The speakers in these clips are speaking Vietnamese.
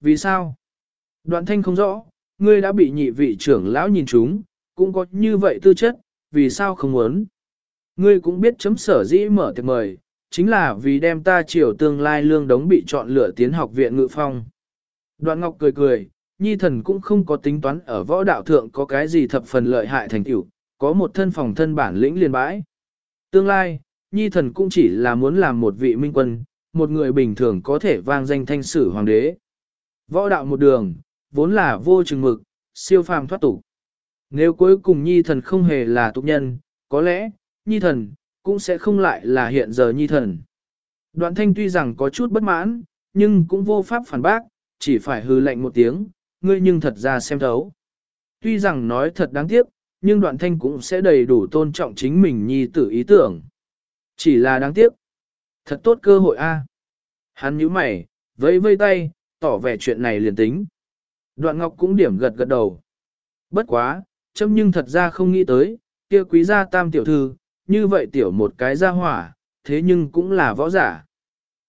vì sao? Đoạn thanh không rõ, ngươi đã bị nhị vị trưởng lão nhìn chúng, cũng có như vậy tư chất, vì sao không muốn? Ngươi cũng biết chấm sở dĩ mở tiệc mời, chính là vì đem ta chiều tương lai lương đống bị chọn lựa tiến học viện ngự phong. Đoạn Ngọc cười cười, nhi thần cũng không có tính toán ở võ đạo thượng có cái gì thập phần lợi hại thành tiểu, có một thân phòng thân bản lĩnh liền bãi. Tương lai, nhi thần cũng chỉ là muốn làm một vị minh quân, một người bình thường có thể vang danh thanh sử hoàng đế. Võ đạo một đường, vốn là vô chừng mực, siêu phàm thoát tục. Nếu cuối cùng nhi thần không hề là tục nhân, có lẽ, nhi thần, cũng sẽ không lại là hiện giờ nhi thần. Đoạn thanh tuy rằng có chút bất mãn, nhưng cũng vô pháp phản bác, chỉ phải hư lệnh một tiếng, ngươi nhưng thật ra xem thấu. Tuy rằng nói thật đáng tiếc, nhưng đoạn thanh cũng sẽ đầy đủ tôn trọng chính mình nhi tử ý tưởng. Chỉ là đáng tiếc. Thật tốt cơ hội a. Hắn nhíu mày, vẫy vây tay, tỏ vẻ chuyện này liền tính. Đoạn ngọc cũng điểm gật gật đầu. Bất quá, châm nhưng thật ra không nghĩ tới, kia quý gia tam tiểu thư, như vậy tiểu một cái gia hỏa, thế nhưng cũng là võ giả.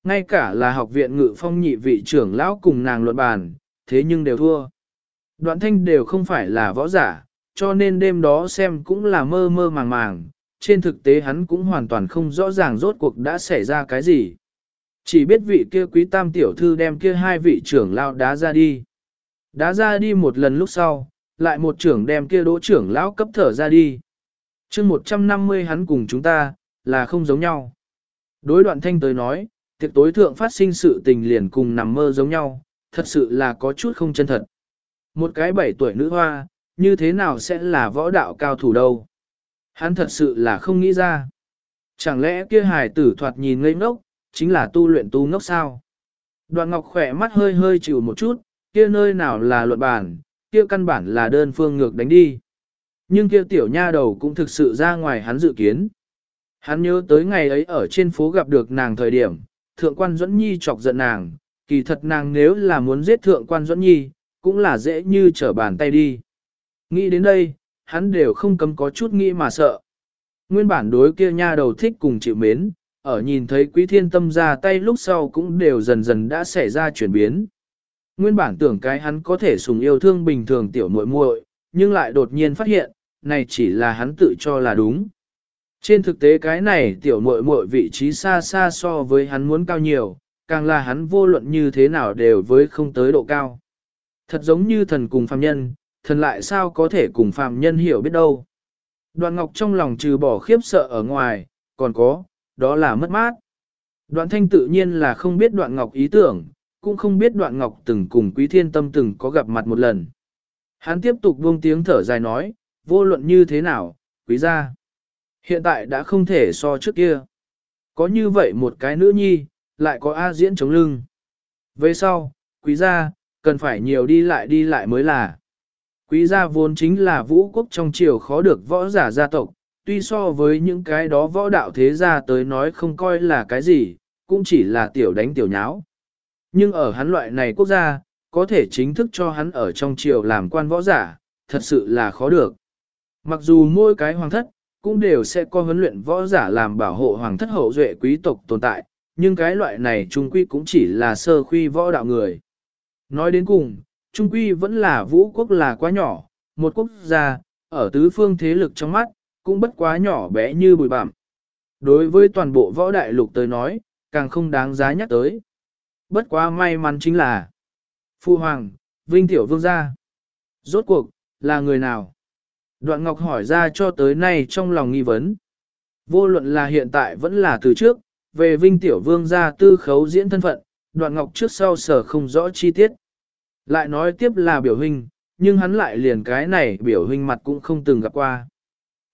Ngay cả là học viện ngự phong nhị vị trưởng lão cùng nàng luận bàn, thế nhưng đều thua. Đoạn thanh đều không phải là võ giả, cho nên đêm đó xem cũng là mơ mơ màng màng, trên thực tế hắn cũng hoàn toàn không rõ ràng rốt cuộc đã xảy ra cái gì. Chỉ biết vị kia quý tam tiểu thư đem kia hai vị trưởng lão đá ra đi. Đá ra đi một lần lúc sau, lại một trưởng đem kia đỗ trưởng lão cấp thở ra đi. chương 150 hắn cùng chúng ta, là không giống nhau. Đối đoạn thanh tới nói, tiệc tối thượng phát sinh sự tình liền cùng nằm mơ giống nhau, thật sự là có chút không chân thật. Một cái bảy tuổi nữ hoa, như thế nào sẽ là võ đạo cao thủ đâu? Hắn thật sự là không nghĩ ra. Chẳng lẽ kia hài tử thoạt nhìn ngây ngốc, chính là tu luyện tu ngốc sao? Đoạn ngọc khỏe mắt hơi hơi chịu một chút, kia nơi nào là luận bản, kia căn bản là đơn phương ngược đánh đi. Nhưng kia tiểu nha đầu cũng thực sự ra ngoài hắn dự kiến. Hắn nhớ tới ngày ấy ở trên phố gặp được nàng thời điểm, thượng quan Duẫn Nhi chọc giận nàng, kỳ thật nàng nếu là muốn giết thượng quan Duẫn Nhi, cũng là dễ như trở bàn tay đi. Nghĩ đến đây, hắn đều không cấm có chút nghĩ mà sợ. Nguyên bản đối kia nha đầu thích cùng chịu mến, ở nhìn thấy quý thiên tâm ra tay lúc sau cũng đều dần dần đã xảy ra chuyển biến. Nguyên bản tưởng cái hắn có thể sùng yêu thương bình thường tiểu muội muội, nhưng lại đột nhiên phát hiện, này chỉ là hắn tự cho là đúng. Trên thực tế cái này tiểu muội muội vị trí xa xa so với hắn muốn cao nhiều, càng là hắn vô luận như thế nào đều với không tới độ cao. Thật giống như thần cùng phàm nhân, thần lại sao có thể cùng phàm nhân hiểu biết đâu. Đoàn ngọc trong lòng trừ bỏ khiếp sợ ở ngoài, còn có, đó là mất mát. Đoạn thanh tự nhiên là không biết đoạn ngọc ý tưởng, cũng không biết đoạn ngọc từng cùng quý thiên tâm từng có gặp mặt một lần. Hắn tiếp tục buông tiếng thở dài nói, vô luận như thế nào, quý gia. Hiện tại đã không thể so trước kia. Có như vậy một cái nữ nhi, lại có A diễn chống lưng. Về sau, quý gia, cần phải nhiều đi lại đi lại mới là. Quý gia vốn chính là vũ quốc trong triều khó được võ giả gia tộc, tuy so với những cái đó võ đạo thế gia tới nói không coi là cái gì, cũng chỉ là tiểu đánh tiểu nháo. Nhưng ở hắn loại này quốc gia, có thể chính thức cho hắn ở trong triều làm quan võ giả, thật sự là khó được. Mặc dù mỗi cái hoàng thất, cũng đều sẽ có huấn luyện võ giả làm bảo hộ hoàng thất hậu duệ quý tộc tồn tại, nhưng cái loại này trung quy cũng chỉ là sơ khuy võ đạo người. Nói đến cùng, trung quy vẫn là vũ quốc là quá nhỏ, một quốc gia, ở tứ phương thế lực trong mắt, cũng bất quá nhỏ bé như bụi bặm. Đối với toàn bộ võ đại lục tới nói, càng không đáng giá nhắc tới. Bất quá may mắn chính là Phu Hoàng, Vinh Tiểu Vương gia. Rốt cuộc, là người nào? Đoạn Ngọc hỏi ra cho tới nay trong lòng nghi vấn. Vô luận là hiện tại vẫn là từ trước, về Vinh Tiểu Vương gia tư khấu diễn thân phận, Đoạn Ngọc trước sau sở không rõ chi tiết. Lại nói tiếp là biểu hình nhưng hắn lại liền cái này biểu hình mặt cũng không từng gặp qua.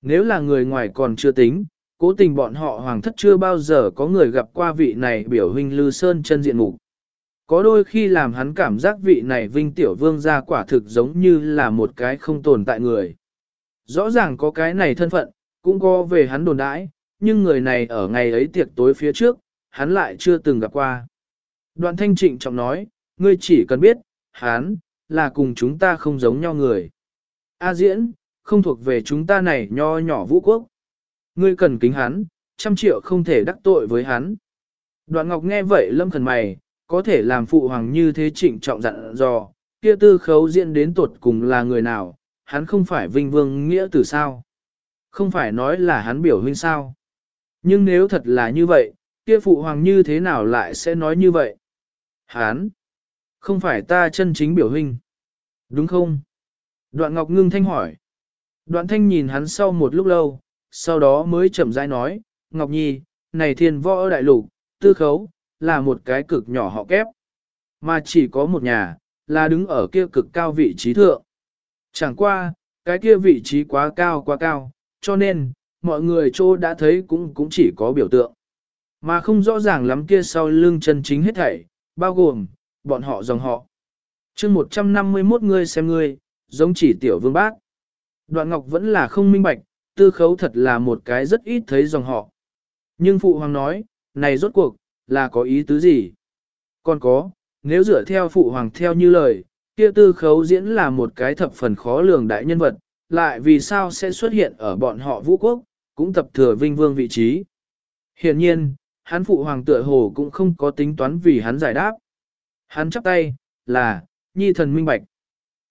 Nếu là người ngoài còn chưa tính, cố tình bọn họ hoàng thất chưa bao giờ có người gặp qua vị này biểu huynh Lư Sơn chân diện mục. Có đôi khi làm hắn cảm giác vị này vinh tiểu vương ra quả thực giống như là một cái không tồn tại người. Rõ ràng có cái này thân phận, cũng có về hắn đồn đãi, nhưng người này ở ngày ấy tiệc tối phía trước, hắn lại chưa từng gặp qua. Đoạn thanh trịnh trọng nói, ngươi chỉ cần biết, hắn, là cùng chúng ta không giống nhau người. A diễn, không thuộc về chúng ta này nho nhỏ vũ quốc. Ngươi cần kính hắn, trăm triệu không thể đắc tội với hắn. Đoạn ngọc nghe vậy lâm thần mày, có thể làm phụ hoàng như thế trịnh trọng dặn dò, kia tư khấu diễn đến tuột cùng là người nào, hắn không phải vinh vương nghĩa từ sao. Không phải nói là hắn biểu huynh sao. Nhưng nếu thật là như vậy, kia phụ hoàng như thế nào lại sẽ nói như vậy? Hán, không phải ta chân chính biểu huynh. Đúng không? Đoạn Ngọc ngưng thanh hỏi. Đoạn thanh nhìn hắn sau một lúc lâu, sau đó mới chậm rãi nói, Ngọc Nhi, này thiên võ đại lục, tư khấu, là một cái cực nhỏ họ kép. Mà chỉ có một nhà, là đứng ở kia cực cao vị trí thượng. Chẳng qua, cái kia vị trí quá cao quá cao, cho nên, mọi người chỗ đã thấy cũng cũng chỉ có biểu tượng. Mà không rõ ràng lắm kia sau lưng chân chính hết thảy, bao gồm, bọn họ dòng họ. chương 151 người xem ngươi, giống chỉ tiểu vương bác. Đoạn Ngọc vẫn là không minh bạch, tư khấu thật là một cái rất ít thấy dòng họ. Nhưng Phụ Hoàng nói, này rốt cuộc, là có ý tứ gì? Còn có, nếu dựa theo Phụ Hoàng theo như lời, kia tư khấu diễn là một cái thập phần khó lường đại nhân vật, lại vì sao sẽ xuất hiện ở bọn họ vũ quốc, cũng tập thừa vinh vương vị trí. Hiện nhiên, hắn Phụ Hoàng tựa hồ cũng không có tính toán vì hắn giải đáp. Hắn chắp tay, là, nhi thần minh bạch.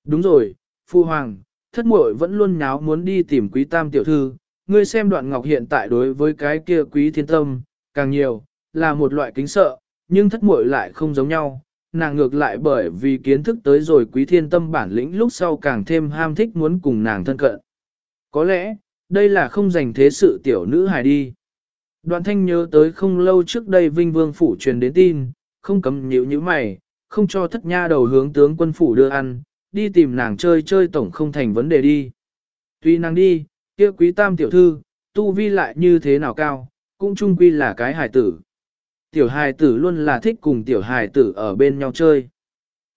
Đúng rồi, Phụ Hoàng, thất muội vẫn luôn nháo muốn đi tìm quý tam tiểu thư, ngươi xem đoạn ngọc hiện tại đối với cái kia quý thiên tâm, càng nhiều, là một loại kính sợ, nhưng thất muội lại không giống nhau, nàng ngược lại bởi vì kiến thức tới rồi quý thiên tâm bản lĩnh lúc sau càng thêm ham thích muốn cùng nàng thân cận. Có lẽ, đây là không dành thế sự tiểu nữ hài đi. Đoạn thanh nhớ tới không lâu trước đây Vinh Vương Phủ truyền đến tin, không cấm nhíu như mày, không cho thất nha đầu hướng tướng quân phủ đưa ăn, đi tìm nàng chơi chơi tổng không thành vấn đề đi. Tuy nàng đi, kia quý tam tiểu thư, tu vi lại như thế nào cao, cũng chung quy là cái hài tử. Tiểu hài tử luôn là thích cùng tiểu hài tử ở bên nhau chơi.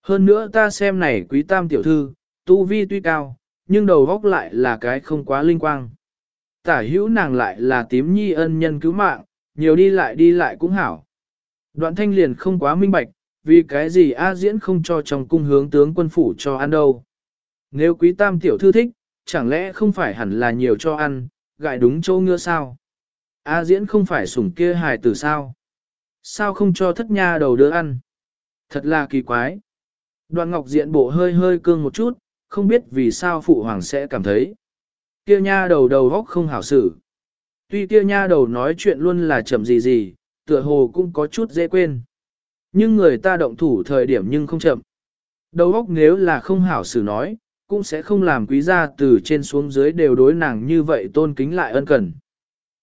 Hơn nữa ta xem này quý tam tiểu thư, tu vi tuy cao, nhưng đầu góc lại là cái không quá linh quang. Tả hữu nàng lại là tím nhi ân nhân cứu mạng, nhiều đi lại đi lại cũng hảo. Đoạn thanh liền không quá minh bạch, vì cái gì A diễn không cho trong cung hướng tướng quân phủ cho ăn đâu. Nếu quý tam tiểu thư thích, chẳng lẽ không phải hẳn là nhiều cho ăn, gại đúng chỗ ngựa sao? A diễn không phải sủng kia hài tử sao? Sao không cho thất nha đầu đứa ăn? Thật là kỳ quái. Đoàn ngọc diện bộ hơi hơi cương một chút, không biết vì sao phụ hoàng sẽ cảm thấy. Kia nha đầu đầu góc không hảo xử. Tuy kia nha đầu nói chuyện luôn là chậm gì gì, tựa hồ cũng có chút dễ quên. Nhưng người ta động thủ thời điểm nhưng không chậm. Đầu óc nếu là không hảo xử nói, cũng sẽ không làm quý gia từ trên xuống dưới đều đối nàng như vậy tôn kính lại ân cần.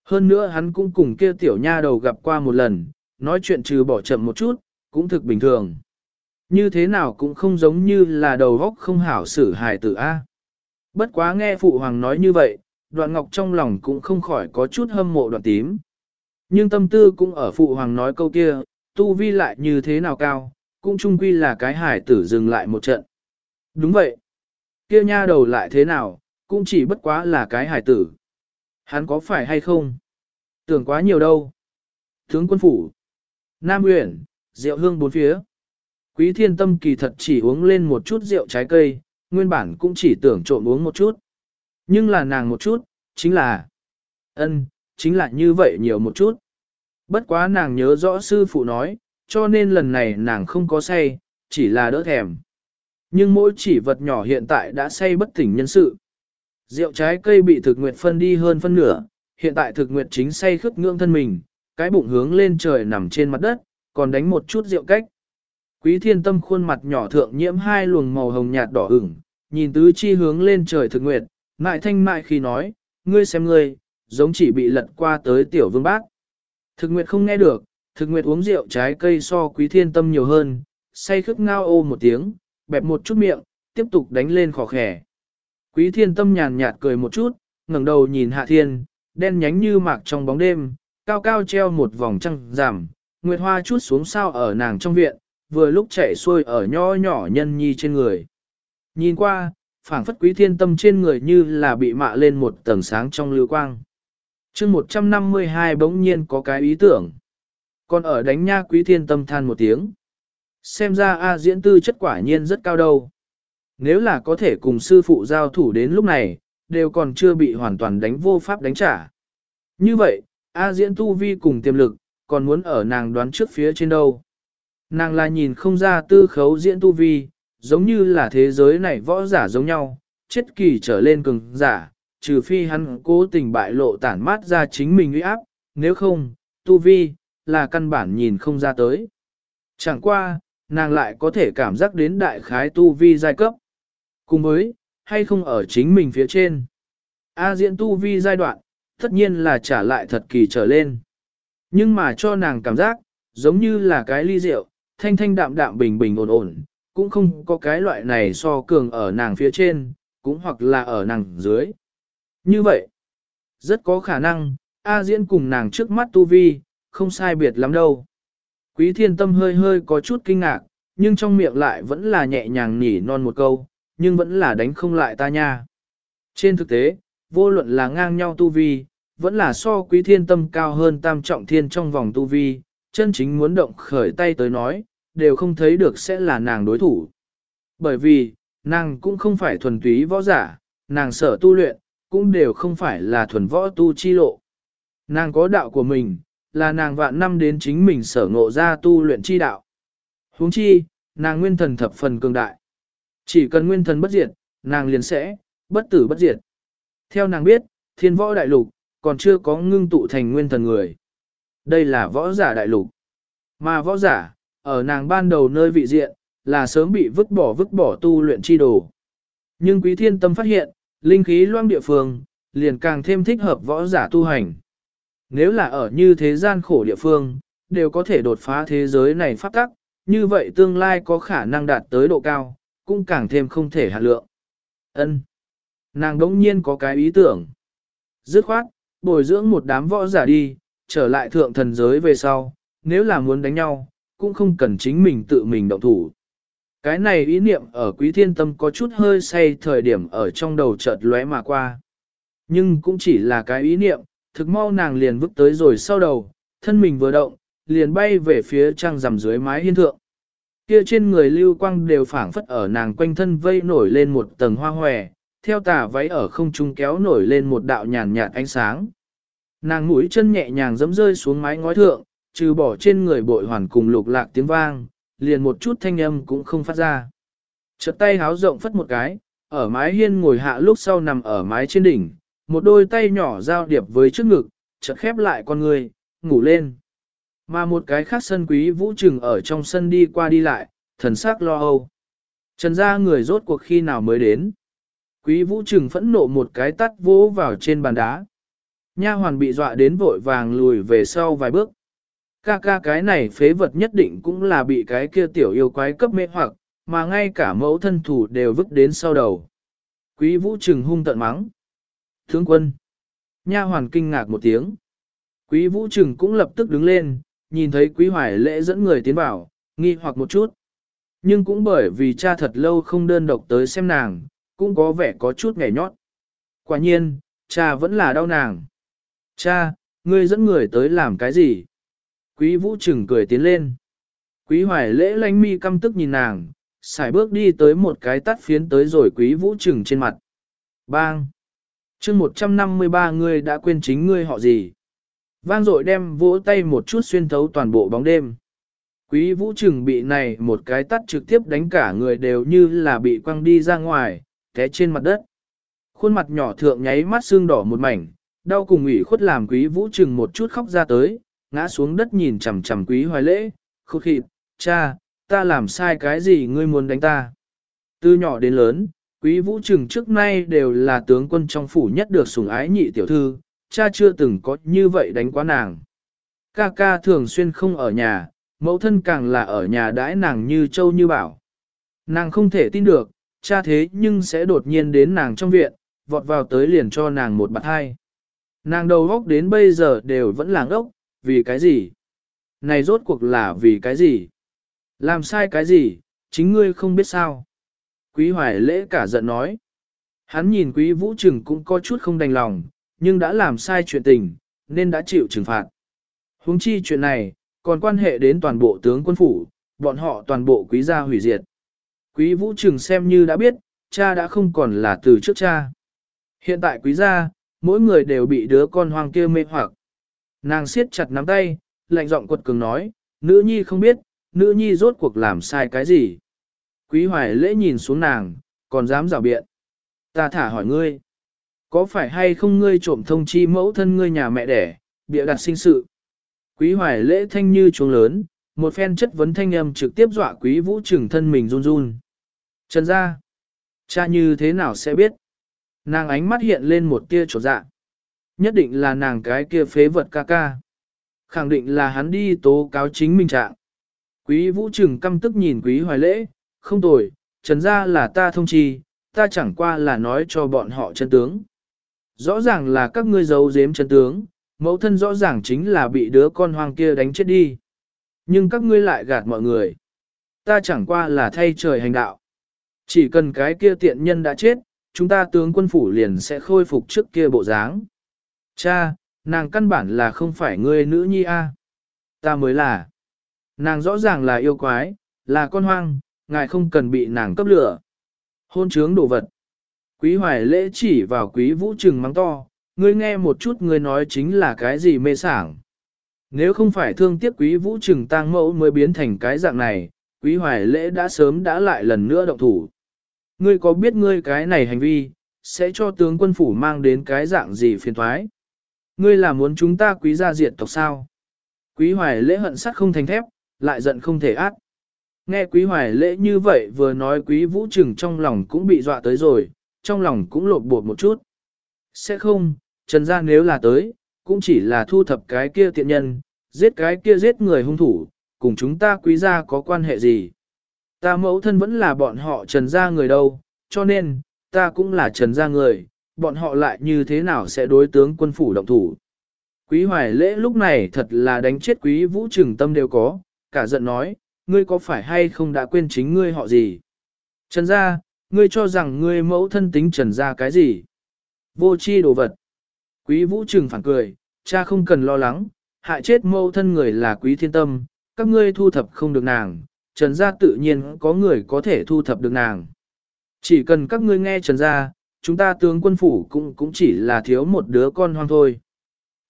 Hơn nữa hắn cũng cùng kia tiểu nha đầu gặp qua một lần, nói chuyện trừ bỏ chậm một chút, cũng thực bình thường. Như thế nào cũng không giống như là đầu óc không hảo xử hài tử A. Bất quá nghe phụ hoàng nói như vậy, đoạn ngọc trong lòng cũng không khỏi có chút hâm mộ đoạn tím. Nhưng tâm tư cũng ở phụ hoàng nói câu kia, tu vi lại như thế nào cao, cũng chung quy là cái hải tử dừng lại một trận. Đúng vậy. kia nha đầu lại thế nào, cũng chỉ bất quá là cái hải tử. Hắn có phải hay không? Tưởng quá nhiều đâu. Tướng quân phủ. Nam Uyển, rượu hương bốn phía. Quý thiên tâm kỳ thật chỉ uống lên một chút rượu trái cây, nguyên bản cũng chỉ tưởng trộn uống một chút. Nhưng là nàng một chút, chính là... ân, chính là như vậy nhiều một chút. Bất quá nàng nhớ rõ sư phụ nói, cho nên lần này nàng không có say, chỉ là đỡ thèm. Nhưng mỗi chỉ vật nhỏ hiện tại đã say bất tỉnh nhân sự. Rượu trái cây bị thực nguyệt phân đi hơn phân nửa, hiện tại thực nguyệt chính say khướt ngưỡng thân mình, cái bụng hướng lên trời nằm trên mặt đất, còn đánh một chút rượu cách. Quý thiên tâm khuôn mặt nhỏ thượng nhiễm hai luồng màu hồng nhạt đỏ ửng, nhìn tứ chi hướng lên trời thực nguyệt, mại thanh mại khi nói, ngươi xem ngươi, giống chỉ bị lật qua tới tiểu vương bác. Thực nguyệt không nghe được, thực nguyệt uống rượu trái cây so quý thiên tâm nhiều hơn, say khức ngao ô một tiếng, bẹp một chút miệng, tiếp tục đánh lên khó khẻ. Quý thiên tâm nhàn nhạt cười một chút, ngẩng đầu nhìn hạ thiên, đen nhánh như mạc trong bóng đêm, cao cao treo một vòng trăng giảm, nguyệt hoa chút xuống sao ở nàng trong viện, vừa lúc chạy xuôi ở nho nhỏ nhân nhi trên người. Nhìn qua, phảng phất quý thiên tâm trên người như là bị mạ lên một tầng sáng trong lưu quang chương 152 bỗng nhiên có cái ý tưởng. Còn ở đánh nha quý thiên tâm than một tiếng. Xem ra A diễn tư chất quả nhiên rất cao đâu. Nếu là có thể cùng sư phụ giao thủ đến lúc này, đều còn chưa bị hoàn toàn đánh vô pháp đánh trả. Như vậy, A diễn tu vi cùng tiềm lực, còn muốn ở nàng đoán trước phía trên đâu. Nàng là nhìn không ra tư khấu diễn tu vi, giống như là thế giới này võ giả giống nhau, chết kỳ trở lên cường giả, trừ phi hắn cố tình bại lộ tản mát ra chính mình uy áp, nếu không, tu vi, là căn bản nhìn không ra tới. Chẳng qua, nàng lại có thể cảm giác đến đại khái tu vi giai cấp. Cùng với, hay không ở chính mình phía trên. A diễn tu vi giai đoạn, tất nhiên là trả lại thật kỳ trở lên. Nhưng mà cho nàng cảm giác, giống như là cái ly rượu, thanh thanh đạm đạm bình bình ổn ổn, cũng không có cái loại này so cường ở nàng phía trên, cũng hoặc là ở nàng dưới. Như vậy, rất có khả năng, A diễn cùng nàng trước mắt tu vi, không sai biệt lắm đâu. Quý thiên tâm hơi hơi có chút kinh ngạc, nhưng trong miệng lại vẫn là nhẹ nhàng nhỉ non một câu, nhưng vẫn là đánh không lại ta nha. Trên thực tế, vô luận là ngang nhau tu vi, vẫn là so quý thiên tâm cao hơn tam trọng thiên trong vòng tu vi, chân chính muốn động khởi tay tới nói, đều không thấy được sẽ là nàng đối thủ. Bởi vì, nàng cũng không phải thuần túy võ giả, nàng sở tu luyện, cũng đều không phải là thuần võ tu chi lộ. Nàng có đạo của mình, là nàng vạn năm đến chính mình sở ngộ ra tu luyện chi đạo. huống chi, nàng nguyên thần thập phần cường đại. Chỉ cần nguyên thần bất diệt, nàng liền sẽ, bất tử bất diệt. Theo nàng biết, thiên võ đại lục, còn chưa có ngưng tụ thành nguyên thần người. Đây là võ giả đại lục. Mà võ giả, ở nàng ban đầu nơi vị diện, là sớm bị vứt bỏ vứt bỏ tu luyện chi đồ. Nhưng quý thiên tâm phát hiện, linh khí loang địa phương, liền càng thêm thích hợp võ giả tu hành. Nếu là ở như thế gian khổ địa phương, đều có thể đột phá thế giới này phát tắc, như vậy tương lai có khả năng đạt tới độ cao, cũng càng thêm không thể hạ lượng. Ân, Nàng đống nhiên có cái ý tưởng. Dứt khoát, bồi dưỡng một đám võ giả đi, trở lại thượng thần giới về sau, nếu là muốn đánh nhau, cũng không cần chính mình tự mình động thủ. Cái này ý niệm ở quý thiên tâm có chút hơi say thời điểm ở trong đầu chợt lóe mà qua. Nhưng cũng chỉ là cái ý niệm, thực mau nàng liền vứt tới rồi sau đầu, thân mình vừa động, liền bay về phía trăng rằm dưới mái hiên thượng. Kia trên người lưu quang đều phảng phất ở nàng quanh thân vây nổi lên một tầng hoa hòe, theo tà váy ở không trung kéo nổi lên một đạo nhàn nhạt ánh sáng. Nàng mũi chân nhẹ nhàng dẫm rơi xuống mái ngói thượng, trừ bỏ trên người bội hoàn cùng lục lạc tiếng vang, liền một chút thanh âm cũng không phát ra. Chợt tay háo rộng phất một cái, ở mái hiên ngồi hạ lúc sau nằm ở mái trên đỉnh, một đôi tay nhỏ giao điệp với trước ngực, chợt khép lại con người, ngủ lên. Mà một cái khác sân quý vũ trừng ở trong sân đi qua đi lại, thần sắc lo âu. Trần ra người rốt cuộc khi nào mới đến. Quý vũ trừng phẫn nộ một cái tắt vỗ vào trên bàn đá. Nha hoàn bị dọa đến vội vàng lùi về sau vài bước. Ca ca cái này phế vật nhất định cũng là bị cái kia tiểu yêu quái cấp mê hoặc, mà ngay cả mẫu thân thủ đều vứt đến sau đầu. Quý vũ trừng hung tận mắng. Tướng quân. Nha hoàn kinh ngạc một tiếng. Quý vũ trừng cũng lập tức đứng lên, nhìn thấy quý hoài lễ dẫn người tiến vào, nghi hoặc một chút. Nhưng cũng bởi vì cha thật lâu không đơn độc tới xem nàng, cũng có vẻ có chút nghẻ nhót. Quả nhiên, cha vẫn là đau nàng. Cha, ngươi dẫn người tới làm cái gì? Quý vũ trừng cười tiến lên. Quý hoài lễ lánh mi căm tức nhìn nàng, xài bước đi tới một cái tắt phiến tới rồi quý vũ trừng trên mặt. Bang! chương 153 ngươi đã quên chính ngươi họ gì? Vang dội đem vỗ tay một chút xuyên thấu toàn bộ bóng đêm. Quý vũ trừng bị này một cái tắt trực tiếp đánh cả người đều như là bị quăng đi ra ngoài, té trên mặt đất. Khuôn mặt nhỏ thượng nháy mắt xương đỏ một mảnh, đau cùng ủy khuất làm quý vũ trừng một chút khóc ra tới, ngã xuống đất nhìn chằm chằm quý hoài lễ, khúc khịt, cha, ta làm sai cái gì ngươi muốn đánh ta. Từ nhỏ đến lớn, quý vũ trừng trước nay đều là tướng quân trong phủ nhất được sủng ái nhị tiểu thư, cha chưa từng có như vậy đánh quá nàng. Ca ca thường xuyên không ở nhà, mẫu thân càng là ở nhà đãi nàng như châu như bảo. Nàng không thể tin được, cha thế nhưng sẽ đột nhiên đến nàng trong viện, vọt vào tới liền cho nàng một bạt hai. Nàng đầu góc đến bây giờ đều vẫn làng ốc, vì cái gì? Này rốt cuộc là vì cái gì? Làm sai cái gì, chính ngươi không biết sao? Quý hoài lễ cả giận nói. Hắn nhìn quý vũ trừng cũng có chút không đành lòng, nhưng đã làm sai chuyện tình, nên đã chịu trừng phạt. Huống chi chuyện này, còn quan hệ đến toàn bộ tướng quân phủ, bọn họ toàn bộ quý gia hủy diệt. Quý vũ trừng xem như đã biết, cha đã không còn là từ trước cha. Hiện tại quý gia, mỗi người đều bị đứa con hoang kia mê hoặc. Nàng siết chặt nắm tay, lạnh giọng quật cường nói, nữ nhi không biết, nữ nhi rốt cuộc làm sai cái gì? Quý hoài lễ nhìn xuống nàng, còn dám rào biện. Ta thả hỏi ngươi, có phải hay không ngươi trộm thông chi mẫu thân ngươi nhà mẹ đẻ, bịa đặt sinh sự? Quý hoài lễ thanh như chuông lớn, một phen chất vấn thanh âm trực tiếp dọa quý vũ trừng thân mình run run. Trần ra, cha như thế nào sẽ biết? Nàng ánh mắt hiện lên một tia trột dạ. Nhất định là nàng cái kia phế vật ca ca. Khẳng định là hắn đi tố cáo chính mình trạng. Quý vũ trừng căm tức nhìn quý hoài lễ, không tồi, trần ra là ta thông chi, ta chẳng qua là nói cho bọn họ chân tướng. Rõ ràng là các ngươi giấu giếm chân tướng, mẫu thân rõ ràng chính là bị đứa con hoang kia đánh chết đi. Nhưng các ngươi lại gạt mọi người. Ta chẳng qua là thay trời hành đạo. Chỉ cần cái kia tiện nhân đã chết, chúng ta tướng quân phủ liền sẽ khôi phục trước kia bộ dáng. Cha, nàng căn bản là không phải ngươi nữ nhi a, Ta mới là. Nàng rõ ràng là yêu quái, là con hoang, ngài không cần bị nàng cấp lửa. Hôn trướng đồ vật. Quý hoài lễ chỉ vào quý vũ trừng mắng to, ngươi nghe một chút ngươi nói chính là cái gì mê sảng. Nếu không phải thương tiếc quý vũ trừng tang mẫu mới biến thành cái dạng này, quý hoài lễ đã sớm đã lại lần nữa động thủ. Ngươi có biết ngươi cái này hành vi, sẽ cho tướng quân phủ mang đến cái dạng gì phiền thoái? Ngươi là muốn chúng ta quý gia diệt tộc sao? Quý hoài lễ hận sắt không thành thép, lại giận không thể ác. Nghe quý hoài lễ như vậy vừa nói quý vũ trừng trong lòng cũng bị dọa tới rồi, trong lòng cũng lột bột một chút. Sẽ không, trần gia nếu là tới, cũng chỉ là thu thập cái kia tiện nhân, giết cái kia giết người hung thủ, cùng chúng ta quý gia có quan hệ gì. Ta mẫu thân vẫn là bọn họ trần gia người đâu, cho nên, ta cũng là trần gia người, bọn họ lại như thế nào sẽ đối tướng quân phủ động thủ. Quý hoài lễ lúc này thật là đánh chết quý vũ trừng tâm đều có, cả giận nói, ngươi có phải hay không đã quên chính ngươi họ gì? Trần gia, ngươi cho rằng ngươi mẫu thân tính trần gia cái gì? Vô chi đồ vật. Quý vũ trừng phản cười, cha không cần lo lắng, hại chết mẫu thân người là quý thiên tâm, các ngươi thu thập không được nàng, trần gia tự nhiên có người có thể thu thập được nàng. Chỉ cần các ngươi nghe trần gia, chúng ta tướng quân phủ cũng cũng chỉ là thiếu một đứa con hoang thôi.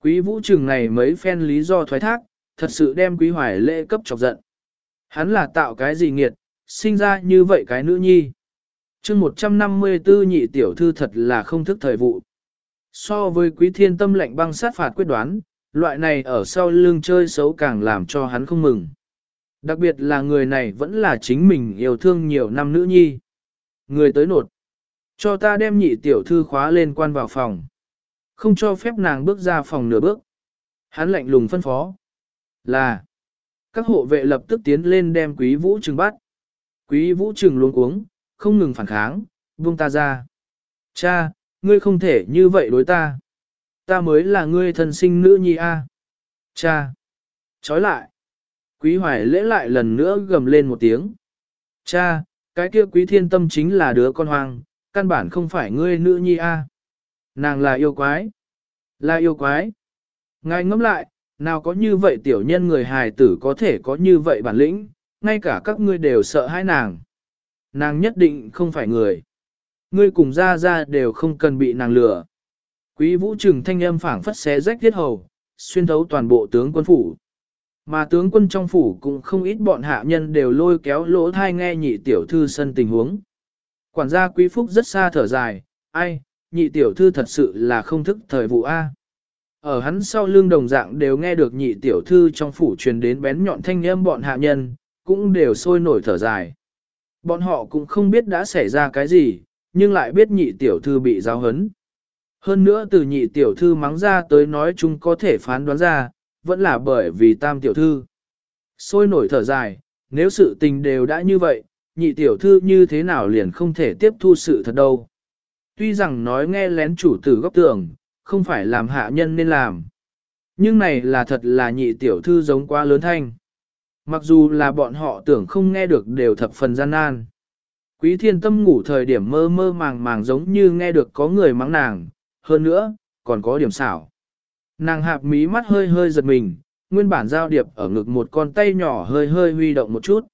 Quý vũ trường này mấy phen lý do thoái thác, thật sự đem quý hoài lễ cấp chọc giận. Hắn là tạo cái gì nghiệt, sinh ra như vậy cái nữ nhi. chương 154 nhị tiểu thư thật là không thức thời vụ. So với quý thiên tâm lệnh băng sát phạt quyết đoán, loại này ở sau lưng chơi xấu càng làm cho hắn không mừng. Đặc biệt là người này vẫn là chính mình yêu thương nhiều năm nữ nhi. Người tới nột. Cho ta đem nhị tiểu thư khóa lên quan vào phòng. Không cho phép nàng bước ra phòng nửa bước. Hắn lạnh lùng phân phó. Là. Các hộ vệ lập tức tiến lên đem quý vũ trừng bắt. Quý vũ trừng luôn cuống, không ngừng phản kháng, buông ta ra. Cha, ngươi không thể như vậy đối ta. Ta mới là ngươi thân sinh nữ nhi a. Cha. Chói lại. Quý hoài lễ lại lần nữa gầm lên một tiếng. Cha, cái kia quý thiên tâm chính là đứa con hoang, căn bản không phải ngươi nữ nhi a. Nàng là yêu quái. Là yêu quái. Ngài ngẫm lại, nào có như vậy tiểu nhân người hài tử có thể có như vậy bản lĩnh, ngay cả các ngươi đều sợ hãi nàng. Nàng nhất định không phải người. Ngươi cùng ra ra đều không cần bị nàng lừa. Quý vũ trừng thanh âm phảng phất xé rách thiết hầu, xuyên thấu toàn bộ tướng quân phủ. Mà tướng quân trong phủ cũng không ít bọn hạ nhân đều lôi kéo lỗ thai nghe nhị tiểu thư sân tình huống. Quản gia quý phúc rất xa thở dài, ai, nhị tiểu thư thật sự là không thức thời vụ A. Ở hắn sau lưng đồng dạng đều nghe được nhị tiểu thư trong phủ truyền đến bén nhọn thanh âm bọn hạ nhân, cũng đều sôi nổi thở dài. Bọn họ cũng không biết đã xảy ra cái gì, nhưng lại biết nhị tiểu thư bị giáo hấn. Hơn nữa từ nhị tiểu thư mắng ra tới nói chúng có thể phán đoán ra, vẫn là bởi vì tam tiểu thư. Sôi nổi thở dài, nếu sự tình đều đã như vậy, nhị tiểu thư như thế nào liền không thể tiếp thu sự thật đâu. Tuy rằng nói nghe lén chủ tử góc tường, không phải làm hạ nhân nên làm. Nhưng này là thật là nhị tiểu thư giống quá lớn thanh. Mặc dù là bọn họ tưởng không nghe được đều thập phần gian nan. Quý thiên tâm ngủ thời điểm mơ mơ màng màng giống như nghe được có người mắng nàng, hơn nữa, còn có điểm xảo. Nàng hạp mí mắt hơi hơi giật mình, nguyên bản giao điệp ở ngực một con tay nhỏ hơi hơi huy động một chút.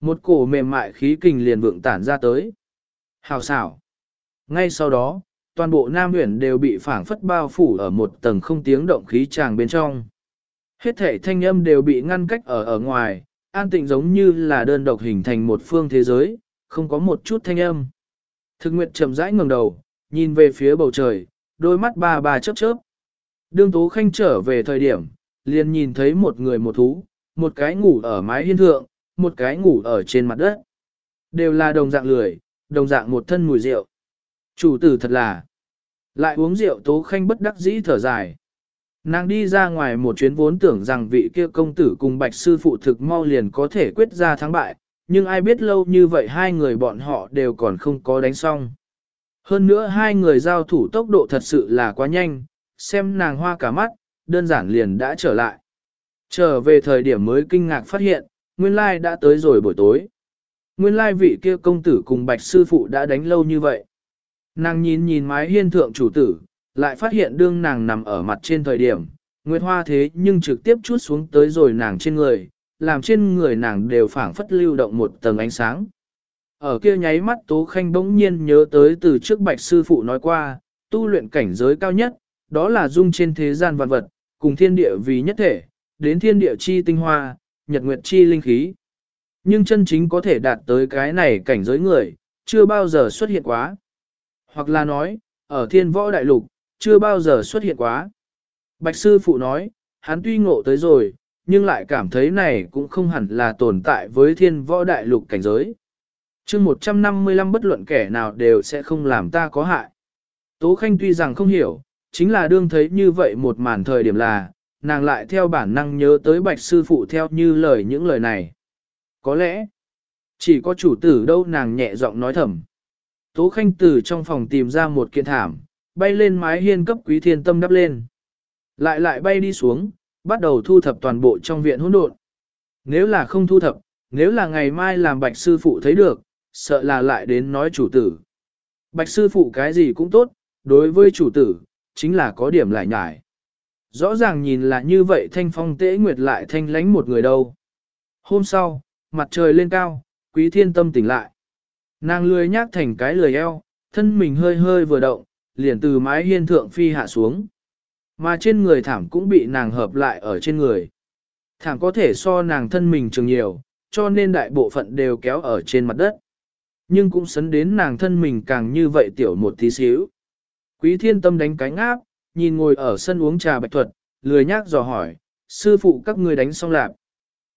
Một cổ mềm mại khí kình liền vượng tản ra tới. Hào xảo. Ngay sau đó, toàn bộ Nam huyền đều bị phảng phất bao phủ ở một tầng không tiếng động khí tràng bên trong. Hết thể thanh âm đều bị ngăn cách ở ở ngoài, an tịnh giống như là đơn độc hình thành một phương thế giới, không có một chút thanh âm. Thực nguyệt chậm rãi ngẩng đầu, nhìn về phía bầu trời, đôi mắt ba ba chớp chớp. Đương Tố Khanh trở về thời điểm, liền nhìn thấy một người một thú, một cái ngủ ở mái hiên thượng, một cái ngủ ở trên mặt đất. Đều là đồng dạng lười, đồng dạng một thân mùi rượu. Chủ tử thật là, lại uống rượu Tố Khanh bất đắc dĩ thở dài. Nàng đi ra ngoài một chuyến vốn tưởng rằng vị kia công tử cùng bạch sư phụ thực mau liền có thể quyết ra thắng bại, nhưng ai biết lâu như vậy hai người bọn họ đều còn không có đánh xong. Hơn nữa hai người giao thủ tốc độ thật sự là quá nhanh, xem nàng hoa cả mắt, đơn giản liền đã trở lại. Trở về thời điểm mới kinh ngạc phát hiện, nguyên lai đã tới rồi buổi tối. Nguyên lai vị kia công tử cùng bạch sư phụ đã đánh lâu như vậy. Nàng nhìn nhìn mái hiên thượng chủ tử, lại phát hiện đương nàng nằm ở mặt trên thời điểm, Nguyệt Hoa thế nhưng trực tiếp chút xuống tới rồi nàng trên người, làm trên người nàng đều phảng phất lưu động một tầng ánh sáng. Ở kia nháy mắt Tố Khanh bỗng nhiên nhớ tới từ trước bạch sư phụ nói qua, tu luyện cảnh giới cao nhất, đó là dung trên thế gian vạn vật, cùng thiên địa vì nhất thể, đến thiên địa chi tinh hoa, nhật nguyệt chi linh khí. Nhưng chân chính có thể đạt tới cái này cảnh giới người, chưa bao giờ xuất hiện quá. Hoặc là nói, ở thiên võ đại lục, chưa bao giờ xuất hiện quá. Bạch sư phụ nói, hắn tuy ngộ tới rồi, nhưng lại cảm thấy này cũng không hẳn là tồn tại với thiên võ đại lục cảnh giới. chương 155 bất luận kẻ nào đều sẽ không làm ta có hại. Tố Khanh tuy rằng không hiểu, chính là đương thấy như vậy một màn thời điểm là, nàng lại theo bản năng nhớ tới bạch sư phụ theo như lời những lời này. Có lẽ, chỉ có chủ tử đâu nàng nhẹ giọng nói thầm. Tố Khanh từ trong phòng tìm ra một kiện thảm, bay lên mái hiên cấp quý thiên tâm đắp lên. Lại lại bay đi xuống, bắt đầu thu thập toàn bộ trong viện hỗn độn. Nếu là không thu thập, nếu là ngày mai làm bạch sư phụ thấy được, sợ là lại đến nói chủ tử. Bạch sư phụ cái gì cũng tốt, đối với chủ tử, chính là có điểm lại nhải. Rõ ràng nhìn là như vậy thanh phong tễ nguyệt lại thanh lánh một người đâu. Hôm sau, mặt trời lên cao, quý thiên tâm tỉnh lại. Nàng lười nhác thành cái lười eo, thân mình hơi hơi vừa động, liền từ mái hiên thượng phi hạ xuống. Mà trên người thảm cũng bị nàng hợp lại ở trên người. Thảm có thể so nàng thân mình trường nhiều, cho nên đại bộ phận đều kéo ở trên mặt đất. Nhưng cũng sấn đến nàng thân mình càng như vậy tiểu một tí xíu. Quý thiên tâm đánh cánh áp, nhìn ngồi ở sân uống trà bạch thuật, lười nhác dò hỏi, sư phụ các ngươi đánh xong lạp.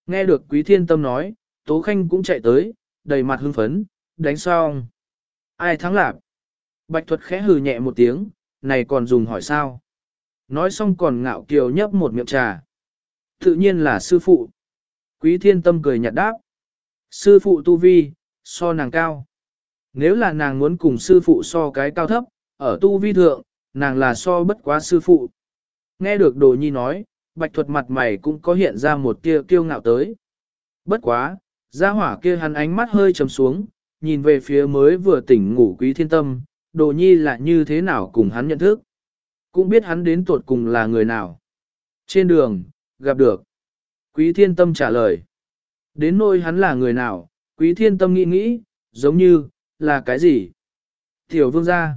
Nghe được quý thiên tâm nói, Tố Khanh cũng chạy tới, đầy mặt hưng phấn, đánh xong. Ai thắng lạp? Bạch thuật khẽ hừ nhẹ một tiếng, này còn dùng hỏi sao? Nói xong còn ngạo kiều nhấp một miệng trà. Tự nhiên là sư phụ. Quý thiên tâm cười nhạt đáp. Sư phụ tu vi, so nàng cao. Nếu là nàng muốn cùng sư phụ so cái cao thấp, ở tu vi thượng, nàng là so bất quá sư phụ. Nghe được đồ nhi nói, bạch thuật mặt mày cũng có hiện ra một tia kiêu ngạo tới. Bất quá, gia hỏa kia hắn ánh mắt hơi trầm xuống, nhìn về phía mới vừa tỉnh ngủ quý thiên tâm, đồ nhi là như thế nào cùng hắn nhận thức. Cũng biết hắn đến tuột cùng là người nào. Trên đường, gặp được. Quý thiên tâm trả lời. Đến nôi hắn là người nào, quý thiên tâm nghĩ nghĩ, giống như, là cái gì? Tiểu vương gia.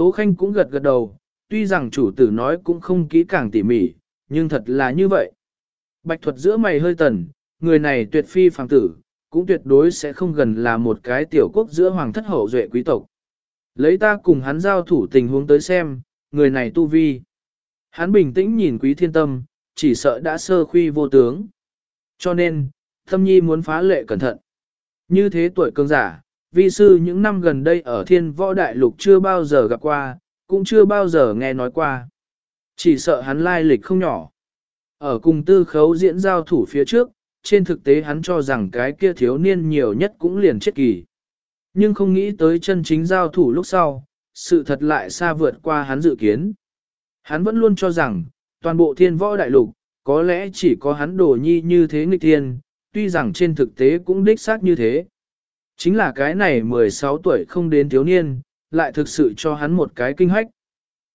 Tố Khanh cũng gật gật đầu, tuy rằng chủ tử nói cũng không kỹ càng tỉ mỉ, nhưng thật là như vậy. Bạch thuật giữa mày hơi tần, người này tuyệt phi phàm tử, cũng tuyệt đối sẽ không gần là một cái tiểu quốc giữa hoàng thất hậu duệ quý tộc. Lấy ta cùng hắn giao thủ tình huống tới xem, người này tu vi. Hắn bình tĩnh nhìn quý thiên tâm, chỉ sợ đã sơ khuy vô tướng. Cho nên, thâm nhi muốn phá lệ cẩn thận. Như thế tuổi cường giả, vi sư những năm gần đây ở thiên võ đại lục chưa bao giờ gặp qua, cũng chưa bao giờ nghe nói qua. Chỉ sợ hắn lai lịch không nhỏ. Ở cùng tư khấu diễn giao thủ phía trước, trên thực tế hắn cho rằng cái kia thiếu niên nhiều nhất cũng liền chết kỳ. Nhưng không nghĩ tới chân chính giao thủ lúc sau, sự thật lại xa vượt qua hắn dự kiến. Hắn vẫn luôn cho rằng, toàn bộ thiên võ đại lục, có lẽ chỉ có hắn đồ nhi như thế nghịch thiên, tuy rằng trên thực tế cũng đích xác như thế. Chính là cái này 16 tuổi không đến thiếu niên, lại thực sự cho hắn một cái kinh hách.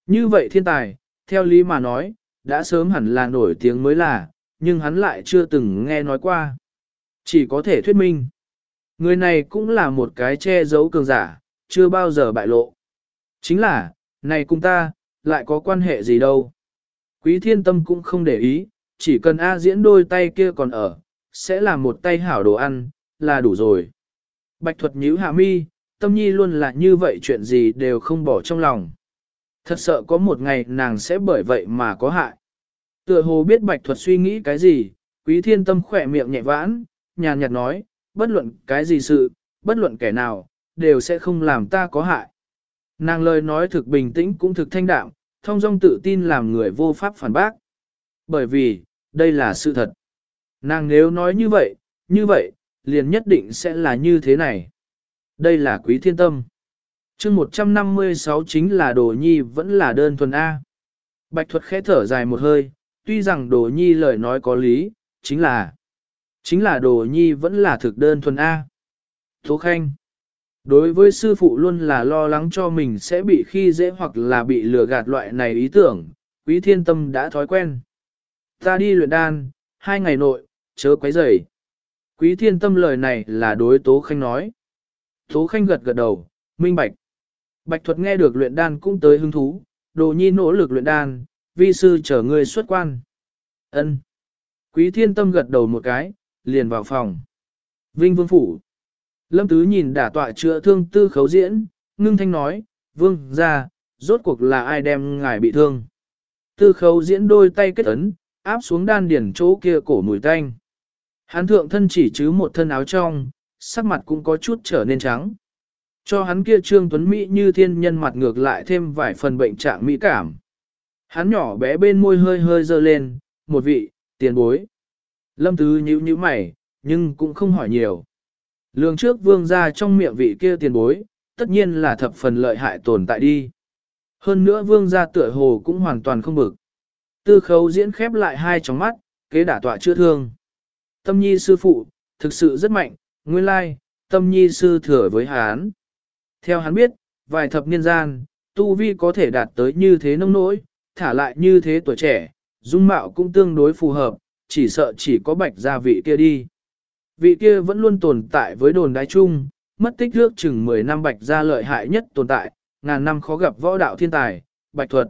Như vậy thiên tài, theo lý mà nói, đã sớm hẳn là nổi tiếng mới là, nhưng hắn lại chưa từng nghe nói qua. Chỉ có thể thuyết minh. Người này cũng là một cái che giấu cường giả, chưa bao giờ bại lộ. Chính là, này cùng ta, lại có quan hệ gì đâu. Quý thiên tâm cũng không để ý, chỉ cần A diễn đôi tay kia còn ở, sẽ là một tay hảo đồ ăn, là đủ rồi. Bạch thuật nhíu hạ mi, tâm nhi luôn là như vậy chuyện gì đều không bỏ trong lòng. Thật sợ có một ngày nàng sẽ bởi vậy mà có hại. Tựa hồ biết bạch thuật suy nghĩ cái gì, quý thiên tâm khỏe miệng nhẹ vãn, nhàn nhạt nói, bất luận cái gì sự, bất luận kẻ nào, đều sẽ không làm ta có hại. Nàng lời nói thực bình tĩnh cũng thực thanh đạm, thông dong tự tin làm người vô pháp phản bác. Bởi vì, đây là sự thật. Nàng nếu nói như vậy, như vậy, liền nhất định sẽ là như thế này. Đây là quý thiên tâm. chương 156 chính là đồ nhi vẫn là đơn thuần A. Bạch thuật khẽ thở dài một hơi, tuy rằng đồ nhi lời nói có lý, chính là, chính là đồ nhi vẫn là thực đơn thuần A. Tố Khanh Đối với sư phụ luôn là lo lắng cho mình sẽ bị khi dễ hoặc là bị lừa gạt loại này ý tưởng, quý thiên tâm đã thói quen. Ta đi luyện đan, hai ngày nội, chớ quấy rầy. Quý thiên tâm lời này là đối Tố Khanh nói. Tố Khanh gật gật đầu, minh bạch. Bạch thuật nghe được luyện đan cũng tới hứng thú, đồ nhi nỗ lực luyện đan, vi sư chở người xuất quan. ân Quý thiên tâm gật đầu một cái, liền vào phòng. Vinh vương phủ. Lâm Tứ nhìn đả tọa chữa thương tư khấu diễn, ngưng thanh nói, vương ra, rốt cuộc là ai đem ngài bị thương. Tư khấu diễn đôi tay kết ấn, áp xuống đan điển chỗ kia cổ mùi tanh. Hắn thượng thân chỉ chứ một thân áo trong, sắc mặt cũng có chút trở nên trắng. Cho hắn kia trương tuấn Mỹ như thiên nhân mặt ngược lại thêm vài phần bệnh trạng mỹ cảm. Hắn nhỏ bé bên môi hơi hơi dơ lên, một vị, tiền bối. Lâm Tứ nhíu nhíu mày, nhưng cũng không hỏi nhiều. Lương trước vương ra trong miệng vị kia tiền bối, tất nhiên là thập phần lợi hại tồn tại đi. Hơn nữa vương gia tựa hồ cũng hoàn toàn không bực. Tư khấu diễn khép lại hai tròng mắt, kế đả tọa chưa thương. Tâm nhi sư phụ, thực sự rất mạnh, nguyên lai, tâm nhi sư thừa với hán. Theo hắn biết, vài thập niên gian, tu vi có thể đạt tới như thế nông nỗi, thả lại như thế tuổi trẻ, dung mạo cũng tương đối phù hợp, chỉ sợ chỉ có bạch gia vị kia đi. Vị kia vẫn luôn tồn tại với đồn đái chung, mất tích trước chừng 10 năm bạch gia lợi hại nhất tồn tại, ngàn năm khó gặp võ đạo thiên tài, bạch thuật.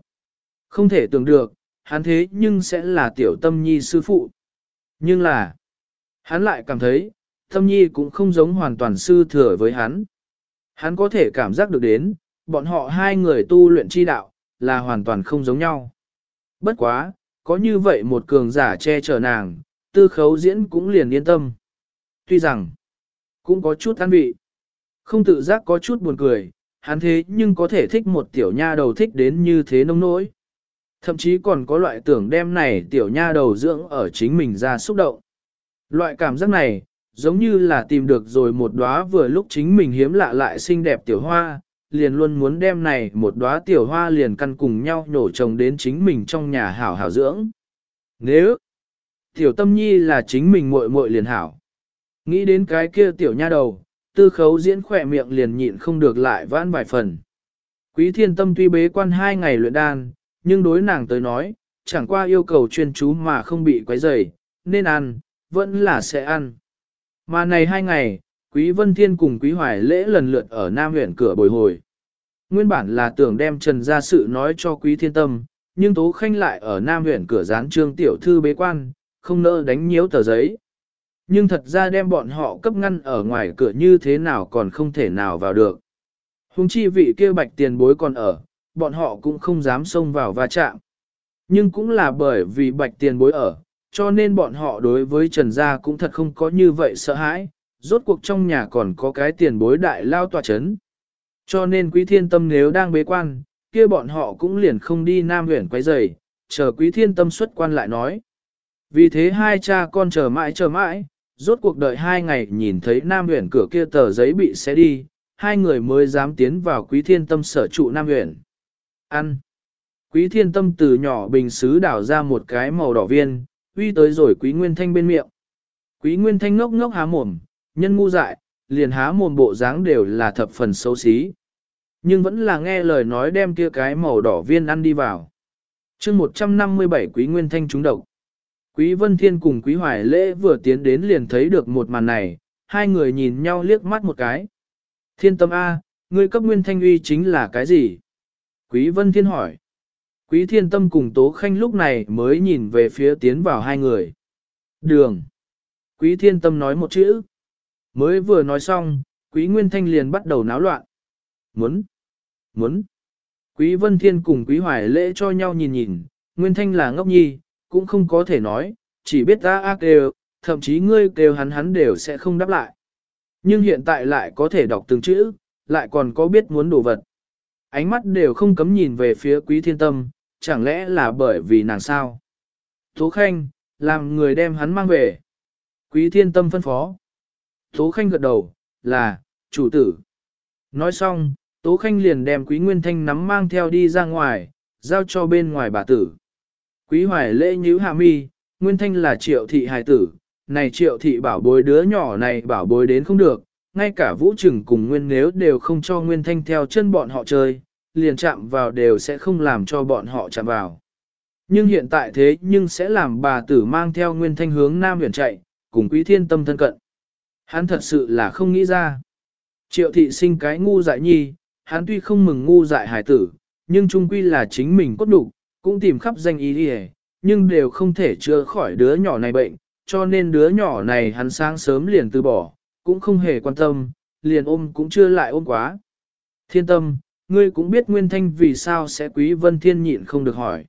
Không thể tưởng được, hắn thế nhưng sẽ là tiểu tâm nhi sư phụ. Nhưng là, hắn lại cảm thấy, thâm nhi cũng không giống hoàn toàn sư thừa với hắn. Hắn có thể cảm giác được đến, bọn họ hai người tu luyện chi đạo, là hoàn toàn không giống nhau. Bất quá, có như vậy một cường giả che chở nàng, tư khấu diễn cũng liền yên tâm. Tuy rằng, cũng có chút an vị. Không tự giác có chút buồn cười, hắn thế nhưng có thể thích một tiểu nha đầu thích đến như thế nông nỗi. Thậm chí còn có loại tưởng đem này tiểu nha đầu dưỡng ở chính mình ra xúc động. Loại cảm giác này, giống như là tìm được rồi một đóa vừa lúc chính mình hiếm lạ lại xinh đẹp tiểu hoa, liền luôn muốn đem này một đóa tiểu hoa liền căn cùng nhau nhổ trồng đến chính mình trong nhà hảo hảo dưỡng. Nếu tiểu tâm nhi là chính mình muội muội liền hảo. Nghĩ đến cái kia tiểu nha đầu, tư khấu diễn khỏe miệng liền nhịn không được lại vãn vài phần. Quý thiên tâm tuy bế quan hai ngày luyện đan, nhưng đối nàng tới nói, chẳng qua yêu cầu chuyên chú mà không bị quấy rầy, nên ăn, vẫn là sẽ ăn. Mà này hai ngày, Quý Vân Thiên cùng Quý Hoài lễ lần lượt ở Nam huyện cửa bồi hồi. Nguyên bản là tưởng đem Trần gia sự nói cho Quý Thiên Tâm, nhưng Tố Khanh lại ở Nam huyện cửa gián trương tiểu thư bế quan, không nỡ đánh nhiễu tờ giấy. Nhưng thật ra đem bọn họ cấp ngăn ở ngoài cửa như thế nào còn không thể nào vào được. Hùng chi vị kia bạch tiền bối còn ở, bọn họ cũng không dám xông vào va chạm. Nhưng cũng là bởi vì bạch tiền bối ở, cho nên bọn họ đối với Trần Gia cũng thật không có như vậy sợ hãi, rốt cuộc trong nhà còn có cái tiền bối đại lao tòa chấn. Cho nên quý thiên tâm nếu đang bế quan, kia bọn họ cũng liền không đi Nam huyện quấy rầy, chờ quý thiên tâm xuất quan lại nói. Vì thế hai cha con chờ mãi chờ mãi, rốt cuộc đợi hai ngày nhìn thấy Nam huyện cửa kia tờ giấy bị xé đi, hai người mới dám tiến vào quý thiên tâm sở trụ Nam huyện. Ăn. Quý thiên tâm từ nhỏ bình xứ đảo ra một cái màu đỏ viên, uy tới rồi quý nguyên thanh bên miệng. Quý nguyên thanh ngốc ngốc há mồm, nhân ngu dại, liền há mồm bộ dáng đều là thập phần xấu xí. Nhưng vẫn là nghe lời nói đem kia cái màu đỏ viên ăn đi vào. chương 157 quý nguyên thanh trúng độc. Quý Vân Thiên cùng Quý Hoài Lễ vừa tiến đến liền thấy được một màn này, hai người nhìn nhau liếc mắt một cái. Thiên tâm A, ngươi cấp nguyên thanh uy chính là cái gì? Quý Vân Thiên hỏi. Quý Thiên Tâm cùng Tố Khanh lúc này mới nhìn về phía tiến vào hai người. Đường. Quý thiên tâm nói một chữ. Mới vừa nói xong, quý nguyên thanh liền bắt đầu náo loạn. Muốn, muốn. Quý vân thiên cùng quý hoài lễ cho nhau nhìn nhìn, nguyên thanh là ngốc nhi, cũng không có thể nói, chỉ biết ta ác đều, thậm chí ngươi kêu hắn hắn đều sẽ không đáp lại. Nhưng hiện tại lại có thể đọc từng chữ, lại còn có biết muốn đồ vật. Ánh mắt đều không cấm nhìn về phía quý thiên tâm, chẳng lẽ là bởi vì nàng sao? Tố Khanh, làm người đem hắn mang về. Quý thiên tâm phân phó. Tố Khanh gật đầu, là, chủ tử. Nói xong, Tố Khanh liền đem Quý Nguyên Thanh nắm mang theo đi ra ngoài, giao cho bên ngoài bà tử. Quý Hoài lễ nhíu hạ mi, Nguyên Thanh là triệu thị hài tử, này triệu thị bảo bối đứa nhỏ này bảo bối đến không được, ngay cả vũ trừng cùng Nguyên nếu đều không cho Nguyên Thanh theo chân bọn họ chơi, liền chạm vào đều sẽ không làm cho bọn họ chạm vào. Nhưng hiện tại thế nhưng sẽ làm bà tử mang theo Nguyên Thanh hướng Nam huyền chạy, cùng Quý Thiên Tâm thân cận. Hắn thật sự là không nghĩ ra. Triệu thị sinh cái ngu dại nhi, hắn tuy không mừng ngu dại hải tử, nhưng trung quy là chính mình cốt đủ, cũng tìm khắp danh ý đi nhưng đều không thể chữa khỏi đứa nhỏ này bệnh, cho nên đứa nhỏ này hắn sáng sớm liền từ bỏ, cũng không hề quan tâm, liền ôm cũng chưa lại ôm quá. Thiên tâm, ngươi cũng biết nguyên thanh vì sao sẽ quý vân thiên nhịn không được hỏi.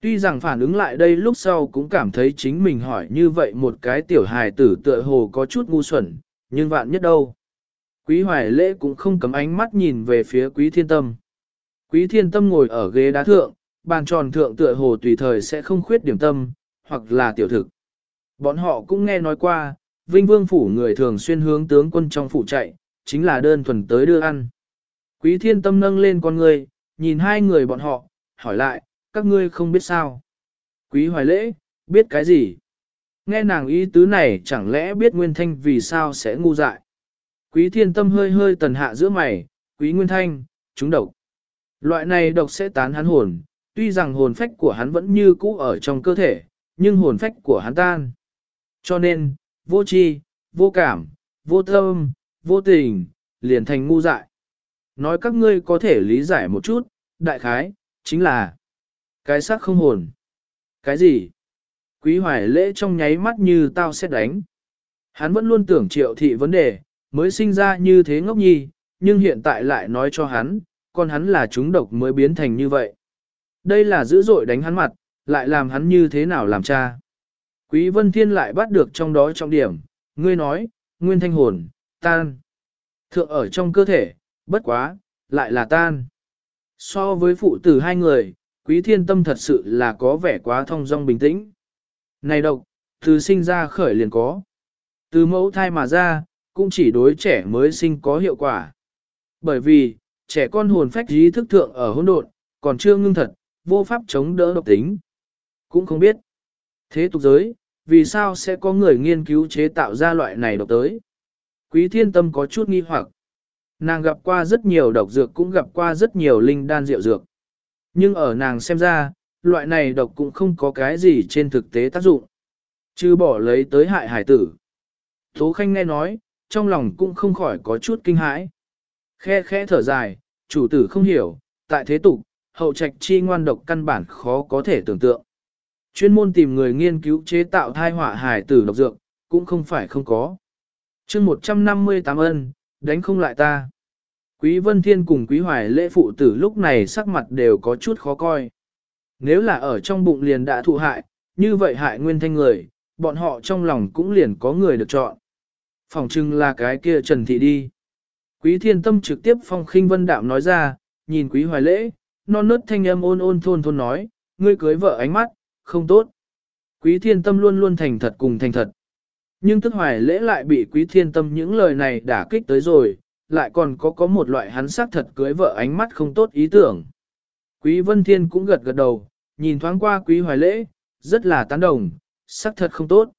Tuy rằng phản ứng lại đây lúc sau cũng cảm thấy chính mình hỏi như vậy một cái tiểu hài tử tựa hồ có chút ngu xuẩn, nhưng vạn nhất đâu. Quý hoài lễ cũng không cấm ánh mắt nhìn về phía quý thiên tâm. Quý thiên tâm ngồi ở ghế đá thượng, bàn tròn thượng tựa hồ tùy thời sẽ không khuyết điểm tâm, hoặc là tiểu thực. Bọn họ cũng nghe nói qua, Vinh Vương phủ người thường xuyên hướng tướng quân trong phủ chạy, chính là đơn thuần tới đưa ăn. Quý thiên tâm nâng lên con người, nhìn hai người bọn họ, hỏi lại, các ngươi không biết sao. Quý hoài lễ, biết cái gì? Nghe nàng ý tứ này chẳng lẽ biết Nguyên Thanh vì sao sẽ ngu dại. Quý thiên tâm hơi hơi tần hạ giữa mày, quý Nguyên Thanh, chúng độc. Loại này độc sẽ tán hắn hồn, tuy rằng hồn phách của hắn vẫn như cũ ở trong cơ thể, nhưng hồn phách của hắn tan. Cho nên, vô tri, vô cảm, vô tâm, vô tình, liền thành ngu dại. Nói các ngươi có thể lý giải một chút, đại khái, chính là cái xác không hồn. Cái gì? Quý hoài lễ trong nháy mắt như tao sẽ đánh. Hắn vẫn luôn tưởng triệu thị vấn đề, mới sinh ra như thế ngốc nhi, nhưng hiện tại lại nói cho hắn, con hắn là chúng độc mới biến thành như vậy. Đây là dữ dội đánh hắn mặt, lại làm hắn như thế nào làm cha. Quý Vân Thiên lại bắt được trong đó trọng điểm, ngươi nói, nguyên thanh hồn, tan. Thượng ở trong cơ thể, bất quá, lại là tan. So với phụ tử hai người, quý thiên tâm thật sự là có vẻ quá thông dong bình tĩnh. Này độc, từ sinh ra khởi liền có. Từ mẫu thai mà ra, cũng chỉ đối trẻ mới sinh có hiệu quả. Bởi vì, trẻ con hồn phách trí thức thượng ở hỗn độn, còn chưa ngưng thật, vô pháp chống đỡ độc tính. Cũng không biết. Thế tục giới, vì sao sẽ có người nghiên cứu chế tạo ra loại này độc tới? Quý thiên tâm có chút nghi hoặc. Nàng gặp qua rất nhiều độc dược cũng gặp qua rất nhiều linh đan rượu dược. Nhưng ở nàng xem ra, loại này độc cũng không có cái gì trên thực tế tác dụng. Chứ bỏ lấy tới hại hải tử. Tố Khanh nghe nói, trong lòng cũng không khỏi có chút kinh hãi. Khe khẽ thở dài, chủ tử không hiểu, tại thế tục, hậu trạch chi ngoan độc căn bản khó có thể tưởng tượng. Chuyên môn tìm người nghiên cứu chế tạo thai họa hải tử độc dược, cũng không phải không có. chương 158 ân, đánh không lại ta. Quý Vân Thiên cùng Quý Hoài lễ phụ tử lúc này sắc mặt đều có chút khó coi. Nếu là ở trong bụng liền đã thụ hại, như vậy hại nguyên thanh người, bọn họ trong lòng cũng liền có người được chọn. Phòng trưng là cái kia Trần Thị đi. Quý Thiên Tâm trực tiếp phong khinh vân đạm nói ra, nhìn Quý Hoài lễ, non nớt thanh âm ôn ôn thôn thôn nói, ngươi cưới vợ ánh mắt, không tốt. Quý Thiên Tâm luôn luôn thành thật cùng thành thật. Nhưng tức hoài lễ lại bị Quý Thiên Tâm những lời này đả kích tới rồi, lại còn có có một loại hắn sắc thật cưới vợ ánh mắt không tốt ý tưởng. Quý Vân Thiên cũng gật gật đầu, nhìn thoáng qua Quý Hoài Lễ, rất là tán đồng, sắc thật không tốt.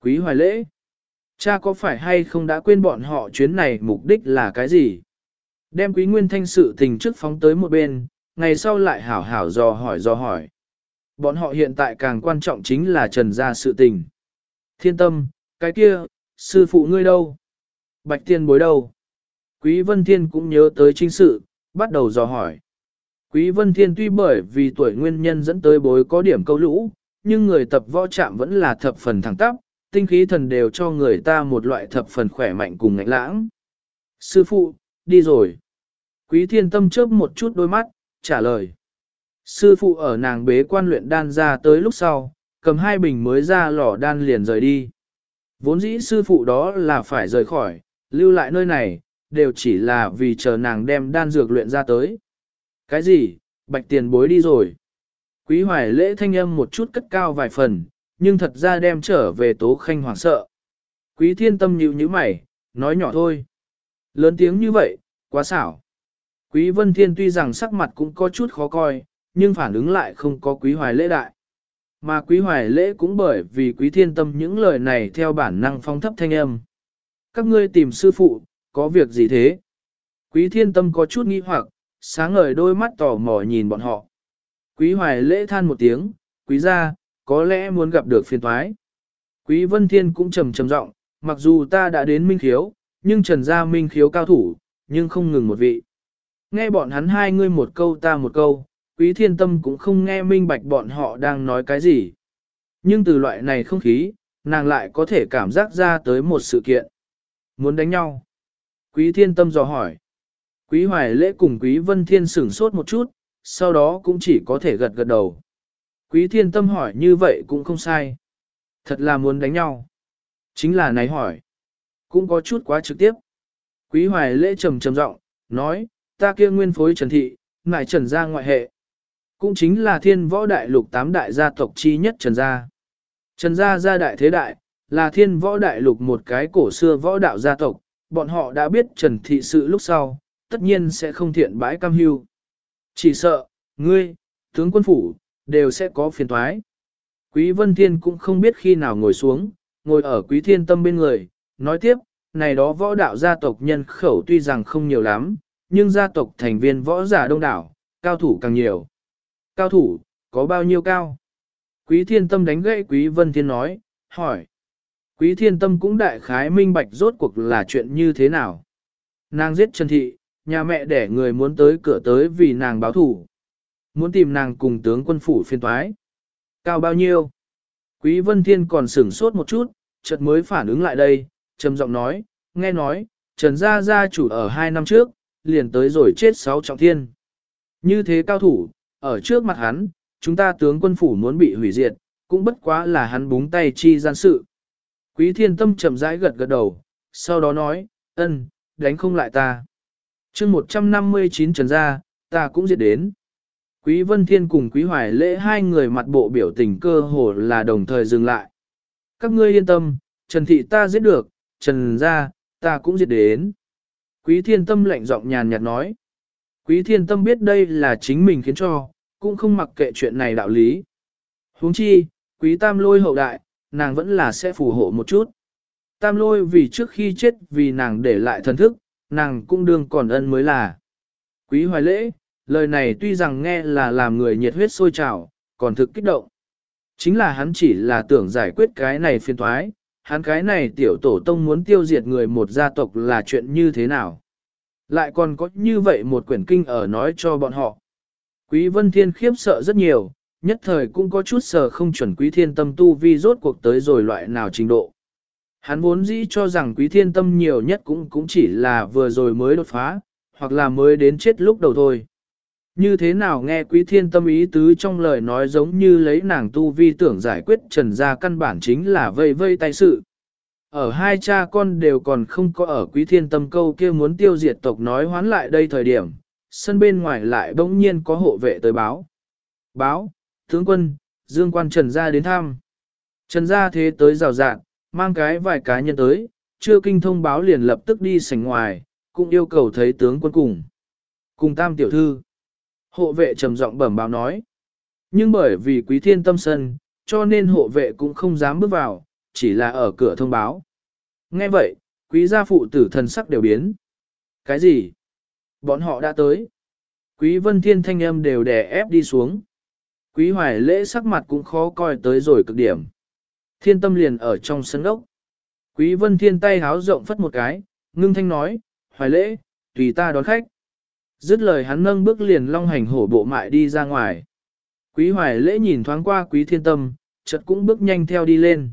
Quý Hoài Lễ, cha có phải hay không đã quên bọn họ chuyến này mục đích là cái gì? Đem Quý Nguyên Thanh sự tình trước phóng tới một bên, ngày sau lại hảo hảo dò hỏi dò hỏi. Bọn họ hiện tại càng quan trọng chính là trần gia sự tình. Thiên tâm, cái kia, sư phụ ngươi đâu? Bạch tiên bối đâu? Quý Vân Thiên cũng nhớ tới chính sự, bắt đầu dò hỏi. Quý Vân Thiên tuy bởi vì tuổi nguyên nhân dẫn tới bối có điểm câu lũ, nhưng người tập võ chạm vẫn là thập phần thẳng tắp, tinh khí thần đều cho người ta một loại thập phần khỏe mạnh cùng ngạnh lãng. Sư phụ, đi rồi. Quý thiên tâm chớp một chút đôi mắt, trả lời. Sư phụ ở nàng bế quan luyện đan ra tới lúc sau, cầm hai bình mới ra lò đan liền rời đi. Vốn dĩ sư phụ đó là phải rời khỏi, lưu lại nơi này, đều chỉ là vì chờ nàng đem đan dược luyện ra tới. Cái gì, bạch tiền bối đi rồi. Quý hoài lễ thanh âm một chút cất cao vài phần, nhưng thật ra đem trở về tố khanh hoảng sợ. Quý thiên tâm nhịu như mày, nói nhỏ thôi. Lớn tiếng như vậy, quá xảo. Quý vân thiên tuy rằng sắc mặt cũng có chút khó coi, nhưng phản ứng lại không có quý hoài lễ đại. Mà quý hoài lễ cũng bởi vì quý thiên tâm những lời này theo bản năng phong thấp thanh âm. Các ngươi tìm sư phụ, có việc gì thế? Quý thiên tâm có chút nghi hoặc, sáng ngời đôi mắt tò mò nhìn bọn họ. Quý hoài lễ than một tiếng, quý gia, có lẽ muốn gặp được phiền thoái. Quý vân thiên cũng trầm trầm giọng, mặc dù ta đã đến minh khiếu, nhưng trần gia minh khiếu cao thủ, nhưng không ngừng một vị. Nghe bọn hắn hai ngươi một câu ta một câu, quý thiên tâm cũng không nghe minh bạch bọn họ đang nói cái gì. Nhưng từ loại này không khí, nàng lại có thể cảm giác ra tới một sự kiện. Muốn đánh nhau. Quý thiên tâm dò hỏi. Quý hoài lễ cùng quý vân thiên sửng sốt một chút, sau đó cũng chỉ có thể gật gật đầu. Quý thiên tâm hỏi như vậy cũng không sai. Thật là muốn đánh nhau. Chính là này hỏi. Cũng có chút quá trực tiếp. Quý hoài lễ trầm trầm giọng nói, ta kia nguyên phối trần thị, ngại trần gia ngoại hệ. Cũng chính là thiên võ đại lục tám đại gia tộc chi nhất trần gia. Trần gia gia đại thế đại, là thiên võ đại lục một cái cổ xưa võ đạo gia tộc, bọn họ đã biết trần thị sự lúc sau, tất nhiên sẽ không thiện bãi cam hưu. Chỉ sợ, ngươi, tướng quân phủ, đều sẽ có phiền thoái. Quý Vân Thiên cũng không biết khi nào ngồi xuống, ngồi ở Quý Thiên Tâm bên người, nói tiếp, này đó võ đạo gia tộc nhân khẩu tuy rằng không nhiều lắm, nhưng gia tộc thành viên võ giả đông đảo, cao thủ càng nhiều. Cao thủ, có bao nhiêu cao? Quý Thiên Tâm đánh gãy Quý Vân Thiên nói, hỏi. Quý Thiên Tâm cũng đại khái minh bạch rốt cuộc là chuyện như thế nào. Nàng giết Trần Thị, nhà mẹ để người muốn tới cửa tới vì nàng báo thủ. Muốn tìm nàng cùng tướng quân phủ phiên toái. Cao bao nhiêu? Quý Vân Thiên còn sửng sốt một chút, chợt mới phản ứng lại đây, trầm giọng nói, nghe nói, Trần Gia Gia chủ ở hai năm trước, liền tới rồi chết sáu trọng thiên. Như thế cao thủ, ở trước mặt hắn, chúng ta tướng quân phủ muốn bị hủy diệt, cũng bất quá là hắn búng tay chi gian sự. Quý thiên tâm chậm rãi gật gật đầu, sau đó nói, ân, đánh không lại ta chương 159 trần gia, ta cũng diệt đến. Quý Vân Thiên cùng Quý Hoài lễ hai người mặt bộ biểu tình cơ hồ là đồng thời dừng lại. Các ngươi yên tâm, Trần Thị ta giết được, Trần gia, ta cũng diệt đến. Quý Thiên Tâm lạnh giọng nhàn nhạt nói. Quý Thiên Tâm biết đây là chính mình khiến cho, cũng không mặc kệ chuyện này đạo lý. huống chi, Quý Tam lôi hậu đại, nàng vẫn là sẽ phù hộ một chút. Tam lôi vì trước khi chết vì nàng để lại thần thức, nàng cũng đương còn ân mới là. Quý hoài lễ, lời này tuy rằng nghe là làm người nhiệt huyết sôi trào, còn thực kích động. Chính là hắn chỉ là tưởng giải quyết cái này phiền thoái, hắn cái này tiểu tổ tông muốn tiêu diệt người một gia tộc là chuyện như thế nào. Lại còn có như vậy một quyển kinh ở nói cho bọn họ. Quý vân thiên khiếp sợ rất nhiều, nhất thời cũng có chút sợ không chuẩn quý thiên tâm tu vi rốt cuộc tới rồi loại nào trình độ. Hắn vốn dĩ cho rằng quý thiên tâm nhiều nhất cũng cũng chỉ là vừa rồi mới đột phá, hoặc là mới đến chết lúc đầu thôi. Như thế nào nghe quý thiên tâm ý tứ trong lời nói giống như lấy nàng tu vi tưởng giải quyết trần gia căn bản chính là vây vây tay sự. Ở hai cha con đều còn không có ở quý thiên tâm câu kia muốn tiêu diệt tộc nói hoán lại đây thời điểm, sân bên ngoài lại bỗng nhiên có hộ vệ tới báo. Báo, tướng quân, dương quan trần gia đến thăm. Trần gia thế tới rào rạng, mang cái vài cá nhân tới, chưa kinh thông báo liền lập tức đi sảnh ngoài, cũng yêu cầu thấy tướng quân cùng. Cùng tam tiểu thư. Hộ vệ trầm giọng bẩm báo nói. Nhưng bởi vì quý thiên tâm sân, cho nên hộ vệ cũng không dám bước vào, chỉ là ở cửa thông báo. Nghe vậy, quý gia phụ tử thần sắc đều biến. Cái gì? Bọn họ đã tới. Quý vân thiên thanh âm đều đè ép đi xuống. Quý hoài lễ sắc mặt cũng khó coi tới rồi cực điểm. Thiên tâm liền ở trong sân ốc. Quý vân thiên tay háo rộng phất một cái, ngưng thanh nói, hoài lễ, tùy ta đón khách. Dứt lời hắn nâng bước liền long hành hổ bộ mại đi ra ngoài. Quý hoài lễ nhìn thoáng qua quý thiên tâm, chợt cũng bước nhanh theo đi lên.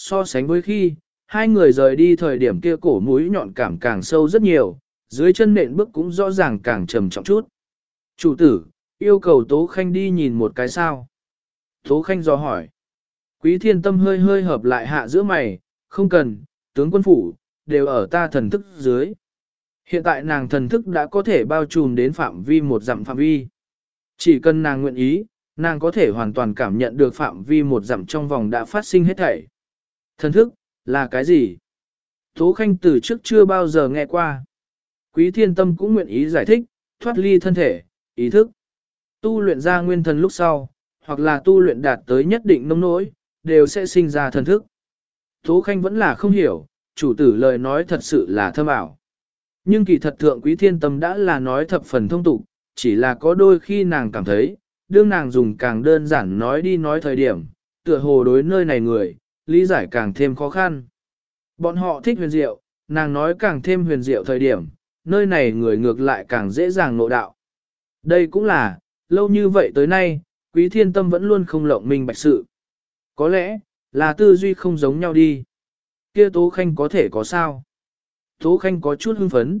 So sánh với khi, hai người rời đi thời điểm kia cổ mũi nhọn cảm càng sâu rất nhiều, dưới chân nện bước cũng rõ ràng càng trầm trọng chút. Chủ tử, yêu cầu Tố Khanh đi nhìn một cái sao. Tố Khanh do hỏi. Quý thiên tâm hơi hơi hợp lại hạ giữa mày, không cần, tướng quân phủ, đều ở ta thần thức dưới. Hiện tại nàng thần thức đã có thể bao trùm đến phạm vi một dặm phạm vi. Chỉ cần nàng nguyện ý, nàng có thể hoàn toàn cảm nhận được phạm vi một dặm trong vòng đã phát sinh hết thảy. Thần thức, là cái gì? Tố Khanh từ trước chưa bao giờ nghe qua. Quý thiên tâm cũng nguyện ý giải thích, thoát ly thân thể, ý thức. Tu luyện ra nguyên thần lúc sau, hoặc là tu luyện đạt tới nhất định nông nỗi, đều sẽ sinh ra thần thức. Tố Khanh vẫn là không hiểu, chủ tử lời nói thật sự là thâm ảo. Nhưng kỳ thật thượng quý thiên tâm đã là nói thập phần thông tục, chỉ là có đôi khi nàng cảm thấy, đương nàng dùng càng đơn giản nói đi nói thời điểm, tựa hồ đối nơi này người, lý giải càng thêm khó khăn. Bọn họ thích huyền diệu, nàng nói càng thêm huyền diệu thời điểm, nơi này người ngược lại càng dễ dàng nộ đạo. Đây cũng là, lâu như vậy tới nay, quý thiên tâm vẫn luôn không lộng minh bạch sự. Có lẽ, là tư duy không giống nhau đi. Kia Tố Khanh có thể có sao? Tố Khanh có chút hưng phấn.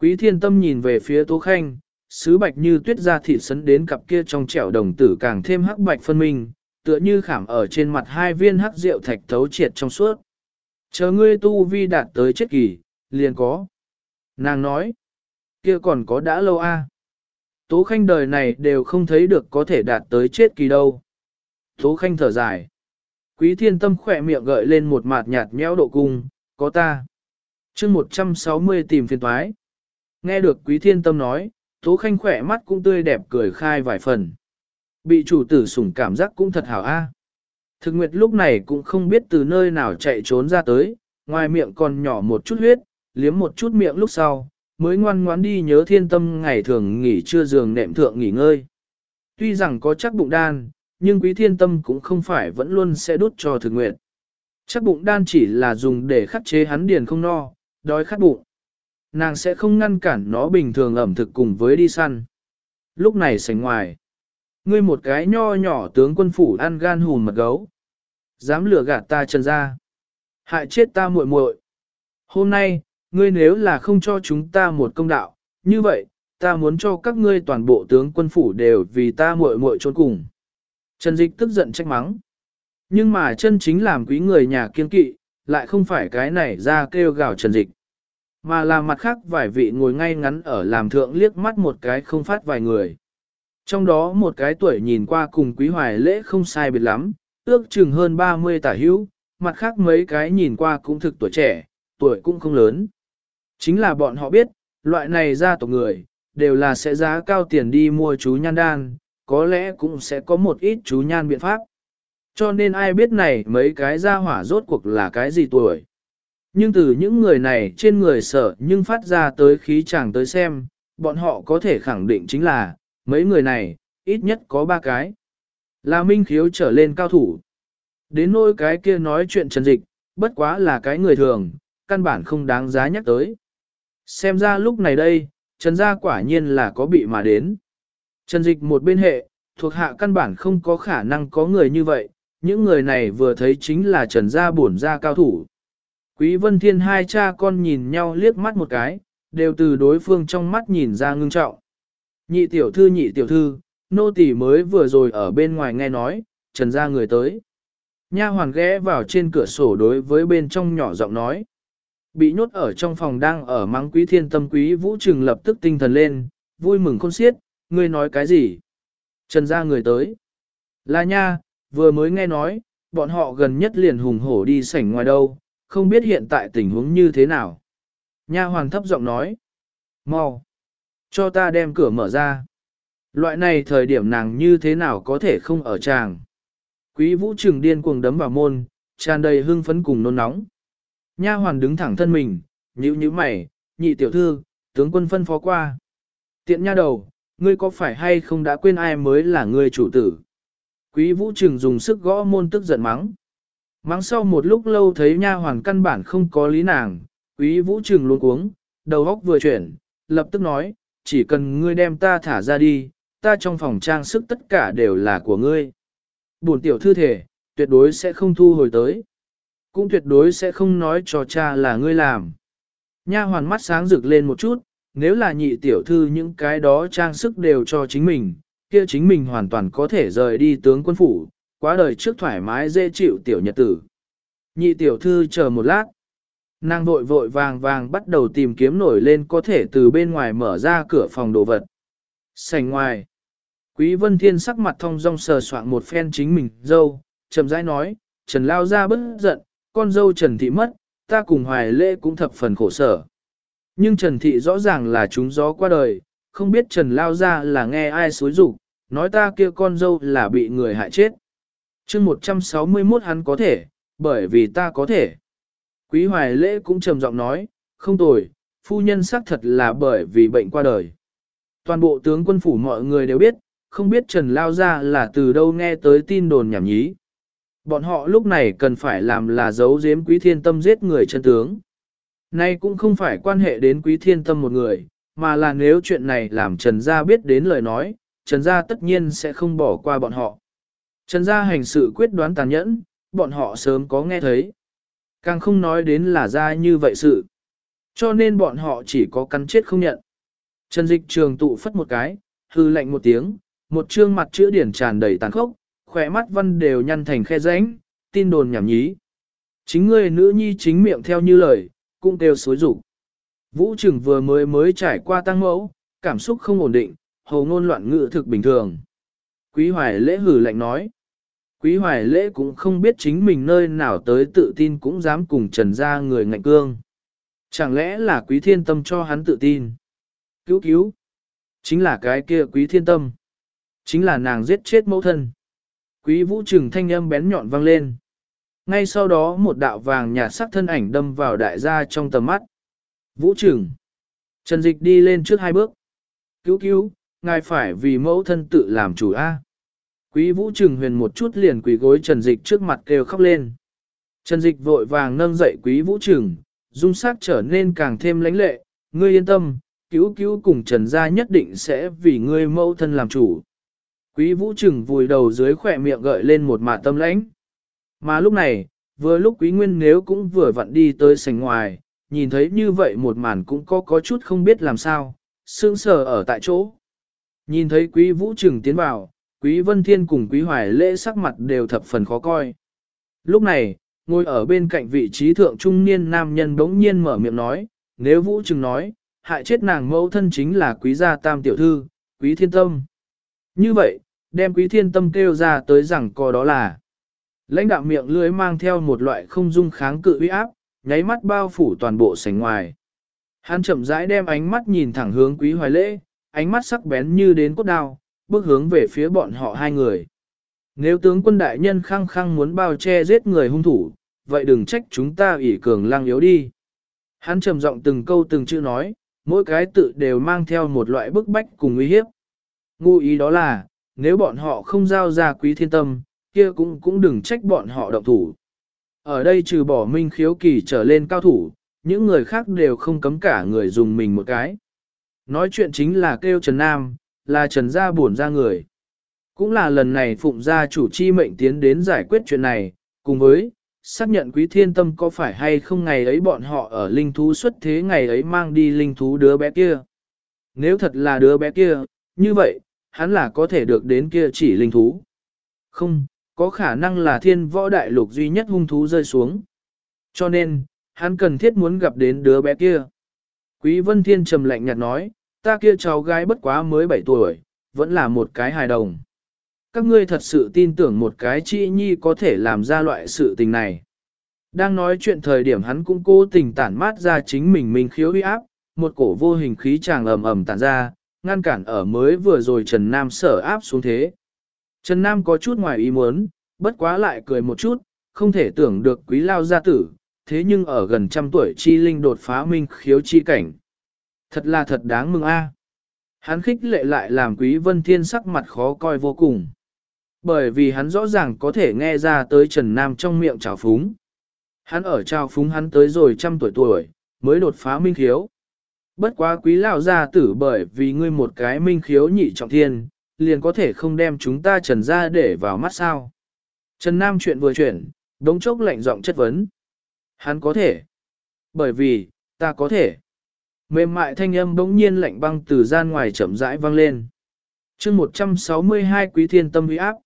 Quý thiên tâm nhìn về phía Tố Khanh, sứ bạch như tuyết ra thịt sấn đến cặp kia trong trẻo đồng tử càng thêm hắc bạch phân minh, tựa như khảm ở trên mặt hai viên hắc rượu thạch thấu triệt trong suốt. Chờ ngươi tu vi đạt tới chết kỳ, liền có. Nàng nói, kia còn có đã lâu a Tố Khanh đời này đều không thấy được có thể đạt tới chết kỳ đâu. Tố Khanh thở dài. Quý thiên tâm khỏe miệng gợi lên một mạt nhạt nhẽo độ cung, có ta. chương 160 tìm phiền toái. Nghe được quý thiên tâm nói, Tố Khanh khỏe mắt cũng tươi đẹp cười khai vài phần. Bị chủ tử sủng cảm giác cũng thật hảo a. À. Thực nguyệt lúc này cũng không biết từ nơi nào chạy trốn ra tới, ngoài miệng còn nhỏ một chút huyết, liếm một chút miệng lúc sau, mới ngoan ngoãn đi nhớ thiên tâm ngày thường nghỉ trưa giường nệm thượng nghỉ ngơi. Tuy rằng có chắc bụng đan, nhưng quý thiên tâm cũng không phải vẫn luôn sẽ đốt cho thực nguyện. Chắc bụng đan chỉ là dùng để khắc chế hắn điền không no, đói khát bụng. Nàng sẽ không ngăn cản nó bình thường ẩm thực cùng với đi săn. Lúc này sánh ngoài. Ngươi một cái nho nhỏ tướng quân phủ ăn gan hùn mật gấu. Dám lừa gạt ta trần ra. Hại chết ta muội muội. Hôm nay, ngươi nếu là không cho chúng ta một công đạo, như vậy, ta muốn cho các ngươi toàn bộ tướng quân phủ đều vì ta muội muội trốn cùng. Trần Dịch tức giận trách mắng. Nhưng mà chân chính làm quý người nhà kiên kỵ, lại không phải cái này ra kêu gào Trần Dịch. Mà là mặt khác vài vị ngồi ngay ngắn ở làm thượng liếc mắt một cái không phát vài người. Trong đó một cái tuổi nhìn qua cùng quý hoài lễ không sai biệt lắm, ước chừng hơn 30 tả hữu, mặt khác mấy cái nhìn qua cũng thực tuổi trẻ, tuổi cũng không lớn. Chính là bọn họ biết, loại này ra tộc người, đều là sẽ giá cao tiền đi mua chú nhan đan, có lẽ cũng sẽ có một ít chú nhan biện pháp. Cho nên ai biết này mấy cái ra hỏa rốt cuộc là cái gì tuổi. Nhưng từ những người này trên người sở nhưng phát ra tới khí chàng tới xem, bọn họ có thể khẳng định chính là, mấy người này, ít nhất có ba cái. Là minh khiếu trở lên cao thủ. Đến nỗi cái kia nói chuyện trần dịch, bất quá là cái người thường, căn bản không đáng giá nhắc tới. Xem ra lúc này đây, Trần Gia quả nhiên là có bị mà đến. Trần Dịch một bên hệ, thuộc hạ căn bản không có khả năng có người như vậy, những người này vừa thấy chính là Trần Gia bổn gia cao thủ. Quý Vân Thiên hai cha con nhìn nhau liếc mắt một cái, đều từ đối phương trong mắt nhìn ra ngưng trọng. Nhị tiểu thư nhị tiểu thư, nô tỳ mới vừa rồi ở bên ngoài nghe nói, Trần Gia người tới. Nha hoàn ghé vào trên cửa sổ đối với bên trong nhỏ giọng nói. Bị nhốt ở trong phòng đang ở mắng quý thiên tâm quý vũ trừng lập tức tinh thần lên, vui mừng khôn xiết, ngươi nói cái gì? Trần ra người tới. Là nha, vừa mới nghe nói, bọn họ gần nhất liền hùng hổ đi sảnh ngoài đâu, không biết hiện tại tình huống như thế nào. Nha hoàn thấp giọng nói. mau, cho ta đem cửa mở ra. Loại này thời điểm nàng như thế nào có thể không ở tràng. Quý vũ trừng điên cuồng đấm vào môn, tràn đầy hưng phấn cùng nôn nóng. Nha hoàn đứng thẳng thân mình, nhíu nhíu mày, nhị tiểu thư, tướng quân phân phó qua. Tiện nha đầu, ngươi có phải hay không đã quên ai mới là ngươi chủ tử? Quý vũ trừng dùng sức gõ môn tức giận mắng. Mắng sau một lúc lâu thấy nha hoàn căn bản không có lý nàng, quý vũ trừng luôn cuống, đầu óc vừa chuyển, lập tức nói, chỉ cần ngươi đem ta thả ra đi, ta trong phòng trang sức tất cả đều là của ngươi. Bổn tiểu thư thể, tuyệt đối sẽ không thu hồi tới. cũng tuyệt đối sẽ không nói cho cha là ngươi làm. Nha hoàn mắt sáng rực lên một chút, nếu là nhị tiểu thư những cái đó trang sức đều cho chính mình, kia chính mình hoàn toàn có thể rời đi tướng quân phủ, quá đời trước thoải mái dễ chịu tiểu nhật tử. Nhị tiểu thư chờ một lát. Nàng vội vội vàng vàng bắt đầu tìm kiếm nổi lên có thể từ bên ngoài mở ra cửa phòng đồ vật. Sành ngoài. Quý Vân Thiên sắc mặt thông dong sờ soạn một phen chính mình, dâu, chậm rãi nói, Trần Lao ra bất giận, con dâu Trần Thị mất, ta cùng hoài lễ cũng thập phần khổ sở. Nhưng Trần Thị rõ ràng là chúng gió qua đời, không biết Trần Lao ra là nghe ai xối rủ, nói ta kia con dâu là bị người hại chết. chương 161 hắn có thể, bởi vì ta có thể. Quý hoài lễ cũng trầm giọng nói, không tồi, phu nhân xác thật là bởi vì bệnh qua đời. Toàn bộ tướng quân phủ mọi người đều biết, không biết Trần Lao Gia là từ đâu nghe tới tin đồn nhảm nhí. Bọn họ lúc này cần phải làm là giấu giếm quý thiên tâm giết người chân tướng. Nay cũng không phải quan hệ đến quý thiên tâm một người, mà là nếu chuyện này làm Trần Gia biết đến lời nói, Trần Gia tất nhiên sẽ không bỏ qua bọn họ. Trần Gia hành sự quyết đoán tàn nhẫn, bọn họ sớm có nghe thấy. Càng không nói đến là ra như vậy sự. Cho nên bọn họ chỉ có cắn chết không nhận. Trần dịch trường tụ phất một cái, hư lạnh một tiếng, một trương mặt chữ điển tràn đầy tàn khốc, khỏe mắt văn đều nhăn thành khe rãnh, tin đồn nhảm nhí. Chính ngươi nữ nhi chính miệng theo như lời, cũng đều xối rủ. Vũ trưởng vừa mới mới trải qua tăng mẫu, cảm xúc không ổn định, hầu ngôn loạn ngữ thực bình thường. Quý hoài lễ hử lạnh nói. Quý hoài lễ cũng không biết chính mình nơi nào tới tự tin cũng dám cùng trần ra người ngạnh cương. Chẳng lẽ là quý thiên tâm cho hắn tự tin? Cứu cứu! Chính là cái kia quý thiên tâm. Chính là nàng giết chết mẫu thân. Quý vũ trừng thanh âm bén nhọn vang lên. Ngay sau đó một đạo vàng nhạt sắc thân ảnh đâm vào đại gia trong tầm mắt. Vũ trừng. Trần dịch đi lên trước hai bước. Cứu cứu, ngài phải vì mẫu thân tự làm chủ A. Quý vũ trừng huyền một chút liền quỳ gối trần dịch trước mặt kêu khóc lên. Trần dịch vội vàng nâng dậy quý vũ trừng, dung sắc trở nên càng thêm lãnh lệ, ngươi yên tâm, cứu cứu cùng trần gia nhất định sẽ vì ngươi mẫu thân làm chủ. Quý vũ trừng vùi đầu dưới khỏe miệng gợi lên một mạ tâm lãnh. Mà lúc này, vừa lúc quý nguyên nếu cũng vừa vặn đi tới sảnh ngoài, nhìn thấy như vậy một màn cũng có có chút không biết làm sao, sương sờ ở tại chỗ. Nhìn thấy quý vũ trừng tiến vào, quý vân thiên cùng quý hoài lễ sắc mặt đều thập phần khó coi. Lúc này, ngồi ở bên cạnh vị trí thượng trung niên nam nhân bỗng nhiên mở miệng nói, nếu vũ trừng nói, hại chết nàng mẫu thân chính là quý gia tam tiểu thư, quý thiên tâm. Như vậy, đem quý thiên tâm kêu ra tới rằng co đó là lãnh đạo miệng lưới mang theo một loại không dung kháng cự uy áp, nháy mắt bao phủ toàn bộ sảnh ngoài. Hắn chậm rãi đem ánh mắt nhìn thẳng hướng quý hoài lễ, ánh mắt sắc bén như đến cốt đao, bước hướng về phía bọn họ hai người. Nếu tướng quân đại nhân khăng khăng muốn bao che giết người hung thủ, vậy đừng trách chúng ta ủy cường lăng yếu đi. Hắn trầm giọng từng câu từng chữ nói, mỗi cái tự đều mang theo một loại bức bách cùng uy hiếp. Ngụ ý đó là, nếu bọn họ không giao ra quý thiên tâm, kia cũng cũng đừng trách bọn họ động thủ. Ở đây trừ bỏ minh khiếu kỳ trở lên cao thủ, những người khác đều không cấm cả người dùng mình một cái. Nói chuyện chính là kêu Trần Nam, là Trần Gia buồn ra người. Cũng là lần này Phụng Gia chủ chi mệnh tiến đến giải quyết chuyện này, cùng với, xác nhận quý thiên tâm có phải hay không ngày ấy bọn họ ở linh thú xuất thế ngày ấy mang đi linh thú đứa bé kia. Nếu thật là đứa bé kia, như vậy, hắn là có thể được đến kia chỉ linh thú. Không, có khả năng là thiên võ đại lục duy nhất hung thú rơi xuống. Cho nên, hắn cần thiết muốn gặp đến đứa bé kia. Quý Vân Thiên trầm lạnh nhạt nói, ta kia cháu gái bất quá mới 7 tuổi, vẫn là một cái hài đồng. Các ngươi thật sự tin tưởng một cái chị nhi có thể làm ra loại sự tình này. Đang nói chuyện thời điểm hắn cũng cố tình tản mát ra chính mình mình khiếu uy áp, một cổ vô hình khí tràng ầm ầm tản ra, ngăn cản ở mới vừa rồi Trần Nam sở áp xuống thế. Trần Nam có chút ngoài ý muốn, bất quá lại cười một chút, không thể tưởng được quý lao gia tử, thế nhưng ở gần trăm tuổi chi linh đột phá minh khiếu chi cảnh. Thật là thật đáng mừng a. À. Hắn khích lệ lại làm quý vân thiên sắc mặt khó coi vô cùng. Bởi vì hắn rõ ràng có thể nghe ra tới Trần Nam trong miệng trào phúng. Hắn ở trào phúng hắn tới rồi trăm tuổi tuổi, mới đột phá minh khiếu. Bất quá quý lão gia tử bởi vì ngươi một cái minh khiếu nhị trọng thiên, liền có thể không đem chúng ta trần ra để vào mắt sao. Trần Nam chuyện vừa chuyển, đống chốc lạnh giọng chất vấn. Hắn có thể. Bởi vì, ta có thể. Mềm mại thanh âm bỗng nhiên lạnh băng từ gian ngoài chậm rãi vang lên. chương 162 quý thiên tâm huy áp.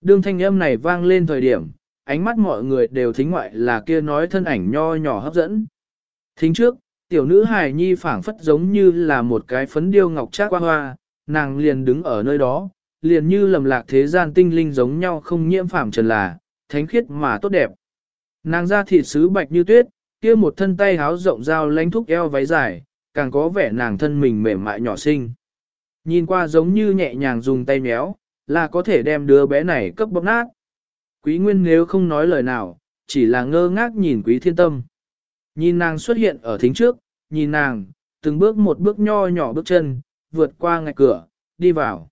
Đương thanh âm này vang lên thời điểm, ánh mắt mọi người đều thính ngoại là kia nói thân ảnh nho nhỏ hấp dẫn. Thính trước, tiểu nữ hài nhi phảng phất giống như là một cái phấn điêu ngọc trác qua hoa, nàng liền đứng ở nơi đó, liền như lầm lạc thế gian tinh linh giống nhau không nhiễm phàm trần là, thánh khiết mà tốt đẹp. Nàng da thịt sứ bạch như tuyết, kia một thân tay háo rộng dao lánh thúc eo váy dài, càng có vẻ nàng thân mình mềm mại nhỏ xinh. Nhìn qua giống như nhẹ nhàng dùng tay méo, là có thể đem đứa bé này cấp bóp nát. Quý Nguyên nếu không nói lời nào, chỉ là ngơ ngác nhìn Quý Thiên Tâm. Nhìn nàng xuất hiện ở thính trước, nhìn nàng, từng bước một bước nho nhỏ bước chân, vượt qua ngạch cửa, đi vào.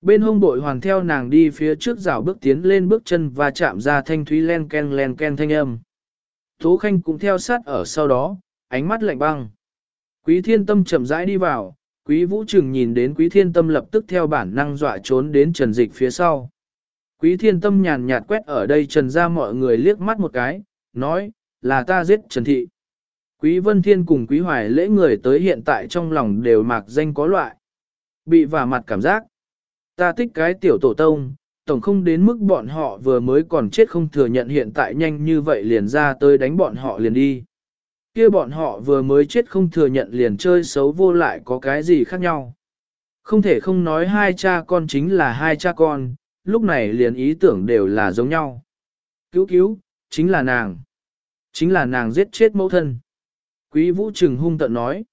Bên hông bội hoàn theo nàng đi phía trước rào bước tiến lên bước chân và chạm ra thanh thúy len ken len ken thanh âm. Tố Khanh cũng theo sát ở sau đó, ánh mắt lạnh băng. Quý thiên tâm chậm rãi đi vào, quý vũ trừng nhìn đến quý thiên tâm lập tức theo bản năng dọa trốn đến trần dịch phía sau. Quý thiên tâm nhàn nhạt quét ở đây trần ra mọi người liếc mắt một cái, nói, là ta giết trần thị. Quý vân thiên cùng quý hoài lễ người tới hiện tại trong lòng đều mạc danh có loại. Bị vả mặt cảm giác. Ta thích cái tiểu tổ tông, tổng không đến mức bọn họ vừa mới còn chết không thừa nhận hiện tại nhanh như vậy liền ra tới đánh bọn họ liền đi kia bọn họ vừa mới chết không thừa nhận liền chơi xấu vô lại có cái gì khác nhau. Không thể không nói hai cha con chính là hai cha con, lúc này liền ý tưởng đều là giống nhau. Cứu cứu, chính là nàng. Chính là nàng giết chết mẫu thân. Quý vũ trừng hung tận nói.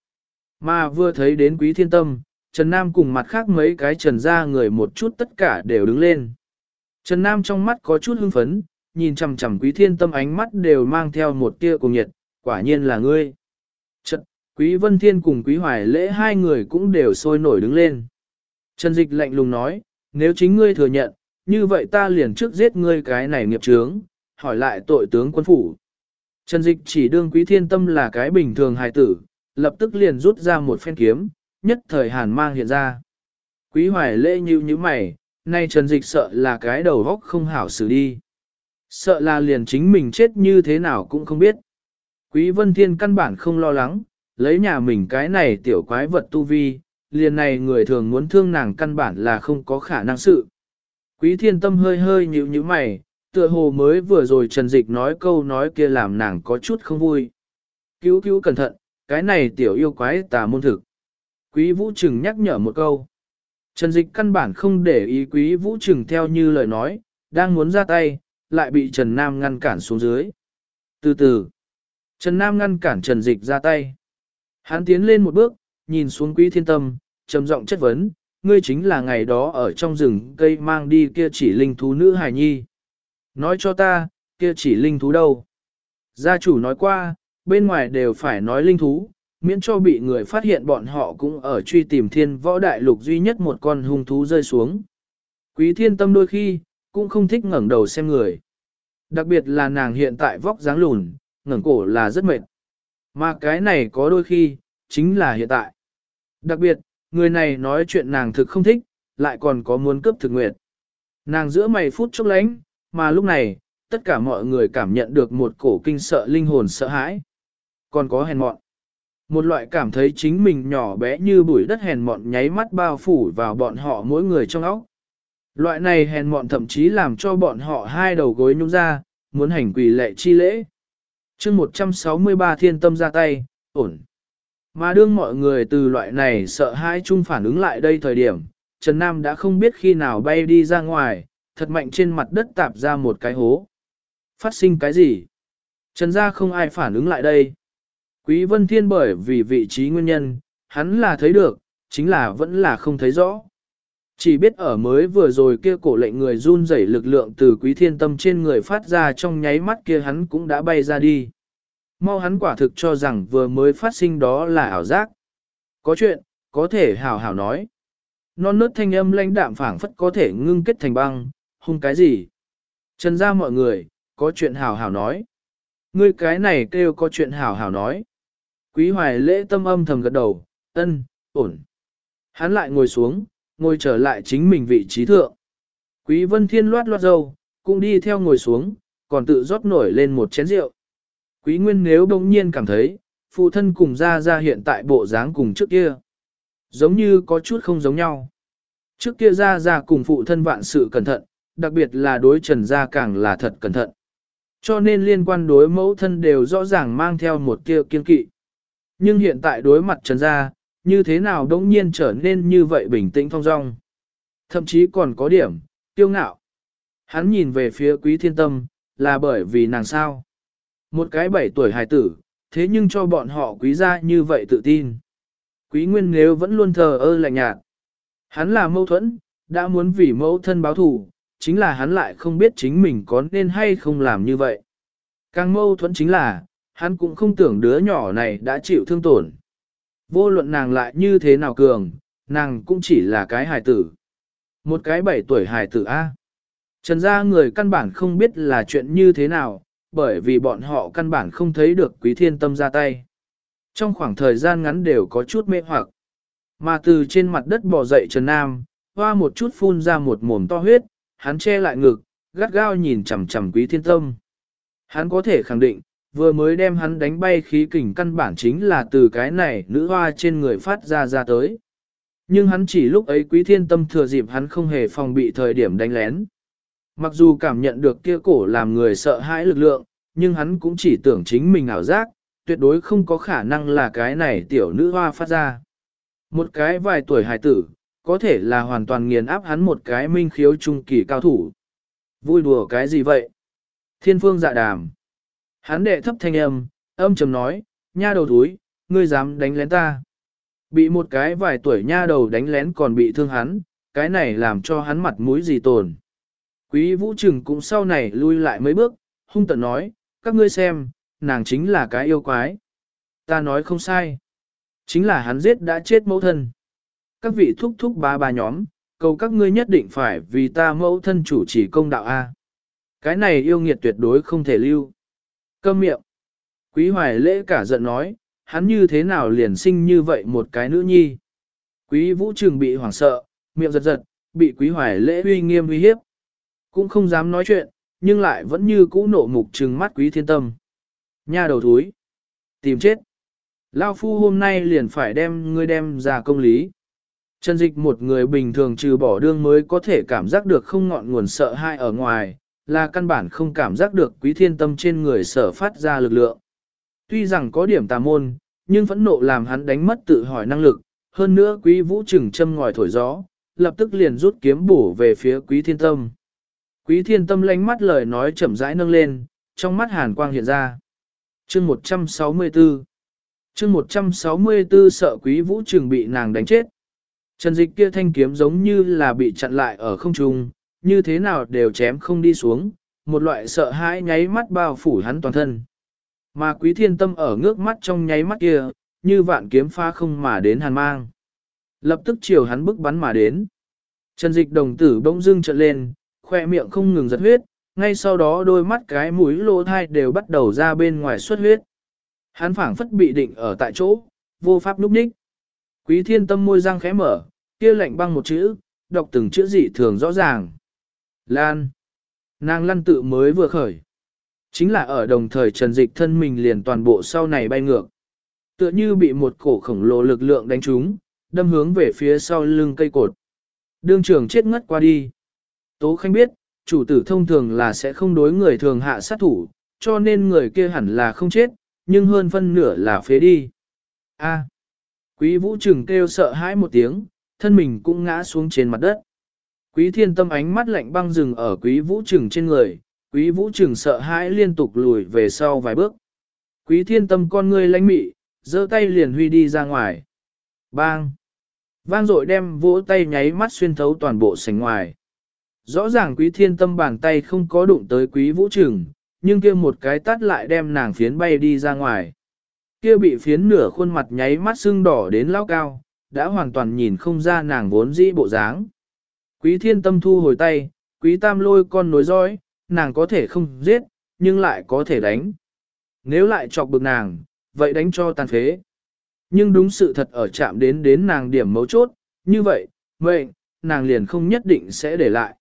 Mà vừa thấy đến quý thiên tâm, Trần Nam cùng mặt khác mấy cái trần ra người một chút tất cả đều đứng lên. Trần Nam trong mắt có chút hưng phấn, nhìn chằm chằm quý thiên tâm ánh mắt đều mang theo một tia cùng nhiệt, quả nhiên là ngươi. Trận, Quý Vân Thiên cùng Quý Hoài lễ hai người cũng đều sôi nổi đứng lên. Trần Dịch lạnh lùng nói, nếu chính ngươi thừa nhận, như vậy ta liền trước giết ngươi cái này nghiệp trướng, hỏi lại tội tướng quân phủ. Trần Dịch chỉ đương Quý Thiên Tâm là cái bình thường hài tử, lập tức liền rút ra một phen kiếm, nhất thời hàn mang hiện ra. Quý Hoài lễ như như mày, nay Trần Dịch sợ là cái đầu góc không hảo xử đi. Sợ là liền chính mình chết như thế nào cũng không biết. Quý Vân Thiên căn bản không lo lắng, lấy nhà mình cái này tiểu quái vật tu vi, liền này người thường muốn thương nàng căn bản là không có khả năng sự. Quý Thiên Tâm hơi hơi nhíu nhíu mày, tựa hồ mới vừa rồi Trần Dịch nói câu nói kia làm nàng có chút không vui. Cứu cứu cẩn thận, cái này tiểu yêu quái tà môn thực. Quý Vũ Trừng nhắc nhở một câu. Trần Dịch căn bản không để ý Quý Vũ Trừng theo như lời nói, đang muốn ra tay, lại bị Trần Nam ngăn cản xuống dưới. Từ từ, Trần Nam ngăn cản Trần Dịch ra tay. Hắn tiến lên một bước, nhìn xuống quý thiên tâm, trầm giọng chất vấn, ngươi chính là ngày đó ở trong rừng cây mang đi kia chỉ linh thú nữ hài nhi. Nói cho ta, kia chỉ linh thú đâu? Gia chủ nói qua, bên ngoài đều phải nói linh thú, miễn cho bị người phát hiện bọn họ cũng ở truy tìm thiên võ đại lục duy nhất một con hung thú rơi xuống. Quý thiên tâm đôi khi, cũng không thích ngẩng đầu xem người. Đặc biệt là nàng hiện tại vóc dáng lùn, ngẩng cổ là rất mệt. Mà cái này có đôi khi, chính là hiện tại. Đặc biệt, người này nói chuyện nàng thực không thích, lại còn có muốn cướp thực nguyện. Nàng giữa mày phút chốc lánh, mà lúc này, tất cả mọi người cảm nhận được một cổ kinh sợ linh hồn sợ hãi. Còn có hèn mọn. Một loại cảm thấy chính mình nhỏ bé như bụi đất hèn mọn nháy mắt bao phủ vào bọn họ mỗi người trong óc. Loại này hèn mọn thậm chí làm cho bọn họ hai đầu gối nhung ra, muốn hành quỳ lệ chi lễ chương 163 thiên tâm ra tay, ổn. Mà đương mọi người từ loại này sợ hãi chung phản ứng lại đây thời điểm, Trần Nam đã không biết khi nào bay đi ra ngoài, thật mạnh trên mặt đất tạp ra một cái hố. Phát sinh cái gì? Trần gia không ai phản ứng lại đây. Quý Vân Thiên bởi vì vị trí nguyên nhân, hắn là thấy được, chính là vẫn là không thấy rõ. Chỉ biết ở mới vừa rồi kia cổ lệnh người run rẩy lực lượng từ quý thiên tâm trên người phát ra trong nháy mắt kia hắn cũng đã bay ra đi. Mau hắn quả thực cho rằng vừa mới phát sinh đó là ảo giác. Có chuyện, có thể hào hào nói. Non nớt thanh âm lãnh đạm phảng phất có thể ngưng kết thành băng, hung cái gì? Trần ra mọi người, có chuyện hào hào nói. Ngươi cái này kêu có chuyện hào hào nói. Quý hoài lễ tâm âm thầm gật đầu, ân, ổn. Hắn lại ngồi xuống, ngồi trở lại chính mình vị trí thượng. Quý Vân Thiên loát loát dâu, cũng đi theo ngồi xuống, còn tự rót nổi lên một chén rượu. Quý Nguyên nếu đông nhiên cảm thấy, phụ thân cùng ra ra hiện tại bộ dáng cùng trước kia. Giống như có chút không giống nhau. Trước kia ra ra cùng phụ thân vạn sự cẩn thận, đặc biệt là đối trần gia càng là thật cẩn thận. Cho nên liên quan đối mẫu thân đều rõ ràng mang theo một kia kiên kỵ. Nhưng hiện tại đối mặt trần gia, như thế nào đống nhiên trở nên như vậy bình tĩnh thong dong. Thậm chí còn có điểm, tiêu ngạo. Hắn nhìn về phía quý thiên tâm, là bởi vì nàng sao. Một cái bảy tuổi hài tử, thế nhưng cho bọn họ quý gia như vậy tự tin. Quý nguyên nếu vẫn luôn thờ ơ lạnh nhạt. Hắn là mâu thuẫn, đã muốn vì mẫu thân báo thù, chính là hắn lại không biết chính mình có nên hay không làm như vậy. Càng mâu thuẫn chính là, hắn cũng không tưởng đứa nhỏ này đã chịu thương tổn. Vô luận nàng lại như thế nào cường, nàng cũng chỉ là cái hài tử. Một cái bảy tuổi hài tử A. Trần gia người căn bản không biết là chuyện như thế nào, bởi vì bọn họ căn bản không thấy được quý thiên tâm ra tay. Trong khoảng thời gian ngắn đều có chút mê hoặc. Mà từ trên mặt đất bò dậy Trần Nam, hoa một chút phun ra một mồm to huyết, hắn che lại ngực, gắt gao nhìn chằm chằm quý thiên tâm. Hắn có thể khẳng định, vừa mới đem hắn đánh bay khí kình căn bản chính là từ cái này nữ hoa trên người phát ra ra tới. Nhưng hắn chỉ lúc ấy quý thiên tâm thừa dịp hắn không hề phòng bị thời điểm đánh lén. Mặc dù cảm nhận được kia cổ làm người sợ hãi lực lượng, nhưng hắn cũng chỉ tưởng chính mình ảo giác, tuyệt đối không có khả năng là cái này tiểu nữ hoa phát ra. Một cái vài tuổi hài tử, có thể là hoàn toàn nghiền áp hắn một cái minh khiếu trung kỳ cao thủ. Vui đùa cái gì vậy? Thiên phương dạ đàm. Hắn đệ thấp thanh âm, âm trầm nói, nha đầu túi, ngươi dám đánh lén ta. Bị một cái vài tuổi nha đầu đánh lén còn bị thương hắn, cái này làm cho hắn mặt mũi gì tồn. Quý vũ trừng cũng sau này lui lại mấy bước, hung tận nói, các ngươi xem, nàng chính là cái yêu quái. Ta nói không sai. Chính là hắn giết đã chết mẫu thân. Các vị thúc thúc ba ba nhóm, cầu các ngươi nhất định phải vì ta mẫu thân chủ chỉ công đạo A. Cái này yêu nghiệt tuyệt đối không thể lưu. Câm miệng. Quý hoài lễ cả giận nói, hắn như thế nào liền sinh như vậy một cái nữ nhi. Quý vũ trường bị hoảng sợ, miệng giật giật, bị quý hoài lễ uy nghiêm uy hiếp. Cũng không dám nói chuyện, nhưng lại vẫn như cũ nộ mục trừng mắt quý thiên tâm. Nha đầu thúi. Tìm chết. Lao phu hôm nay liền phải đem ngươi đem ra công lý. Trần dịch một người bình thường trừ bỏ đương mới có thể cảm giác được không ngọn nguồn sợ hãi ở ngoài, là căn bản không cảm giác được quý thiên tâm trên người sở phát ra lực lượng. Tuy rằng có điểm tà môn, nhưng phẫn nộ làm hắn đánh mất tự hỏi năng lực, hơn nữa quý vũ trừng châm ngòi thổi gió, lập tức liền rút kiếm bổ về phía quý thiên tâm. Quý thiên tâm lánh mắt lời nói chậm rãi nâng lên, trong mắt hàn quang hiện ra. Chương 164 Chương 164 sợ quý vũ trừng bị nàng đánh chết. Trần dịch kia thanh kiếm giống như là bị chặn lại ở không trung, như thế nào đều chém không đi xuống, một loại sợ hãi nháy mắt bao phủ hắn toàn thân. Mà quý thiên tâm ở ngước mắt trong nháy mắt kia, như vạn kiếm pha không mà đến hàn mang. Lập tức chiều hắn bức bắn mà đến. Trần dịch đồng tử bỗng dưng trợn lên, khoe miệng không ngừng giật huyết, ngay sau đó đôi mắt cái mũi lỗ thai đều bắt đầu ra bên ngoài xuất huyết. Hắn phảng phất bị định ở tại chỗ, vô pháp núp ních. Quý thiên tâm môi răng khẽ mở, kia lạnh băng một chữ, đọc từng chữ dị thường rõ ràng. Lan. Nàng lăn tự mới vừa khởi. Chính là ở đồng thời trần dịch thân mình liền toàn bộ sau này bay ngược. Tựa như bị một cổ khổng lồ lực lượng đánh trúng, đâm hướng về phía sau lưng cây cột. Đương trường chết ngất qua đi. Tố Khanh biết, chủ tử thông thường là sẽ không đối người thường hạ sát thủ, cho nên người kia hẳn là không chết, nhưng hơn phân nửa là phế đi. A. Quý vũ trừng kêu sợ hãi một tiếng, thân mình cũng ngã xuống trên mặt đất. Quý thiên tâm ánh mắt lạnh băng rừng ở quý vũ trừng trên người, quý vũ trừng sợ hãi liên tục lùi về sau vài bước. Quý thiên tâm con ngươi lánh mị, giơ tay liền huy đi ra ngoài. Bang! Vang dội đem vỗ tay nháy mắt xuyên thấu toàn bộ sảnh ngoài. Rõ ràng quý thiên tâm bàn tay không có đụng tới quý vũ trừng, nhưng kia một cái tát lại đem nàng phiến bay đi ra ngoài. Kia bị phiến nửa khuôn mặt nháy mắt sưng đỏ đến lao cao, đã hoàn toàn nhìn không ra nàng vốn dĩ bộ dáng. Quý thiên tâm thu hồi tay, quý tam lôi con nối dõi, nàng có thể không giết, nhưng lại có thể đánh. Nếu lại chọc bực nàng, vậy đánh cho tàn phế. Nhưng đúng sự thật ở chạm đến đến nàng điểm mấu chốt, như vậy, mệnh, nàng liền không nhất định sẽ để lại.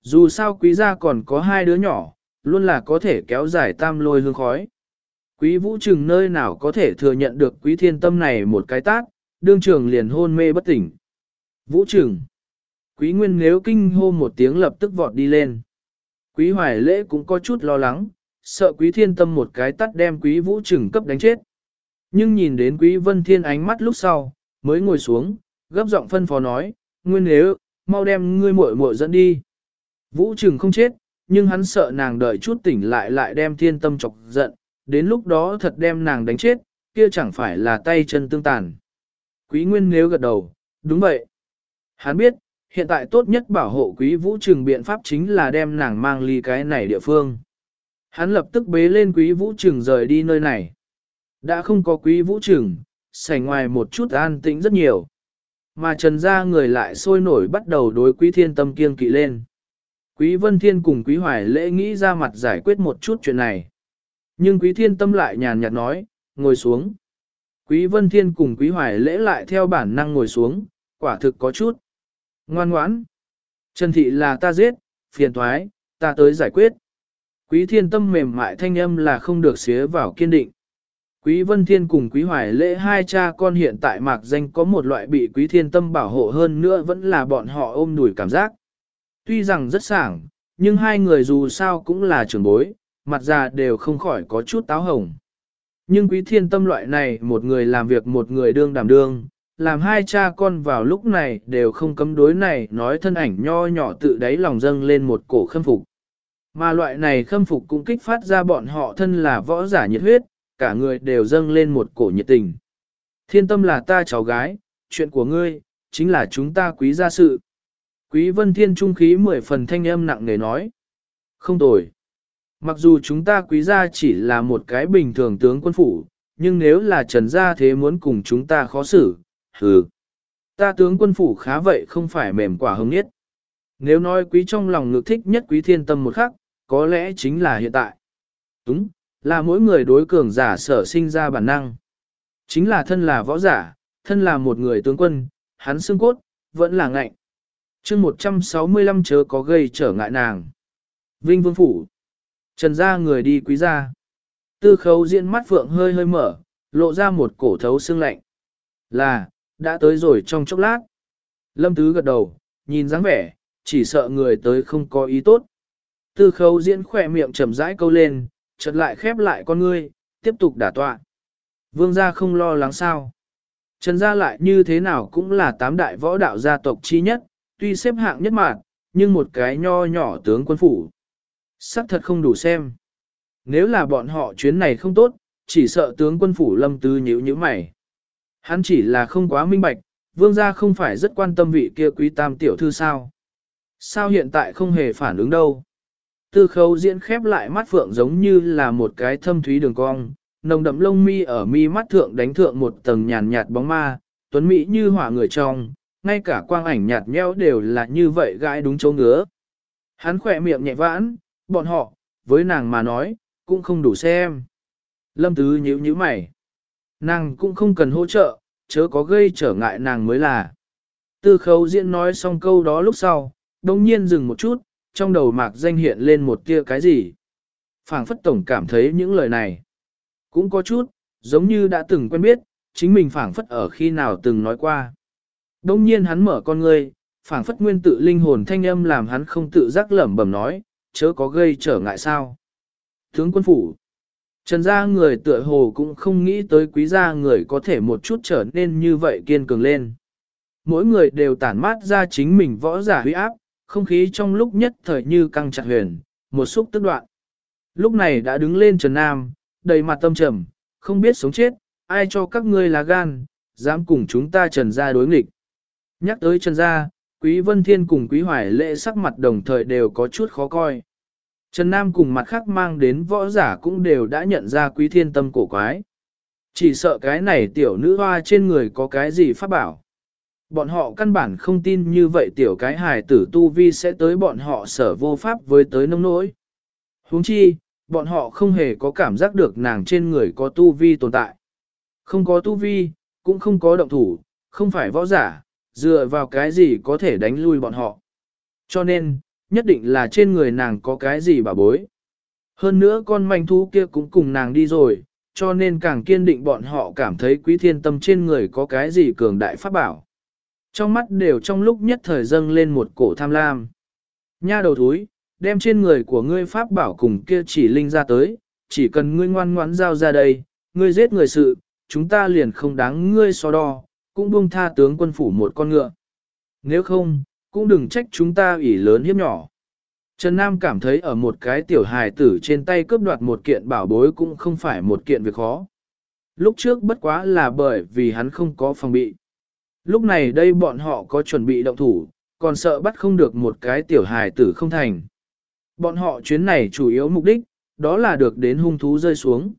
Dù sao quý gia còn có hai đứa nhỏ, luôn là có thể kéo dài tam lôi hương khói. Quý vũ trừng nơi nào có thể thừa nhận được quý thiên tâm này một cái tác, đương trường liền hôn mê bất tỉnh. Vũ trừng. Quý nguyên nếu kinh hô một tiếng lập tức vọt đi lên. Quý hoài lễ cũng có chút lo lắng, sợ quý thiên tâm một cái tắt đem quý vũ trừng cấp đánh chết. Nhưng nhìn đến quý vân thiên ánh mắt lúc sau, mới ngồi xuống, gấp giọng phân phó nói, nguyên nếu, mau đem ngươi muội muội dẫn đi. Vũ trừng không chết, nhưng hắn sợ nàng đợi chút tỉnh lại lại đem thiên tâm chọc giận, đến lúc đó thật đem nàng đánh chết, kia chẳng phải là tay chân tương tàn. Quý nguyên nếu gật đầu, đúng vậy. Hắn biết, hiện tại tốt nhất bảo hộ quý vũ trường biện pháp chính là đem nàng mang ly cái này địa phương. Hắn lập tức bế lên quý vũ trường rời đi nơi này. Đã không có quý vũ trường, sảnh ngoài một chút an tĩnh rất nhiều. Mà trần gia người lại sôi nổi bắt đầu đối quý thiên tâm kiêng kỵ lên. Quý vân thiên cùng quý hoài lễ nghĩ ra mặt giải quyết một chút chuyện này. Nhưng quý thiên tâm lại nhàn nhạt nói, ngồi xuống. Quý vân thiên cùng quý hoài lễ lại theo bản năng ngồi xuống, quả thực có chút. Ngoan ngoãn. Trần thị là ta giết, phiền thoái, ta tới giải quyết. Quý thiên tâm mềm mại thanh âm là không được xế vào kiên định. Quý Vân Thiên cùng Quý Hoài lễ hai cha con hiện tại mạc danh có một loại bị Quý Thiên Tâm bảo hộ hơn nữa vẫn là bọn họ ôm đùi cảm giác. Tuy rằng rất sảng, nhưng hai người dù sao cũng là trưởng bối, mặt già đều không khỏi có chút táo hồng. Nhưng Quý Thiên Tâm loại này một người làm việc một người đương đảm đương, làm hai cha con vào lúc này đều không cấm đối này nói thân ảnh nho nhỏ tự đáy lòng dâng lên một cổ khâm phục. Mà loại này khâm phục cũng kích phát ra bọn họ thân là võ giả nhiệt huyết, cả người đều dâng lên một cổ nhiệt tình. Thiên tâm là ta cháu gái, chuyện của ngươi, chính là chúng ta quý gia sự. Quý vân thiên trung khí mười phần thanh âm nặng nề nói. Không tồi. Mặc dù chúng ta quý gia chỉ là một cái bình thường tướng quân phủ, nhưng nếu là trần gia thế muốn cùng chúng ta khó xử, hừ. Ta tướng quân phủ khá vậy không phải mềm quả hứng nhất. Nếu nói quý trong lòng ngược thích nhất quý thiên tâm một khắc, có lẽ chính là hiện tại. Đúng, là mỗi người đối cường giả sở sinh ra bản năng. Chính là thân là võ giả, thân là một người tướng quân, hắn xương cốt, vẫn là ngạnh. chương 165 chớ có gây trở ngại nàng. Vinh Vương Phủ. Trần ra người đi quý gia. Tư khấu diện mắt phượng hơi hơi mở, lộ ra một cổ thấu xương lạnh. Là, đã tới rồi trong chốc lát. Lâm Tứ gật đầu, nhìn dáng vẻ, chỉ sợ người tới không có ý tốt. Tư khấu diễn khỏe miệng chậm rãi câu lên, chợt lại khép lại con ngươi, tiếp tục đả tọa. Vương gia không lo lắng sao. Trần gia lại như thế nào cũng là tám đại võ đạo gia tộc chi nhất, tuy xếp hạng nhất mạng, nhưng một cái nho nhỏ tướng quân phủ. Sắc thật không đủ xem. Nếu là bọn họ chuyến này không tốt, chỉ sợ tướng quân phủ lâm tư nhíu như mày. Hắn chỉ là không quá minh bạch, vương gia không phải rất quan tâm vị kia quý tam tiểu thư sao. Sao hiện tại không hề phản ứng đâu. Tư khấu diễn khép lại mắt phượng giống như là một cái thâm thúy đường cong, nồng đậm lông mi ở mi mắt thượng đánh thượng một tầng nhàn nhạt bóng ma, tuấn mỹ như hỏa người trong, ngay cả quang ảnh nhạt nhẽo đều là như vậy gãi đúng chỗ ngứa. Hắn khỏe miệng nhẹ vãn, bọn họ, với nàng mà nói, cũng không đủ xem. Lâm Tứ nhíu nhíu mày. Nàng cũng không cần hỗ trợ, chớ có gây trở ngại nàng mới là. Tư khấu diễn nói xong câu đó lúc sau, đồng nhiên dừng một chút, trong đầu mạc danh hiện lên một tia cái gì. Phảng phất tổng cảm thấy những lời này. Cũng có chút, giống như đã từng quen biết, chính mình phảng phất ở khi nào từng nói qua. Đông nhiên hắn mở con ngươi, phảng phất nguyên tự linh hồn thanh âm làm hắn không tự giác lẩm bẩm nói, chớ có gây trở ngại sao. Tướng quân phủ, trần gia người tựa hồ cũng không nghĩ tới quý gia người có thể một chút trở nên như vậy kiên cường lên. Mỗi người đều tản mát ra chính mình võ giả huy áp, không khí trong lúc nhất thời như căng chặt huyền, một xúc tức đoạn. Lúc này đã đứng lên Trần Nam, đầy mặt tâm trầm, không biết sống chết, ai cho các ngươi là gan, dám cùng chúng ta Trần gia đối nghịch. Nhắc tới Trần gia, Quý Vân Thiên cùng Quý Hoài lệ sắc mặt đồng thời đều có chút khó coi. Trần Nam cùng mặt khác mang đến võ giả cũng đều đã nhận ra Quý Thiên tâm cổ quái. Chỉ sợ cái này tiểu nữ hoa trên người có cái gì phát bảo. Bọn họ căn bản không tin như vậy tiểu cái hài tử tu vi sẽ tới bọn họ sở vô pháp với tới nông nỗi. huống chi, bọn họ không hề có cảm giác được nàng trên người có tu vi tồn tại. Không có tu vi, cũng không có động thủ, không phải võ giả, dựa vào cái gì có thể đánh lui bọn họ. Cho nên, nhất định là trên người nàng có cái gì bà bối. Hơn nữa con manh thú kia cũng cùng nàng đi rồi, cho nên càng kiên định bọn họ cảm thấy quý thiên tâm trên người có cái gì cường đại pháp bảo. Trong mắt đều trong lúc nhất thời dâng lên một cổ tham lam. Nha đầu thúi, đem trên người của ngươi pháp bảo cùng kia chỉ linh ra tới, chỉ cần ngươi ngoan ngoãn giao ra đây, ngươi giết người sự, chúng ta liền không đáng ngươi so đo, cũng buông tha tướng quân phủ một con ngựa. Nếu không, cũng đừng trách chúng ta ủy lớn hiếp nhỏ. Trần Nam cảm thấy ở một cái tiểu hài tử trên tay cướp đoạt một kiện bảo bối cũng không phải một kiện việc khó. Lúc trước bất quá là bởi vì hắn không có phòng bị. Lúc này đây bọn họ có chuẩn bị động thủ, còn sợ bắt không được một cái tiểu hài tử không thành. Bọn họ chuyến này chủ yếu mục đích, đó là được đến hung thú rơi xuống.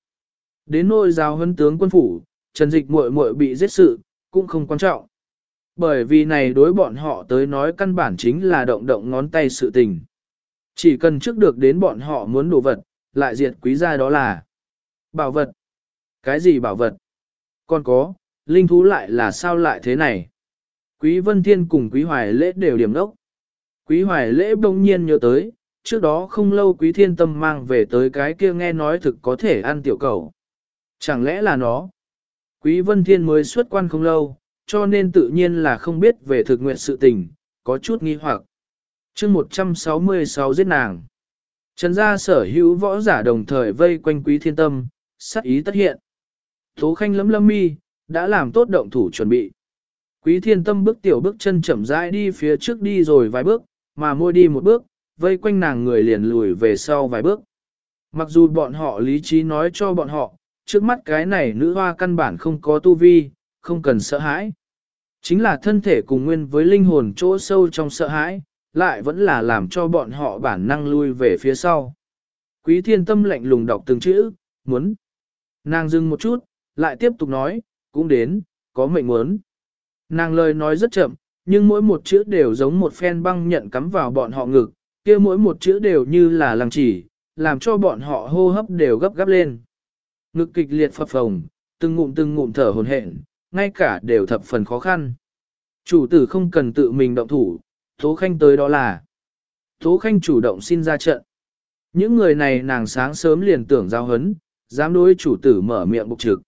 Đến nôi giáo huấn tướng quân phủ, Trần Dịch muội muội bị giết sự, cũng không quan trọng. Bởi vì này đối bọn họ tới nói căn bản chính là động động ngón tay sự tình. Chỉ cần trước được đến bọn họ muốn đồ vật, lại diệt quý gia đó là bảo vật. Cái gì bảo vật? Còn có, linh thú lại là sao lại thế này? Quý Vân Thiên cùng Quý Hoài Lễ đều điểm đốc. Quý Hoài Lễ bỗng nhiên nhớ tới, trước đó không lâu Quý Thiên Tâm mang về tới cái kia nghe nói thực có thể ăn tiểu cầu. Chẳng lẽ là nó? Quý Vân Thiên mới xuất quan không lâu, cho nên tự nhiên là không biết về thực nguyện sự tình, có chút nghi hoặc. chương 166 giết nàng. Trần gia sở hữu võ giả đồng thời vây quanh quý thiên tâm, sát ý tất hiện. Tố khanh lấm lâm mi, đã làm tốt động thủ chuẩn bị. Quý thiên tâm bước tiểu bước chân chậm rãi đi phía trước đi rồi vài bước, mà môi đi một bước, vây quanh nàng người liền lùi về sau vài bước. Mặc dù bọn họ lý trí nói cho bọn họ, trước mắt cái này nữ hoa căn bản không có tu vi, không cần sợ hãi. Chính là thân thể cùng nguyên với linh hồn chỗ sâu trong sợ hãi, lại vẫn là làm cho bọn họ bản năng lui về phía sau. Quý thiên tâm lạnh lùng đọc từng chữ, muốn. Nàng dừng một chút, lại tiếp tục nói, cũng đến, có mệnh muốn. Nàng lời nói rất chậm, nhưng mỗi một chữ đều giống một phen băng nhận cắm vào bọn họ ngực, kia mỗi một chữ đều như là lăng chỉ, làm cho bọn họ hô hấp đều gấp gáp lên. Ngực kịch liệt phập phồng, từng ngụm từng ngụm thở hồn hển, ngay cả đều thập phần khó khăn. Chủ tử không cần tự mình động thủ, Tố Khanh tới đó là. Tố Khanh chủ động xin ra trận. Những người này nàng sáng sớm liền tưởng giao hấn, dám đối chủ tử mở miệng bục trực.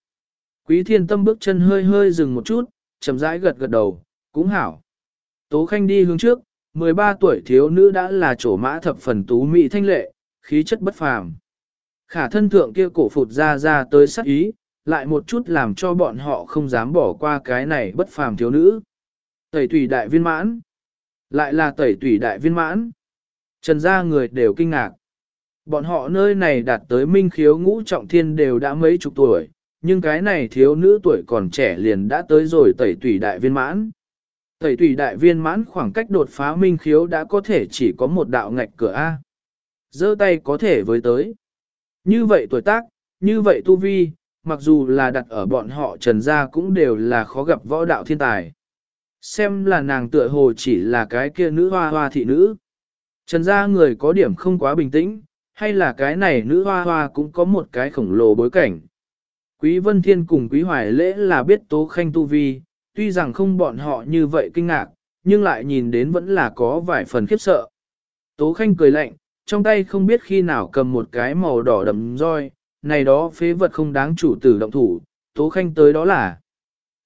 Quý thiên tâm bước chân hơi hơi dừng một chút, chậm rãi gật gật đầu, cũng hảo. Tố Khanh đi hướng trước, 13 tuổi thiếu nữ đã là chỗ mã thập phần tú mỹ thanh lệ, khí chất bất phàm. Khả thân thượng kia cổ phụt ra ra tới sắc ý, lại một chút làm cho bọn họ không dám bỏ qua cái này bất phàm thiếu nữ. Tẩy tùy đại viên mãn. Lại là tẩy tùy đại viên mãn. Trần gia người đều kinh ngạc. Bọn họ nơi này đạt tới minh khiếu ngũ trọng thiên đều đã mấy chục tuổi, nhưng cái này thiếu nữ tuổi còn trẻ liền đã tới rồi tẩy tùy đại viên mãn. Tẩy tùy đại viên mãn khoảng cách đột phá minh khiếu đã có thể chỉ có một đạo ngạch cửa A. giơ tay có thể với tới. Như vậy tuổi tác, như vậy tu vi, mặc dù là đặt ở bọn họ trần gia cũng đều là khó gặp võ đạo thiên tài. Xem là nàng tựa hồ chỉ là cái kia nữ hoa hoa thị nữ. Trần gia người có điểm không quá bình tĩnh, hay là cái này nữ hoa hoa cũng có một cái khổng lồ bối cảnh. Quý Vân Thiên cùng Quý Hoài Lễ là biết Tố Khanh tu vi, tuy rằng không bọn họ như vậy kinh ngạc, nhưng lại nhìn đến vẫn là có vài phần khiếp sợ. Tố Khanh cười lạnh, trong tay không biết khi nào cầm một cái màu đỏ đậm roi, này đó phế vật không đáng chủ tử động thủ, Tố Khanh tới đó là.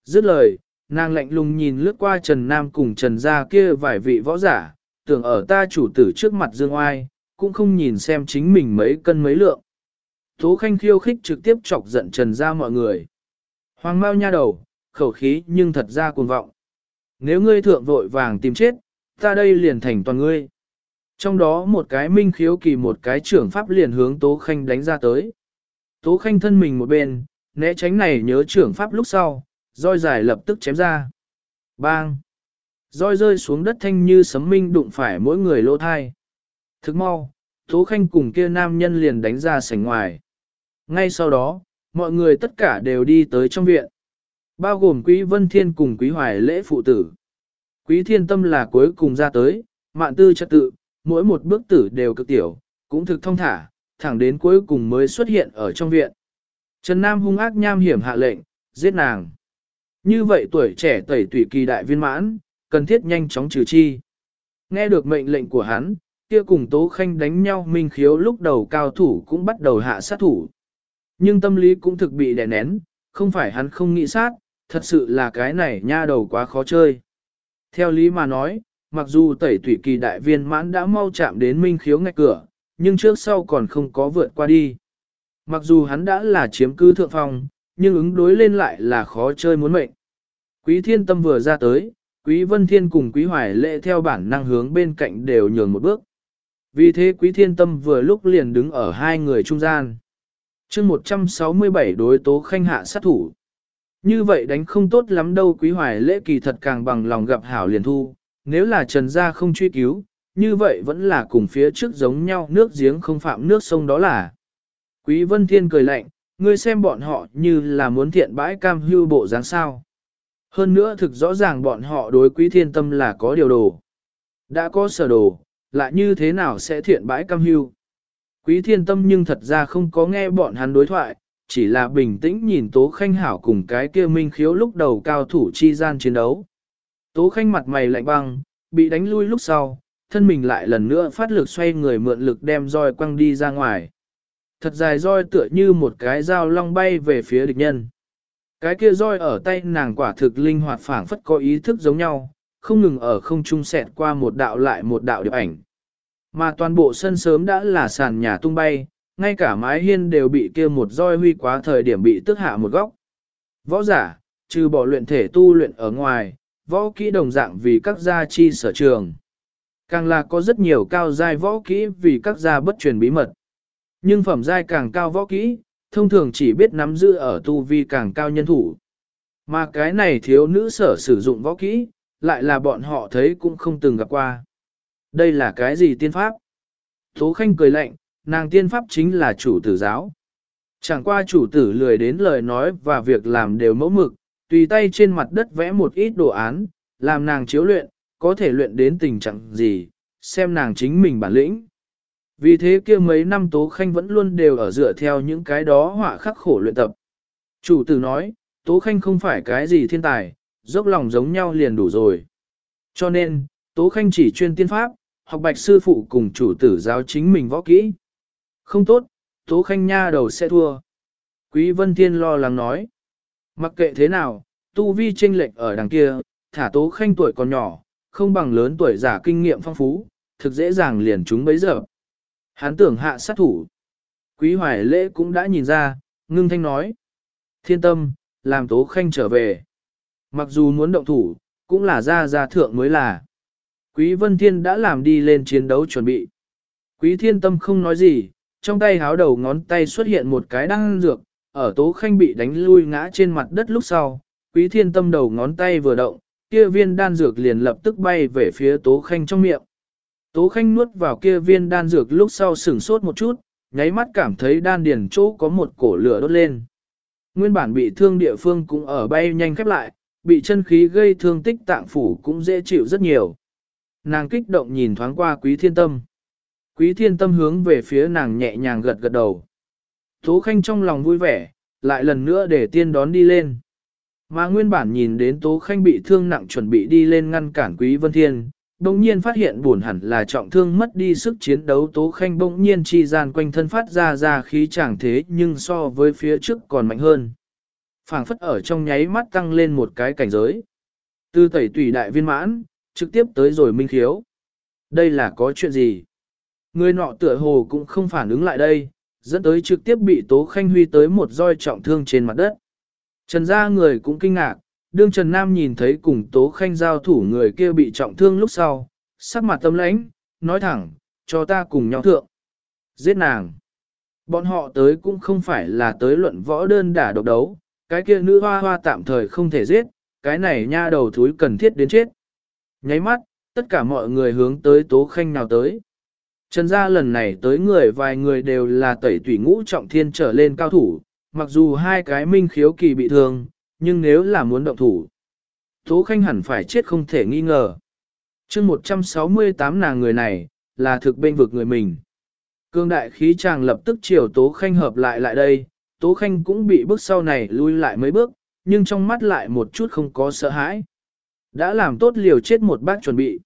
Dứt lời, nàng lạnh lùng nhìn lướt qua Trần Nam cùng Trần gia kia vài vị võ giả, tưởng ở ta chủ tử trước mặt dương oai, cũng không nhìn xem chính mình mấy cân mấy lượng. Tố Khanh khiêu khích trực tiếp chọc giận Trần gia mọi người. Hoàng Mao nha đầu, khẩu khí nhưng thật ra cuồng vọng. Nếu ngươi thượng vội vàng tìm chết, ta đây liền thành toàn ngươi. Trong đó một cái minh khiếu kỳ một cái trưởng pháp liền hướng Tố Khanh đánh ra tới. Tố Khanh thân mình một bên, né tránh này nhớ trưởng pháp lúc sau, roi dài lập tức chém ra. Bang! Roi rơi xuống đất thanh như sấm minh đụng phải mỗi người lỗ thai. Thức mau, Tố Khanh cùng kia nam nhân liền đánh ra sảnh ngoài. Ngay sau đó, mọi người tất cả đều đi tới trong viện. Bao gồm Quý Vân Thiên cùng Quý Hoài lễ phụ tử. Quý Thiên Tâm là cuối cùng ra tới, mạn tư trật tự, mỗi một bước tử đều cực tiểu, cũng thực thông thả, thẳng đến cuối cùng mới xuất hiện ở trong viện. Trần Nam hung ác nham hiểm hạ lệnh, giết nàng. Như vậy tuổi trẻ tẩy Tủy kỳ đại viên mãn, cần thiết nhanh chóng trừ chi. Nghe được mệnh lệnh của hắn, kia cùng Tố Khanh đánh nhau minh khiếu lúc đầu cao thủ cũng bắt đầu hạ sát thủ. Nhưng tâm lý cũng thực bị đè nén, không phải hắn không nghĩ sát, thật sự là cái này nha đầu quá khó chơi. Theo lý mà nói, mặc dù tẩy Tủy kỳ đại viên mãn đã mau chạm đến minh khiếu ngạch cửa, nhưng trước sau còn không có vượt qua đi. Mặc dù hắn đã là chiếm cứ thượng phong, nhưng ứng đối lên lại là khó chơi muốn mệnh. Quý thiên tâm vừa ra tới, quý vân thiên cùng quý hoài lệ theo bản năng hướng bên cạnh đều nhường một bước. Vì thế quý thiên tâm vừa lúc liền đứng ở hai người trung gian. chương 167 đối tố khanh hạ sát thủ. Như vậy đánh không tốt lắm đâu quý hoài lễ kỳ thật càng bằng lòng gặp hảo liền thu, nếu là trần gia không truy cứu, như vậy vẫn là cùng phía trước giống nhau nước giếng không phạm nước sông đó là. Quý vân thiên cười lạnh, ngươi xem bọn họ như là muốn thiện bãi cam hưu bộ dáng sao. Hơn nữa thực rõ ràng bọn họ đối quý thiên tâm là có điều đồ. Đã có sở đồ, lại như thế nào sẽ thiện bãi cam hưu. Quý thiên tâm nhưng thật ra không có nghe bọn hắn đối thoại, chỉ là bình tĩnh nhìn Tố Khanh hảo cùng cái kia minh khiếu lúc đầu cao thủ chi gian chiến đấu. Tố Khanh mặt mày lạnh băng, bị đánh lui lúc sau, thân mình lại lần nữa phát lực xoay người mượn lực đem roi quăng đi ra ngoài. Thật dài roi tựa như một cái dao long bay về phía địch nhân. Cái kia roi ở tay nàng quả thực linh hoạt phảng phất có ý thức giống nhau, không ngừng ở không trung xẹt qua một đạo lại một đạo điệp ảnh. Mà toàn bộ sân sớm đã là sàn nhà tung bay, ngay cả mái hiên đều bị kia một roi huy quá thời điểm bị tức hạ một góc. Võ giả, trừ bỏ luyện thể tu luyện ở ngoài, võ kỹ đồng dạng vì các gia chi sở trường. Càng là có rất nhiều cao giai võ kỹ vì các gia bất truyền bí mật. Nhưng phẩm giai càng cao võ kỹ, thông thường chỉ biết nắm giữ ở tu vi càng cao nhân thủ. Mà cái này thiếu nữ sở sử dụng võ kỹ, lại là bọn họ thấy cũng không từng gặp qua. Đây là cái gì tiên pháp? Tố Khanh cười lạnh, nàng tiên pháp chính là chủ tử giáo. Chẳng qua chủ tử lười đến lời nói và việc làm đều mẫu mực, tùy tay trên mặt đất vẽ một ít đồ án, làm nàng chiếu luyện, có thể luyện đến tình trạng gì, xem nàng chính mình bản lĩnh. Vì thế kia mấy năm Tố Khanh vẫn luôn đều ở dựa theo những cái đó họa khắc khổ luyện tập. Chủ tử nói, Tố Khanh không phải cái gì thiên tài, dốc lòng giống nhau liền đủ rồi. Cho nên, Tố Khanh chỉ chuyên tiên pháp, học bạch sư phụ cùng chủ tử giáo chính mình võ kỹ. Không tốt, Tố Khanh nha đầu sẽ thua. Quý Vân Thiên lo lắng nói. Mặc kệ thế nào, tu vi chênh lệch ở đằng kia, thả Tố Khanh tuổi còn nhỏ, không bằng lớn tuổi giả kinh nghiệm phong phú, thực dễ dàng liền chúng bấy giờ. Hắn tưởng hạ sát thủ. Quý Hoài Lễ cũng đã nhìn ra, ngưng thanh nói. Thiên tâm, làm Tố Khanh trở về. Mặc dù muốn động thủ, cũng là ra ra thượng mới là. Quý Vân Thiên đã làm đi lên chiến đấu chuẩn bị. Quý Thiên Tâm không nói gì, trong tay háo đầu ngón tay xuất hiện một cái đăng dược, ở Tố Khanh bị đánh lui ngã trên mặt đất lúc sau. Quý Thiên Tâm đầu ngón tay vừa động, kia viên đan dược liền lập tức bay về phía Tố Khanh trong miệng. Tố Khanh nuốt vào kia viên đan dược lúc sau sửng sốt một chút, nháy mắt cảm thấy đan điền chỗ có một cổ lửa đốt lên. Nguyên bản bị thương địa phương cũng ở bay nhanh khép lại, bị chân khí gây thương tích tạng phủ cũng dễ chịu rất nhiều. Nàng kích động nhìn thoáng qua quý thiên tâm. Quý thiên tâm hướng về phía nàng nhẹ nhàng gật gật đầu. Tố khanh trong lòng vui vẻ, lại lần nữa để tiên đón đi lên. Mà nguyên bản nhìn đến Tố Khanh bị thương nặng chuẩn bị đi lên ngăn cản Quý Vân Thiên, bỗng nhiên phát hiện buồn hẳn là trọng thương mất đi sức chiến đấu Tố Khanh bỗng nhiên chi gian quanh thân phát ra ra khí chẳng thế nhưng so với phía trước còn mạnh hơn phảng phất ở trong nháy mắt tăng lên một cái cảnh giới. Từ tẩy tùy đại viên mãn, trực tiếp tới rồi minh khiếu. Đây là có chuyện gì? Người nọ tựa hồ cũng không phản ứng lại đây, dẫn tới trực tiếp bị Tố Khanh Huy tới một roi trọng thương trên mặt đất. Trần gia người cũng kinh ngạc, đương Trần Nam nhìn thấy cùng Tố Khanh giao thủ người kia bị trọng thương lúc sau, sắc mặt tâm lãnh, nói thẳng, cho ta cùng nhau thượng. Giết nàng. Bọn họ tới cũng không phải là tới luận võ đơn đả độc đấu, cái kia nữ hoa hoa tạm thời không thể giết, cái này nha đầu thúi cần thiết đến chết. Nháy mắt, tất cả mọi người hướng tới tố khanh nào tới. Trần gia lần này tới người vài người đều là tẩy tủy ngũ trọng thiên trở lên cao thủ, mặc dù hai cái minh khiếu kỳ bị thương, nhưng nếu là muốn động thủ, tố khanh hẳn phải chết không thể nghi ngờ. chương 168 nàng người này, là thực bên vực người mình. Cương đại khí chàng lập tức chiều tố khanh hợp lại lại đây, Tố Khanh cũng bị bước sau này lui lại mấy bước, nhưng trong mắt lại một chút không có sợ hãi. Đã làm tốt liều chết một bác chuẩn bị.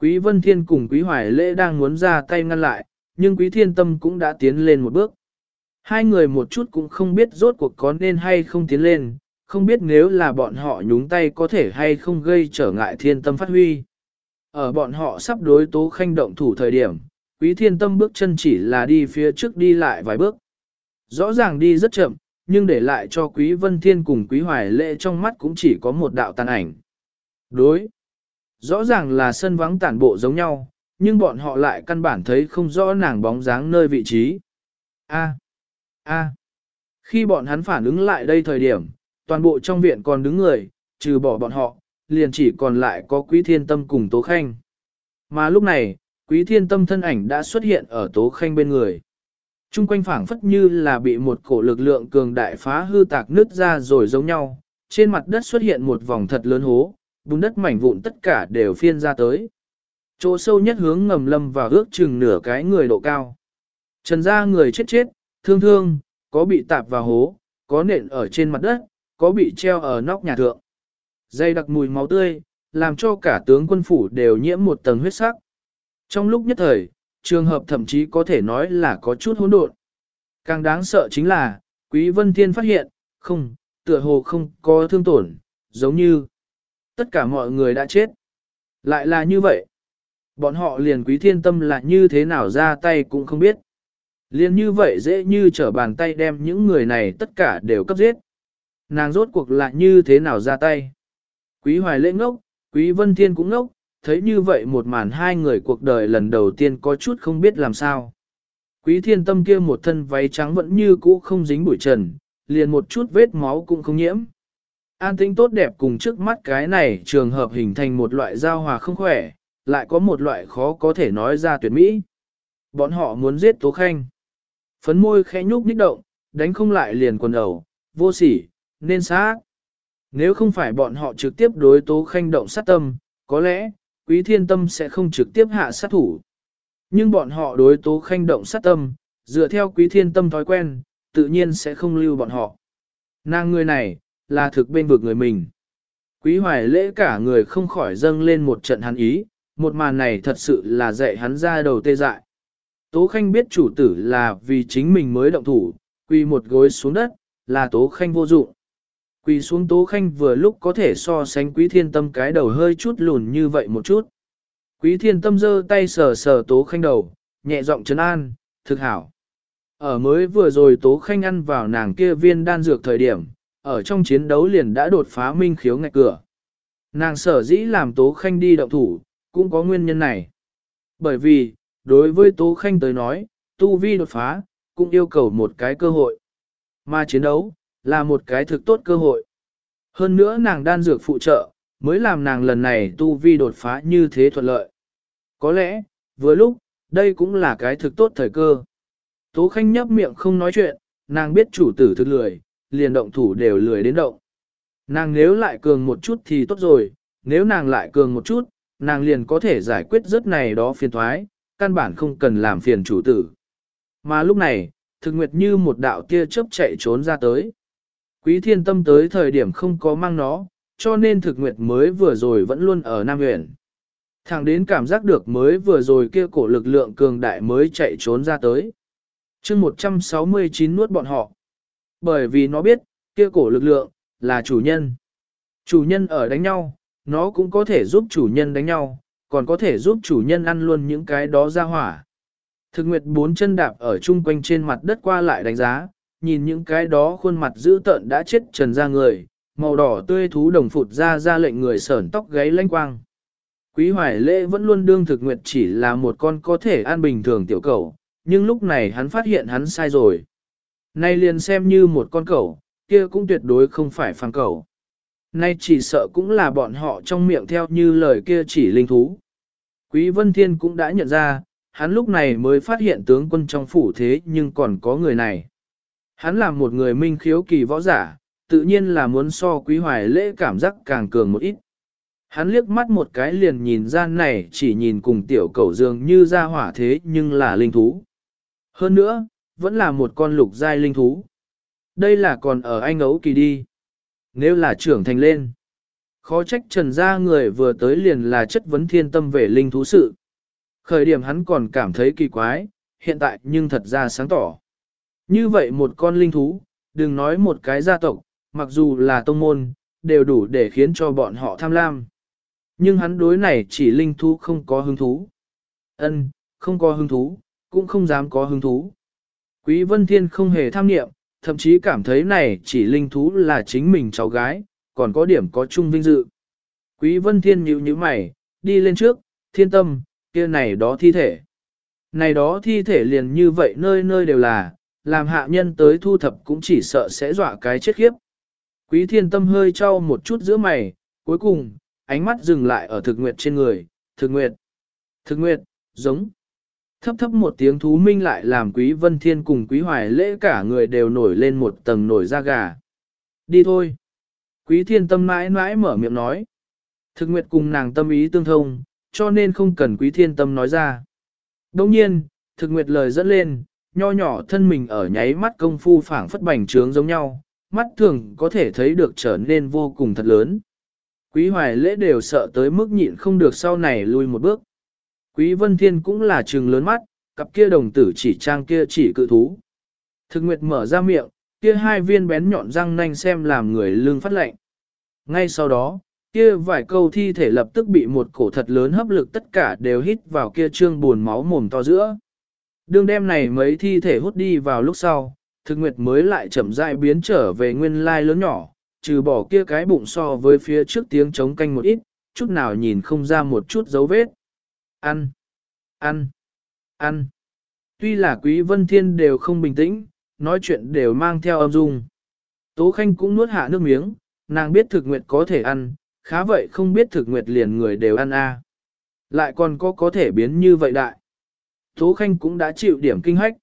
Quý Vân Thiên cùng Quý Hoài Lễ đang muốn ra tay ngăn lại, nhưng Quý Thiên Tâm cũng đã tiến lên một bước. Hai người một chút cũng không biết rốt cuộc có nên hay không tiến lên, không biết nếu là bọn họ nhúng tay có thể hay không gây trở ngại thiên tâm phát huy. Ở bọn họ sắp đối tố khanh động thủ thời điểm, quý thiên tâm bước chân chỉ là đi phía trước đi lại vài bước. Rõ ràng đi rất chậm, nhưng để lại cho quý vân thiên cùng quý hoài lệ trong mắt cũng chỉ có một đạo tàn ảnh. Đối. Rõ ràng là sân vắng tản bộ giống nhau, nhưng bọn họ lại căn bản thấy không rõ nàng bóng dáng nơi vị trí. A. A. Khi bọn hắn phản ứng lại đây thời điểm, toàn bộ trong viện còn đứng người, trừ bỏ bọn họ, liền chỉ còn lại có quý thiên tâm cùng Tố Khanh. Mà lúc này, quý thiên tâm thân ảnh đã xuất hiện ở Tố Khanh bên người. Trung quanh phảng phất như là bị một cổ lực lượng cường đại phá hư tạc nứt ra rồi giống nhau, trên mặt đất xuất hiện một vòng thật lớn hố, bùn đất mảnh vụn tất cả đều phiên ra tới. Chỗ sâu nhất hướng ngầm lâm và ước chừng nửa cái người độ cao. Trần ra người chết chết, thương thương, có bị tạp vào hố, có nện ở trên mặt đất, có bị treo ở nóc nhà thượng. Dây đặc mùi máu tươi, làm cho cả tướng quân phủ đều nhiễm một tầng huyết sắc. Trong lúc nhất thời, trường hợp thậm chí có thể nói là có chút hỗn độn. Càng đáng sợ chính là, Quý Vân Thiên phát hiện, không, tựa hồ không có thương tổn, giống như tất cả mọi người đã chết. Lại là như vậy. Bọn họ liền Quý Thiên Tâm là như thế nào ra tay cũng không biết. Liền như vậy dễ như trở bàn tay đem những người này tất cả đều cấp giết. Nàng rốt cuộc lại như thế nào ra tay. Quý Hoài lễ ngốc, Quý Vân Thiên cũng ngốc, thấy như vậy một màn hai người cuộc đời lần đầu tiên có chút không biết làm sao. Quý thiên tâm kia một thân váy trắng vẫn như cũ không dính bụi trần, liền một chút vết máu cũng không nhiễm. An tính tốt đẹp cùng trước mắt cái này trường hợp hình thành một loại giao hòa không khỏe, lại có một loại khó có thể nói ra tuyệt mỹ. Bọn họ muốn giết Tố Khanh. Phấn môi khẽ nhúc nhích động, đánh không lại liền quần đầu, vô sỉ, nên xác. Nếu không phải bọn họ trực tiếp đối Tố Khanh động sát tâm, có lẽ, quý thiên tâm sẽ không trực tiếp hạ sát thủ. Nhưng bọn họ đối tố khanh động sát tâm, dựa theo quý thiên tâm thói quen, tự nhiên sẽ không lưu bọn họ. Nàng người này, là thực bên vực người mình. Quý hoài lễ cả người không khỏi dâng lên một trận hắn ý, một màn này thật sự là dạy hắn ra đầu tê dại. Tố Khanh biết chủ tử là vì chính mình mới động thủ, quỳ một gối xuống đất, là Tố Khanh vô dụng. Quỳ xuống Tố Khanh vừa lúc có thể so sánh Quý Thiên Tâm cái đầu hơi chút lùn như vậy một chút. Quý Thiên Tâm giơ tay sờ sờ Tố Khanh đầu, nhẹ giọng trấn an, thực hảo. Ở mới vừa rồi Tố Khanh ăn vào nàng kia viên đan dược thời điểm, ở trong chiến đấu liền đã đột phá minh khiếu ngạch cửa. Nàng sở dĩ làm Tố Khanh đi động thủ, cũng có nguyên nhân này. Bởi vì, đối với Tố Khanh tới nói, tu vi đột phá, cũng yêu cầu một cái cơ hội. Mà chiến đấu, là một cái thực tốt cơ hội. Hơn nữa nàng đan dược phụ trợ, mới làm nàng lần này tu vi đột phá như thế thuận lợi. Có lẽ, vừa lúc, đây cũng là cái thực tốt thời cơ. Tố Khanh nhấp miệng không nói chuyện, nàng biết chủ tử thực lười, liền động thủ đều lười đến động. Nàng nếu lại cường một chút thì tốt rồi, nếu nàng lại cường một chút, nàng liền có thể giải quyết rất này đó phiền thoái, căn bản không cần làm phiền chủ tử. Mà lúc này, thực nguyệt như một đạo tia chớp chạy trốn ra tới. Quý thiên tâm tới thời điểm không có mang nó, cho nên thực nguyệt mới vừa rồi vẫn luôn ở Nam Huyện. Thẳng đến cảm giác được mới vừa rồi kia cổ lực lượng cường đại mới chạy trốn ra tới. chương 169 nuốt bọn họ. Bởi vì nó biết, kia cổ lực lượng, là chủ nhân. Chủ nhân ở đánh nhau, nó cũng có thể giúp chủ nhân đánh nhau, còn có thể giúp chủ nhân ăn luôn những cái đó ra hỏa. Thực nguyệt bốn chân đạp ở chung quanh trên mặt đất qua lại đánh giá, nhìn những cái đó khuôn mặt dữ tợn đã chết trần ra người, màu đỏ tươi thú đồng phụt ra ra lệnh người sởn tóc gáy lanh quang. Quý hoài lễ vẫn luôn đương thực nguyệt chỉ là một con có thể an bình thường tiểu cầu, nhưng lúc này hắn phát hiện hắn sai rồi. Nay liền xem như một con cẩu, kia cũng tuyệt đối không phải phàng cẩu. Nay chỉ sợ cũng là bọn họ trong miệng theo như lời kia chỉ linh thú. Quý Vân Thiên cũng đã nhận ra, hắn lúc này mới phát hiện tướng quân trong phủ thế nhưng còn có người này. Hắn là một người minh khiếu kỳ võ giả, tự nhiên là muốn so quý hoài lễ cảm giác càng cường một ít. Hắn liếc mắt một cái liền nhìn ra này chỉ nhìn cùng tiểu cầu dường như ra hỏa thế nhưng là linh thú. Hơn nữa, vẫn là một con lục giai linh thú. Đây là còn ở anh ấu kỳ đi. Nếu là trưởng thành lên. Khó trách trần gia người vừa tới liền là chất vấn thiên tâm về linh thú sự. Khởi điểm hắn còn cảm thấy kỳ quái, hiện tại nhưng thật ra sáng tỏ. Như vậy một con linh thú, đừng nói một cái gia tộc, mặc dù là tông môn, đều đủ để khiến cho bọn họ tham lam. Nhưng hắn đối này chỉ linh thú không có hứng thú. Ân, không có hứng thú, cũng không dám có hứng thú. Quý Vân Thiên không hề tham niệm, thậm chí cảm thấy này chỉ linh thú là chính mình cháu gái, còn có điểm có chung vinh dự. Quý Vân Thiên nhíu nhíu mày, đi lên trước, thiên tâm, kia này đó thi thể. Này đó thi thể liền như vậy nơi nơi đều là, làm hạ nhân tới thu thập cũng chỉ sợ sẽ dọa cái chết khiếp. Quý thiên tâm hơi trao một chút giữa mày, cuối cùng, ánh mắt dừng lại ở thực nguyệt trên người, thực nguyệt, thực nguyệt, giống. Thấp thấp một tiếng thú minh lại làm quý vân thiên cùng quý hoài lễ cả người đều nổi lên một tầng nổi da gà. Đi thôi. Quý thiên tâm mãi mãi mở miệng nói. Thực nguyệt cùng nàng tâm ý tương thông, cho nên không cần quý thiên tâm nói ra. Đồng nhiên, thực nguyệt lời dẫn lên, nho nhỏ thân mình ở nháy mắt công phu phảng phất bành trướng giống nhau, mắt thường có thể thấy được trở nên vô cùng thật lớn. Quý hoài lễ đều sợ tới mức nhịn không được sau này lui một bước. Quý vân thiên cũng là trừng lớn mắt, cặp kia đồng tử chỉ trang kia chỉ cự thú. Thực nguyệt mở ra miệng, kia hai viên bén nhọn răng nanh xem làm người lương phát lạnh. Ngay sau đó, kia vài câu thi thể lập tức bị một cổ thật lớn hấp lực tất cả đều hít vào kia trương buồn máu mồm to giữa. Đường đem này mấy thi thể hút đi vào lúc sau, thực nguyệt mới lại chậm rãi biến trở về nguyên lai lớn nhỏ, trừ bỏ kia cái bụng so với phía trước tiếng chống canh một ít, chút nào nhìn không ra một chút dấu vết. Ăn, ăn, ăn. Tuy là quý vân thiên đều không bình tĩnh, nói chuyện đều mang theo âm dung. Tố Khanh cũng nuốt hạ nước miếng, nàng biết thực nguyệt có thể ăn, khá vậy không biết thực nguyệt liền người đều ăn a. Lại còn có có thể biến như vậy đại. Tố Khanh cũng đã chịu điểm kinh hách.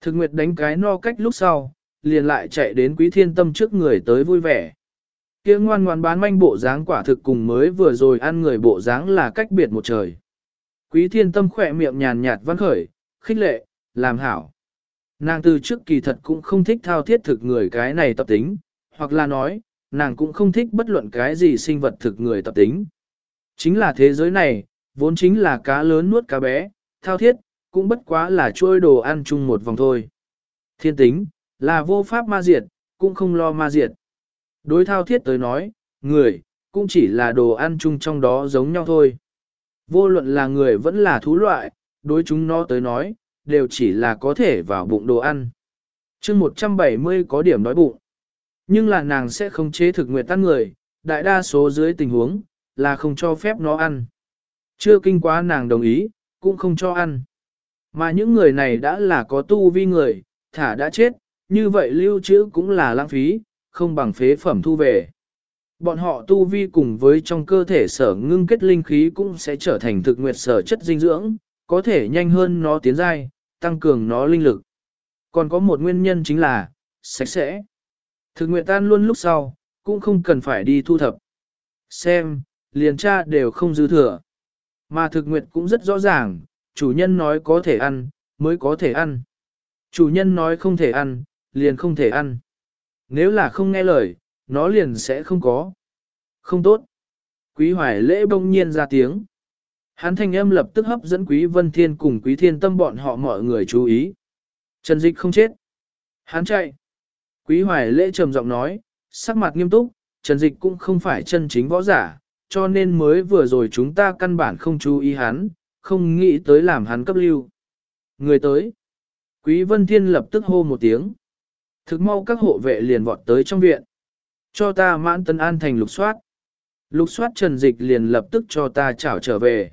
Thực nguyệt đánh cái no cách lúc sau, liền lại chạy đến quý thiên tâm trước người tới vui vẻ. kia ngoan ngoan bán manh bộ dáng quả thực cùng mới vừa rồi ăn người bộ dáng là cách biệt một trời. Quý thiên tâm khỏe miệng nhàn nhạt văn khởi, khích lệ, làm hảo. Nàng từ trước kỳ thật cũng không thích thao thiết thực người cái này tập tính, hoặc là nói, nàng cũng không thích bất luận cái gì sinh vật thực người tập tính. Chính là thế giới này, vốn chính là cá lớn nuốt cá bé, thao thiết, cũng bất quá là trôi đồ ăn chung một vòng thôi. Thiên tính, là vô pháp ma diệt, cũng không lo ma diệt. Đối thao thiết tới nói, người, cũng chỉ là đồ ăn chung trong đó giống nhau thôi. Vô luận là người vẫn là thú loại, đối chúng nó tới nói, đều chỉ là có thể vào bụng đồ ăn. chương 170 có điểm đói bụng. Nhưng là nàng sẽ không chế thực nguyệt tan người, đại đa số dưới tình huống, là không cho phép nó ăn. Chưa kinh quá nàng đồng ý, cũng không cho ăn. Mà những người này đã là có tu vi người, thả đã chết, như vậy lưu trữ cũng là lãng phí, không bằng phế phẩm thu về. Bọn họ tu vi cùng với trong cơ thể sở ngưng kết linh khí cũng sẽ trở thành thực nguyệt sở chất dinh dưỡng, có thể nhanh hơn nó tiến dai, tăng cường nó linh lực. Còn có một nguyên nhân chính là, sạch sẽ. Thực nguyệt tan luôn lúc sau, cũng không cần phải đi thu thập. Xem, liền tra đều không dư thừa. Mà thực nguyệt cũng rất rõ ràng, chủ nhân nói có thể ăn, mới có thể ăn. Chủ nhân nói không thể ăn, liền không thể ăn. Nếu là không nghe lời, nó liền sẽ không có. Không tốt. Quý hoài lễ bỗng nhiên ra tiếng. Hắn thanh âm lập tức hấp dẫn quý vân thiên cùng quý thiên tâm bọn họ mọi người chú ý. Trần dịch không chết. Hắn chạy. Quý hoài lễ trầm giọng nói, sắc mặt nghiêm túc, Trần dịch cũng không phải chân chính võ giả, cho nên mới vừa rồi chúng ta căn bản không chú ý hắn, không nghĩ tới làm hắn cấp lưu. Người tới. Quý Vân Thiên lập tức hô một tiếng. Thực mau các hộ vệ liền vọt tới trong viện. Cho ta mãn tân an thành lục soát. Lục soát trần dịch liền lập tức cho ta chảo trở về.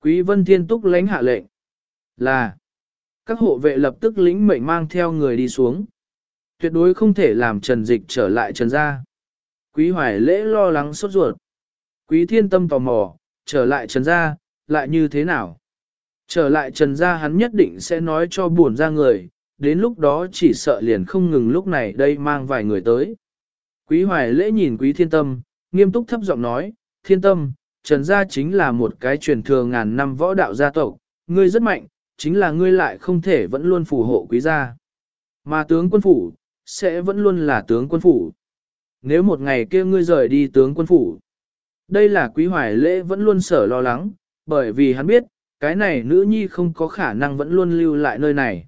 Quý Vân Thiên túc lãnh hạ lệnh. Là. Các hộ vệ lập tức lĩnh mệnh mang theo người đi xuống. Tuyệt đối không thể làm trần dịch trở lại trần gia. Quý Hoài lễ lo lắng sốt ruột. Quý Thiên Tâm tò mò, trở lại trần gia, lại như thế nào? Trở lại trần gia hắn nhất định sẽ nói cho buồn ra người, đến lúc đó chỉ sợ liền không ngừng lúc này đây mang vài người tới. Quý hoài lễ nhìn quý thiên tâm, nghiêm túc thấp giọng nói, thiên tâm, trần gia chính là một cái truyền thừa ngàn năm võ đạo gia tộc, ngươi rất mạnh, chính là ngươi lại không thể vẫn luôn phù hộ quý gia. Mà tướng quân phủ, sẽ vẫn luôn là tướng quân phủ. Nếu một ngày kia ngươi rời đi tướng quân phủ, đây là quý hoài lễ vẫn luôn sở lo lắng, bởi vì hắn biết, cái này nữ nhi không có khả năng vẫn luôn lưu lại nơi này.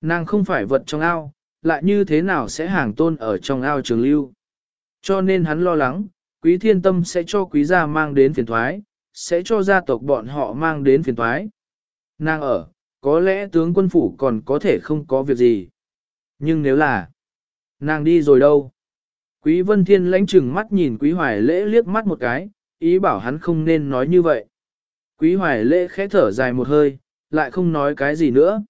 Nàng không phải vật trong ao, lại như thế nào sẽ hàng tôn ở trong ao trường lưu. Cho nên hắn lo lắng, quý thiên tâm sẽ cho quý gia mang đến phiền thoái, sẽ cho gia tộc bọn họ mang đến phiền thoái. Nàng ở, có lẽ tướng quân phủ còn có thể không có việc gì. Nhưng nếu là, nàng đi rồi đâu? Quý vân thiên lãnh chừng mắt nhìn quý hoài lễ liếc mắt một cái, ý bảo hắn không nên nói như vậy. Quý hoài lễ khẽ thở dài một hơi, lại không nói cái gì nữa.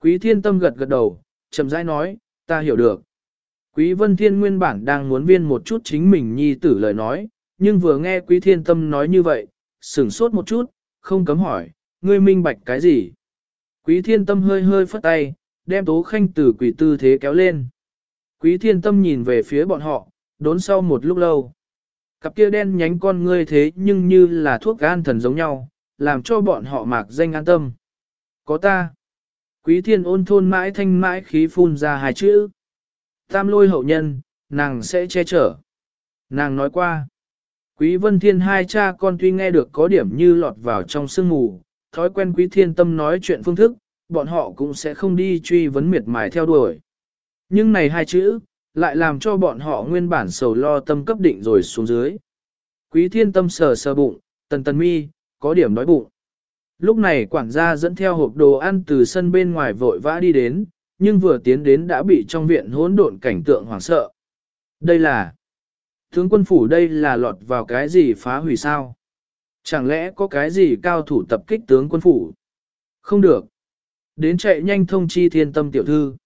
Quý thiên tâm gật gật đầu, chậm rãi nói, ta hiểu được. Quý vân thiên nguyên bản đang muốn viên một chút chính mình nhi tử lời nói, nhưng vừa nghe quý thiên tâm nói như vậy, sửng sốt một chút, không cấm hỏi, ngươi minh bạch cái gì? Quý thiên tâm hơi hơi phất tay, đem tố khanh từ quỷ tư thế kéo lên. Quý thiên tâm nhìn về phía bọn họ, đốn sau một lúc lâu. Cặp kia đen nhánh con ngươi thế nhưng như là thuốc gan thần giống nhau, làm cho bọn họ mạc danh an tâm. Có ta. Quý thiên ôn thôn mãi thanh mãi khí phun ra hai chữ. Tam lôi hậu nhân, nàng sẽ che chở. Nàng nói qua. Quý vân thiên hai cha con tuy nghe được có điểm như lọt vào trong sương mù, thói quen quý thiên tâm nói chuyện phương thức, bọn họ cũng sẽ không đi truy vấn miệt mài theo đuổi. Nhưng này hai chữ, lại làm cho bọn họ nguyên bản sầu lo tâm cấp định rồi xuống dưới. Quý thiên tâm sờ sờ bụng, tần tần mi, có điểm đói bụng. Lúc này quản gia dẫn theo hộp đồ ăn từ sân bên ngoài vội vã đi đến, nhưng vừa tiến đến đã bị trong viện hỗn độn cảnh tượng hoảng sợ. Đây là... Tướng quân phủ đây là lọt vào cái gì phá hủy sao? Chẳng lẽ có cái gì cao thủ tập kích tướng quân phủ? Không được. Đến chạy nhanh thông chi thiên tâm tiểu thư.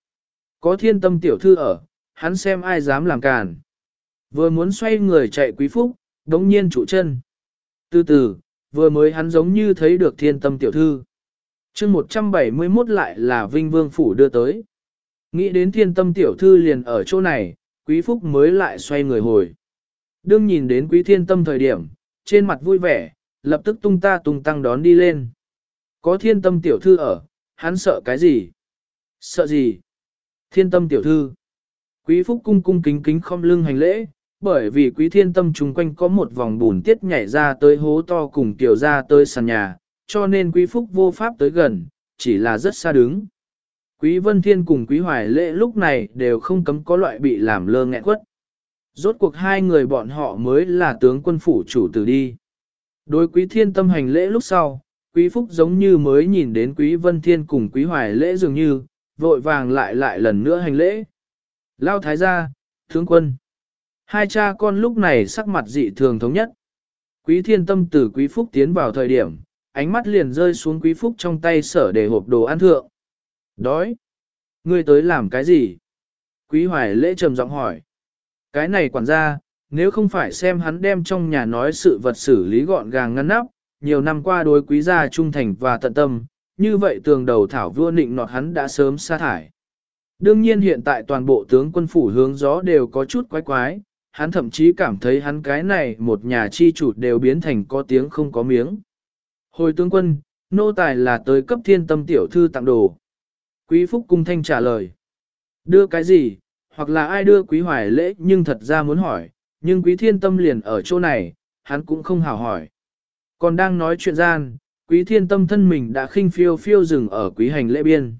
Có thiên tâm tiểu thư ở, hắn xem ai dám làm càn. Vừa muốn xoay người chạy quý phúc, đống nhiên trụ chân. Từ từ, vừa mới hắn giống như thấy được thiên tâm tiểu thư chương 171 lại là Vinh Vương Phủ đưa tới. Nghĩ đến thiên tâm tiểu thư liền ở chỗ này, quý phúc mới lại xoay người hồi. Đương nhìn đến quý thiên tâm thời điểm, trên mặt vui vẻ, lập tức tung ta tung tăng đón đi lên. Có thiên tâm tiểu thư ở, hắn sợ cái gì? Sợ gì? Thiên tâm tiểu thư. Quý phúc cung cung kính kính không lưng hành lễ, bởi vì quý thiên tâm chung quanh có một vòng bùn tiết nhảy ra tới hố to cùng tiểu ra tới sàn nhà, cho nên quý phúc vô pháp tới gần, chỉ là rất xa đứng. Quý vân thiên cùng quý hoài lễ lúc này đều không cấm có loại bị làm lơ nghẹn quất. Rốt cuộc hai người bọn họ mới là tướng quân phủ chủ tử đi. Đối quý thiên tâm hành lễ lúc sau, quý phúc giống như mới nhìn đến quý vân thiên cùng quý hoài lễ dường như, vội vàng lại lại lần nữa hành lễ. Lao thái gia, tướng quân. Hai cha con lúc này sắc mặt dị thường thống nhất. Quý thiên tâm từ quý phúc tiến vào thời điểm, ánh mắt liền rơi xuống quý phúc trong tay sở để hộp đồ ăn thượng. Đói! Ngươi tới làm cái gì? Quý hoài lễ trầm giọng hỏi. Cái này quản gia, nếu không phải xem hắn đem trong nhà nói sự vật xử lý gọn gàng ngăn nắp, nhiều năm qua đối quý gia trung thành và tận tâm, như vậy tường đầu thảo vua nịnh nọt hắn đã sớm sa thải. Đương nhiên hiện tại toàn bộ tướng quân phủ hướng gió đều có chút quái quái, hắn thậm chí cảm thấy hắn cái này một nhà chi chủ đều biến thành có tiếng không có miếng. Hồi tướng quân, nô tài là tới cấp thiên tâm tiểu thư tặng đồ. Quý Phúc Cung Thanh trả lời. Đưa cái gì, hoặc là ai đưa quý hoài lễ nhưng thật ra muốn hỏi, nhưng quý thiên tâm liền ở chỗ này, hắn cũng không hào hỏi. Còn đang nói chuyện gian, quý thiên tâm thân mình đã khinh phiêu phiêu dừng ở quý hành lễ biên.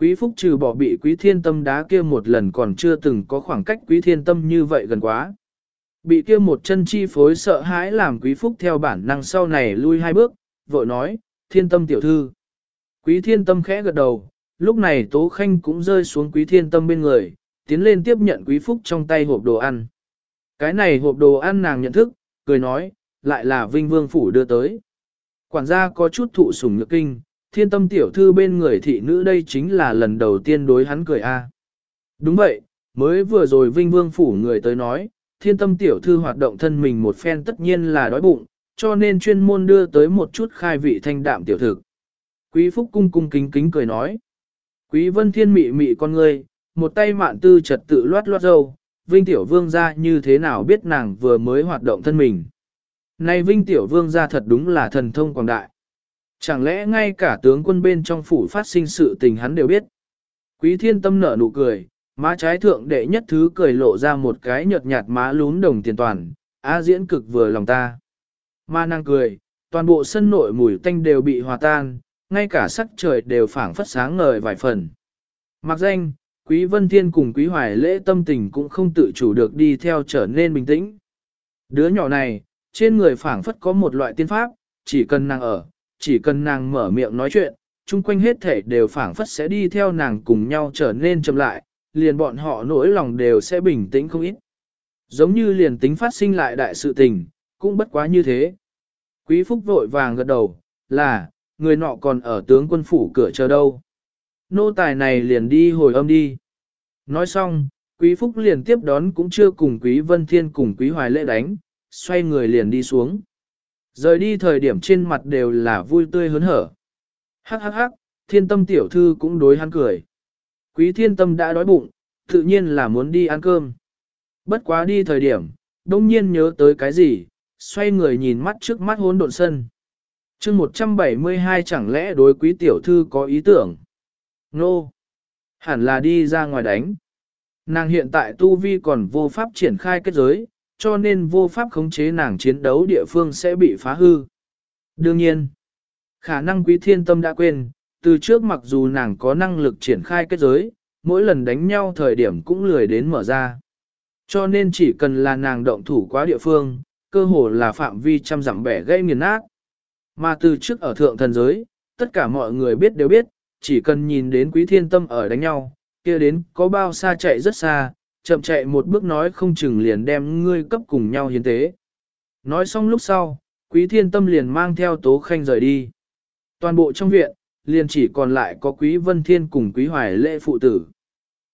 Quý phúc trừ bỏ bị quý thiên tâm đá kia một lần còn chưa từng có khoảng cách quý thiên tâm như vậy gần quá. Bị kia một chân chi phối sợ hãi làm quý phúc theo bản năng sau này lui hai bước, vội nói, thiên tâm tiểu thư. Quý thiên tâm khẽ gật đầu, lúc này tố khanh cũng rơi xuống quý thiên tâm bên người, tiến lên tiếp nhận quý phúc trong tay hộp đồ ăn. Cái này hộp đồ ăn nàng nhận thức, cười nói, lại là Vinh Vương Phủ đưa tới. Quản gia có chút thụ sủng nhược kinh, thiên tâm tiểu thư bên người thị nữ đây chính là lần đầu tiên đối hắn cười a. Đúng vậy, mới vừa rồi Vinh Vương Phủ người tới nói, thiên tâm tiểu thư hoạt động thân mình một phen tất nhiên là đói bụng, cho nên chuyên môn đưa tới một chút khai vị thanh đạm tiểu thực. Quý Phúc cung cung kính kính cười nói. Quý Vân Thiên mị mị con ngươi, một tay mạn tư trật tự loát loát dâu, Vinh Tiểu Vương ra như thế nào biết nàng vừa mới hoạt động thân mình. Này Vinh Tiểu Vương ra thật đúng là thần thông quảng đại. Chẳng lẽ ngay cả tướng quân bên trong phủ phát sinh sự tình hắn đều biết. Quý thiên tâm nở nụ cười, má trái thượng đệ nhất thứ cười lộ ra một cái nhợt nhạt má lún đồng tiền toàn, á diễn cực vừa lòng ta. Ma nàng cười, toàn bộ sân nội mùi tanh đều bị hòa tan, ngay cả sắc trời đều phảng phất sáng ngời vài phần. Mặc danh, Quý Vân Thiên cùng Quý Hoài lễ tâm tình cũng không tự chủ được đi theo trở nên bình tĩnh. Đứa nhỏ này, trên người phảng phất có một loại tiên pháp, chỉ cần nàng ở, chỉ cần nàng mở miệng nói chuyện, chung quanh hết thể đều phảng phất sẽ đi theo nàng cùng nhau trở nên chậm lại, liền bọn họ nỗi lòng đều sẽ bình tĩnh không ít. Giống như liền tính phát sinh lại đại sự tình, cũng bất quá như thế. Quý Phúc vội vàng gật đầu, là, người nọ còn ở tướng quân phủ cửa chờ đâu. Nô tài này liền đi hồi âm đi. Nói xong, Quý Phúc liền tiếp đón cũng chưa cùng Quý Vân Thiên cùng Quý Hoài lễ đánh, xoay người liền đi xuống. Rời đi thời điểm trên mặt đều là vui tươi hớn hở. Hắc hắc hắc, thiên tâm tiểu thư cũng đối hắn cười. Quý thiên tâm đã đói bụng, tự nhiên là muốn đi ăn cơm. Bất quá đi thời điểm, đông nhiên nhớ tới cái gì, xoay người nhìn mắt trước mắt hỗn độn sân. chương 172 chẳng lẽ đối quý tiểu thư có ý tưởng? Nô! No. Hẳn là đi ra ngoài đánh. Nàng hiện tại tu vi còn vô pháp triển khai kết giới, cho nên vô pháp khống chế nàng chiến đấu địa phương sẽ bị phá hư. Đương nhiên, khả năng quý thiên tâm đã quên, từ trước mặc dù nàng có năng lực triển khai kết giới, mỗi lần đánh nhau thời điểm cũng lười đến mở ra. Cho nên chỉ cần là nàng động thủ quá địa phương, cơ hồ là phạm vi trăm dặm bẻ gây nghiền nát. Mà từ trước ở thượng thần giới, tất cả mọi người biết đều biết, chỉ cần nhìn đến quý thiên tâm ở đánh nhau, kia đến có bao xa chạy rất xa, chậm chạy một bước nói không chừng liền đem ngươi cấp cùng nhau hiến tế. Nói xong lúc sau, quý thiên tâm liền mang theo tố khanh rời đi. Toàn bộ trong viện, liền chỉ còn lại có quý vân thiên cùng quý hoài lễ phụ tử.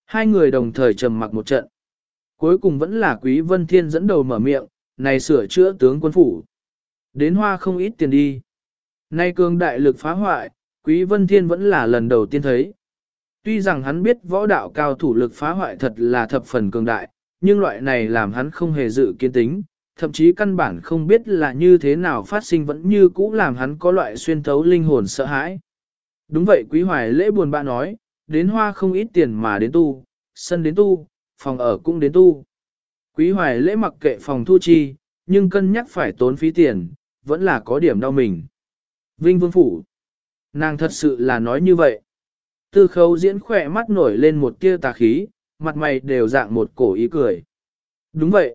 Hai người đồng thời trầm mặc một trận. Cuối cùng vẫn là quý vân thiên dẫn đầu mở miệng, này sửa chữa tướng quân phủ. Đến hoa không ít tiền đi. Nay cường đại lực phá hoại, quý vân thiên vẫn là lần đầu tiên thấy. Tuy rằng hắn biết võ đạo cao thủ lực phá hoại thật là thập phần cường đại, nhưng loại này làm hắn không hề dự kiến tính, thậm chí căn bản không biết là như thế nào phát sinh vẫn như cũ làm hắn có loại xuyên thấu linh hồn sợ hãi. Đúng vậy quý hoài lễ buồn bã nói, đến hoa không ít tiền mà đến tu, sân đến tu, phòng ở cũng đến tu. Quý hoài lễ mặc kệ phòng thu chi, nhưng cân nhắc phải tốn phí tiền, vẫn là có điểm đau mình. Vinh Vương Phủ Nàng thật sự là nói như vậy. Tư khấu diễn khỏe mắt nổi lên một tia tà khí, mặt mày đều dạng một cổ ý cười. Đúng vậy.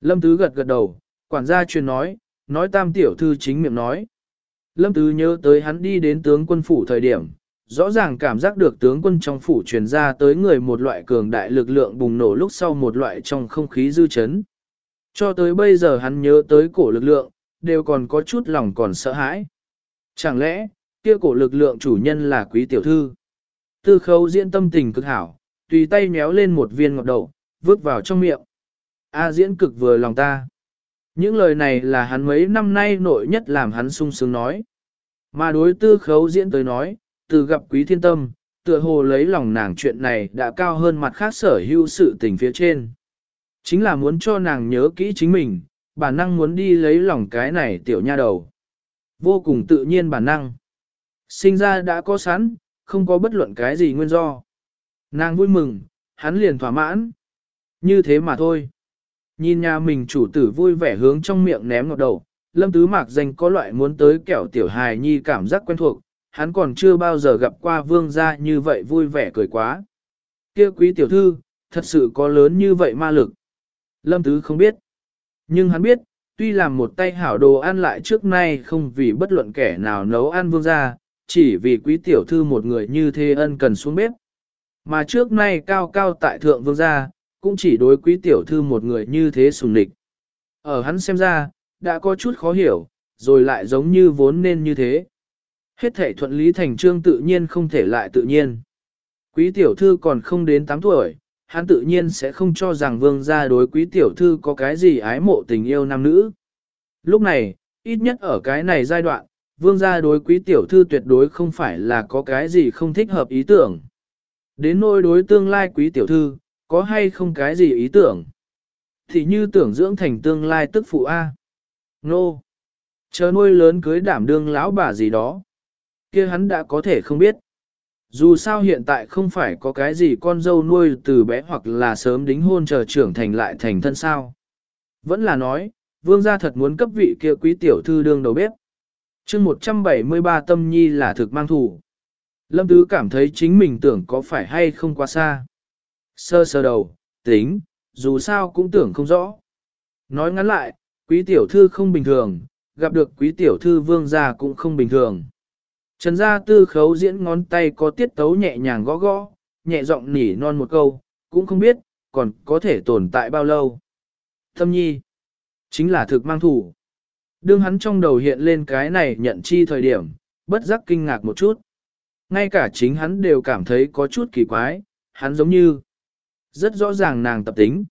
Lâm Tứ gật gật đầu, quản gia truyền nói, nói tam tiểu thư chính miệng nói. Lâm Tứ nhớ tới hắn đi đến tướng quân phủ thời điểm, rõ ràng cảm giác được tướng quân trong phủ truyền ra tới người một loại cường đại lực lượng bùng nổ lúc sau một loại trong không khí dư chấn. Cho tới bây giờ hắn nhớ tới cổ lực lượng, đều còn có chút lòng còn sợ hãi. Chẳng lẽ, kia cổ lực lượng chủ nhân là quý tiểu thư? Tư khấu diễn tâm tình cực hảo, tùy tay méo lên một viên ngọc đậu, vứt vào trong miệng. A diễn cực vừa lòng ta. Những lời này là hắn mấy năm nay nội nhất làm hắn sung sướng nói. Mà đối tư khấu diễn tới nói, từ gặp quý thiên tâm, tựa hồ lấy lòng nàng chuyện này đã cao hơn mặt khác sở hữu sự tình phía trên. Chính là muốn cho nàng nhớ kỹ chính mình, bản năng muốn đi lấy lòng cái này tiểu nha đầu. Vô cùng tự nhiên bản năng. Sinh ra đã có sẵn, không có bất luận cái gì nguyên do. Nàng vui mừng, hắn liền thỏa mãn. Như thế mà thôi. Nhìn nhà mình chủ tử vui vẻ hướng trong miệng ném ngọt đầu, lâm tứ mạc danh có loại muốn tới kẹo tiểu hài nhi cảm giác quen thuộc, hắn còn chưa bao giờ gặp qua vương gia như vậy vui vẻ cười quá. Kia quý tiểu thư, thật sự có lớn như vậy ma lực. Lâm tứ không biết. Nhưng hắn biết, tuy làm một tay hảo đồ ăn lại trước nay không vì bất luận kẻ nào nấu ăn vương gia, chỉ vì quý tiểu thư một người như thế ân cần xuống bếp. Mà trước nay cao cao tại thượng vương gia, cũng chỉ đối quý tiểu thư một người như thế sùng địch. Ở hắn xem ra, đã có chút khó hiểu, rồi lại giống như vốn nên như thế. Hết thể thuận lý thành trương tự nhiên không thể lại tự nhiên. Quý tiểu thư còn không đến 8 tuổi, hắn tự nhiên sẽ không cho rằng vương gia đối quý tiểu thư có cái gì ái mộ tình yêu nam nữ. Lúc này, ít nhất ở cái này giai đoạn, vương gia đối quý tiểu thư tuyệt đối không phải là có cái gì không thích hợp ý tưởng. Đến nỗi đối tương lai quý tiểu thư, có hay không cái gì ý tưởng? Thì như tưởng dưỡng thành tương lai tức phụ A. Nô. No. Chờ nuôi lớn cưới đảm đương lão bà gì đó kia hắn đã có thể không biết. Dù sao hiện tại không phải có cái gì con dâu nuôi từ bé hoặc là sớm đính hôn chờ trưởng thành lại thành thân sao. Vẫn là nói, vương gia thật muốn cấp vị kia quý tiểu thư đương đầu bếp chương 173 tâm nhi là thực mang thủ. Lâm Tứ cảm thấy chính mình tưởng có phải hay không quá xa. Sơ sơ đầu, tính, dù sao cũng tưởng không rõ. Nói ngắn lại, quý tiểu thư không bình thường, gặp được quý tiểu thư vương gia cũng không bình thường. Trần gia tư khấu diễn ngón tay có tiết tấu nhẹ nhàng gõ gõ, nhẹ giọng nỉ non một câu, cũng không biết, còn có thể tồn tại bao lâu. Thâm nhi, chính là thực mang thủ. Đương hắn trong đầu hiện lên cái này nhận chi thời điểm, bất giác kinh ngạc một chút. Ngay cả chính hắn đều cảm thấy có chút kỳ quái, hắn giống như rất rõ ràng nàng tập tính.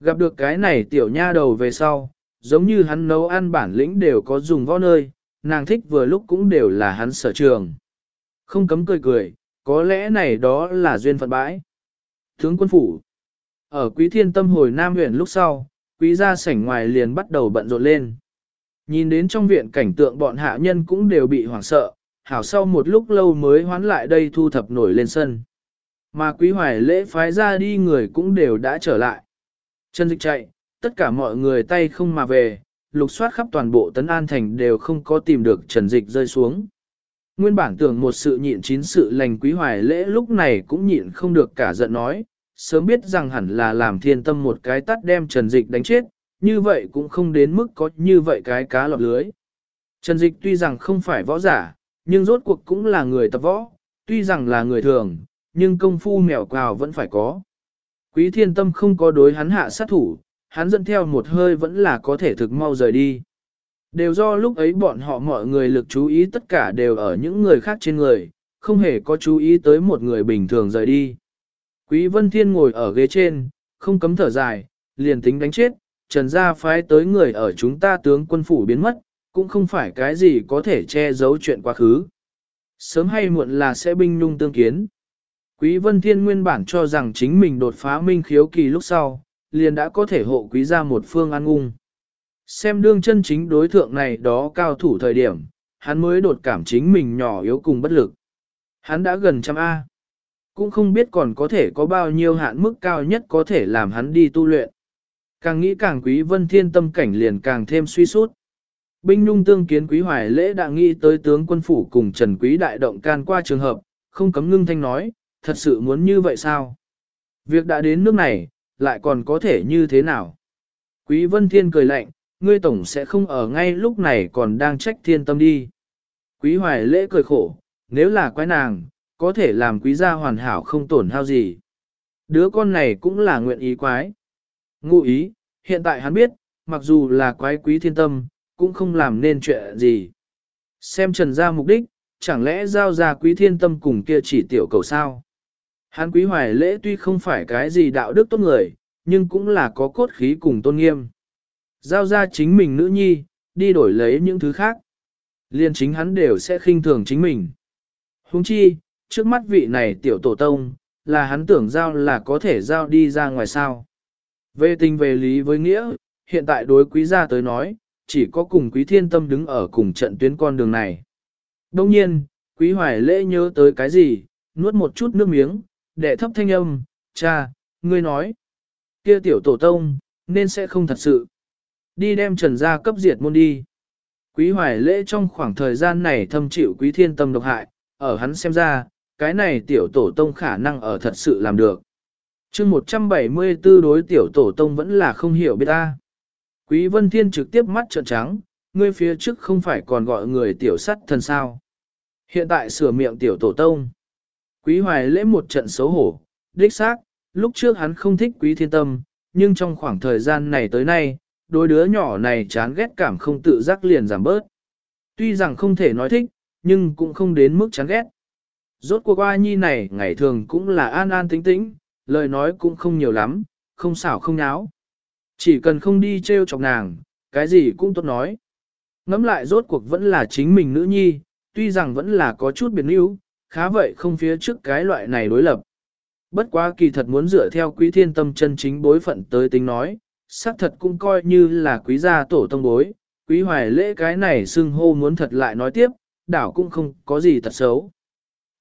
Gặp được cái này tiểu nha đầu về sau, giống như hắn nấu ăn bản lĩnh đều có dùng võ nơi, nàng thích vừa lúc cũng đều là hắn sở trường. Không cấm cười cười, có lẽ này đó là duyên phận bãi. Tướng quân phủ, ở quý thiên tâm hồi Nam huyện lúc sau, quý gia sảnh ngoài liền bắt đầu bận rộn lên. Nhìn đến trong viện cảnh tượng bọn hạ nhân cũng đều bị hoảng sợ, hảo sau một lúc lâu mới hoán lại đây thu thập nổi lên sân. Mà quý hoài lễ phái ra đi người cũng đều đã trở lại. Chân dịch chạy, tất cả mọi người tay không mà về, lục soát khắp toàn bộ tấn an thành đều không có tìm được trần dịch rơi xuống. Nguyên bản tưởng một sự nhịn chín sự lành quý hoài lễ lúc này cũng nhịn không được cả giận nói, sớm biết rằng hẳn là làm thiên tâm một cái tắt đem trần dịch đánh chết, như vậy cũng không đến mức có như vậy cái cá lọt lưới. Trần dịch tuy rằng không phải võ giả, nhưng rốt cuộc cũng là người tập võ, tuy rằng là người thường, nhưng công phu mèo quào vẫn phải có. Quý thiên tâm không có đối hắn hạ sát thủ, hắn dẫn theo một hơi vẫn là có thể thực mau rời đi. Đều do lúc ấy bọn họ mọi người lực chú ý tất cả đều ở những người khác trên người, không hề có chú ý tới một người bình thường rời đi. Quý Vân Thiên ngồi ở ghế trên, không cấm thở dài, liền tính đánh chết, trần gia phái tới người ở chúng ta tướng quân phủ biến mất, cũng không phải cái gì có thể che giấu chuyện quá khứ. Sớm hay muộn là sẽ binh nhung tương kiến. Quý Vân Thiên nguyên bản cho rằng chính mình đột phá minh khiếu kỳ lúc sau, liền đã có thể hộ quý ra một phương an ngung. Xem đương chân chính đối thượng này đó cao thủ thời điểm, hắn mới đột cảm chính mình nhỏ yếu cùng bất lực. Hắn đã gần trăm A. Cũng không biết còn có thể có bao nhiêu hạn mức cao nhất có thể làm hắn đi tu luyện. Càng nghĩ càng quý vân thiên tâm cảnh liền càng thêm suy sút. Binh Nhung tương kiến quý hoài lễ đã nghĩ tới tướng quân phủ cùng Trần Quý đại động can qua trường hợp, không cấm ngưng thanh nói, thật sự muốn như vậy sao? Việc đã đến nước này, lại còn có thể như thế nào? Quý Vân Thiên cười lạnh, ngươi tổng sẽ không ở ngay lúc này còn đang trách thiên tâm đi. Quý Hoài lễ cười khổ, nếu là quái nàng, có thể làm quý gia hoàn hảo không tổn hao gì. Đứa con này cũng là nguyện ý quái. Ngụ ý, hiện tại hắn biết, mặc dù là quái quý thiên tâm, cũng không làm nên chuyện gì. Xem trần gia mục đích, chẳng lẽ giao ra quý thiên tâm cùng kia chỉ tiểu cầu sao? Hắn quý hoài lễ tuy không phải cái gì đạo đức tốt người, nhưng cũng là có cốt khí cùng tôn nghiêm. Giao ra chính mình nữ nhi, đi đổi lấy những thứ khác. Liên chính hắn đều sẽ khinh thường chính mình. Huống chi, trước mắt vị này tiểu tổ tông, là hắn tưởng giao là có thể giao đi ra ngoài sao. Về tình về lý với nghĩa, hiện tại đối quý gia tới nói, chỉ có cùng quý thiên tâm đứng ở cùng trận tuyến con đường này. Đông nhiên, quý hoài lễ nhớ tới cái gì, nuốt một chút nước miếng, đệ thấp thanh âm, cha, ngươi nói, kia tiểu tổ tông, nên sẽ không thật sự. Đi đem trần gia cấp diệt môn đi. Quý hoài lễ trong khoảng thời gian này thâm chịu quý thiên tâm độc hại, ở hắn xem ra, cái này tiểu tổ tông khả năng ở thật sự làm được. chương 174 đối tiểu tổ tông vẫn là không hiểu biết ta. Quý vân thiên trực tiếp mắt trợn trắng, ngươi phía trước không phải còn gọi người tiểu sắt thần sao. Hiện tại sửa miệng tiểu tổ tông. Quý hoài lễ một trận xấu hổ, đích xác, lúc trước hắn không thích quý thiên tâm, nhưng trong khoảng thời gian này tới nay, đôi đứa nhỏ này chán ghét cảm không tự giác liền giảm bớt. Tuy rằng không thể nói thích, nhưng cũng không đến mức chán ghét. Rốt cuộc A Nhi này ngày thường cũng là an an tĩnh tĩnh, lời nói cũng không nhiều lắm, không xảo không náo. Chỉ cần không đi trêu chọc nàng, cái gì cũng tốt nói. Ngắm lại rốt cuộc vẫn là chính mình nữ nhi, tuy rằng vẫn là có chút biệt níu, khá vậy không phía trước cái loại này đối lập. Bất quá kỳ thật muốn dựa theo quý thiên tâm chân chính bối phận tới tính nói, xác thật cũng coi như là quý gia tổ tông bối, quý hoài lễ cái này xưng hô muốn thật lại nói tiếp, đảo cũng không có gì thật xấu.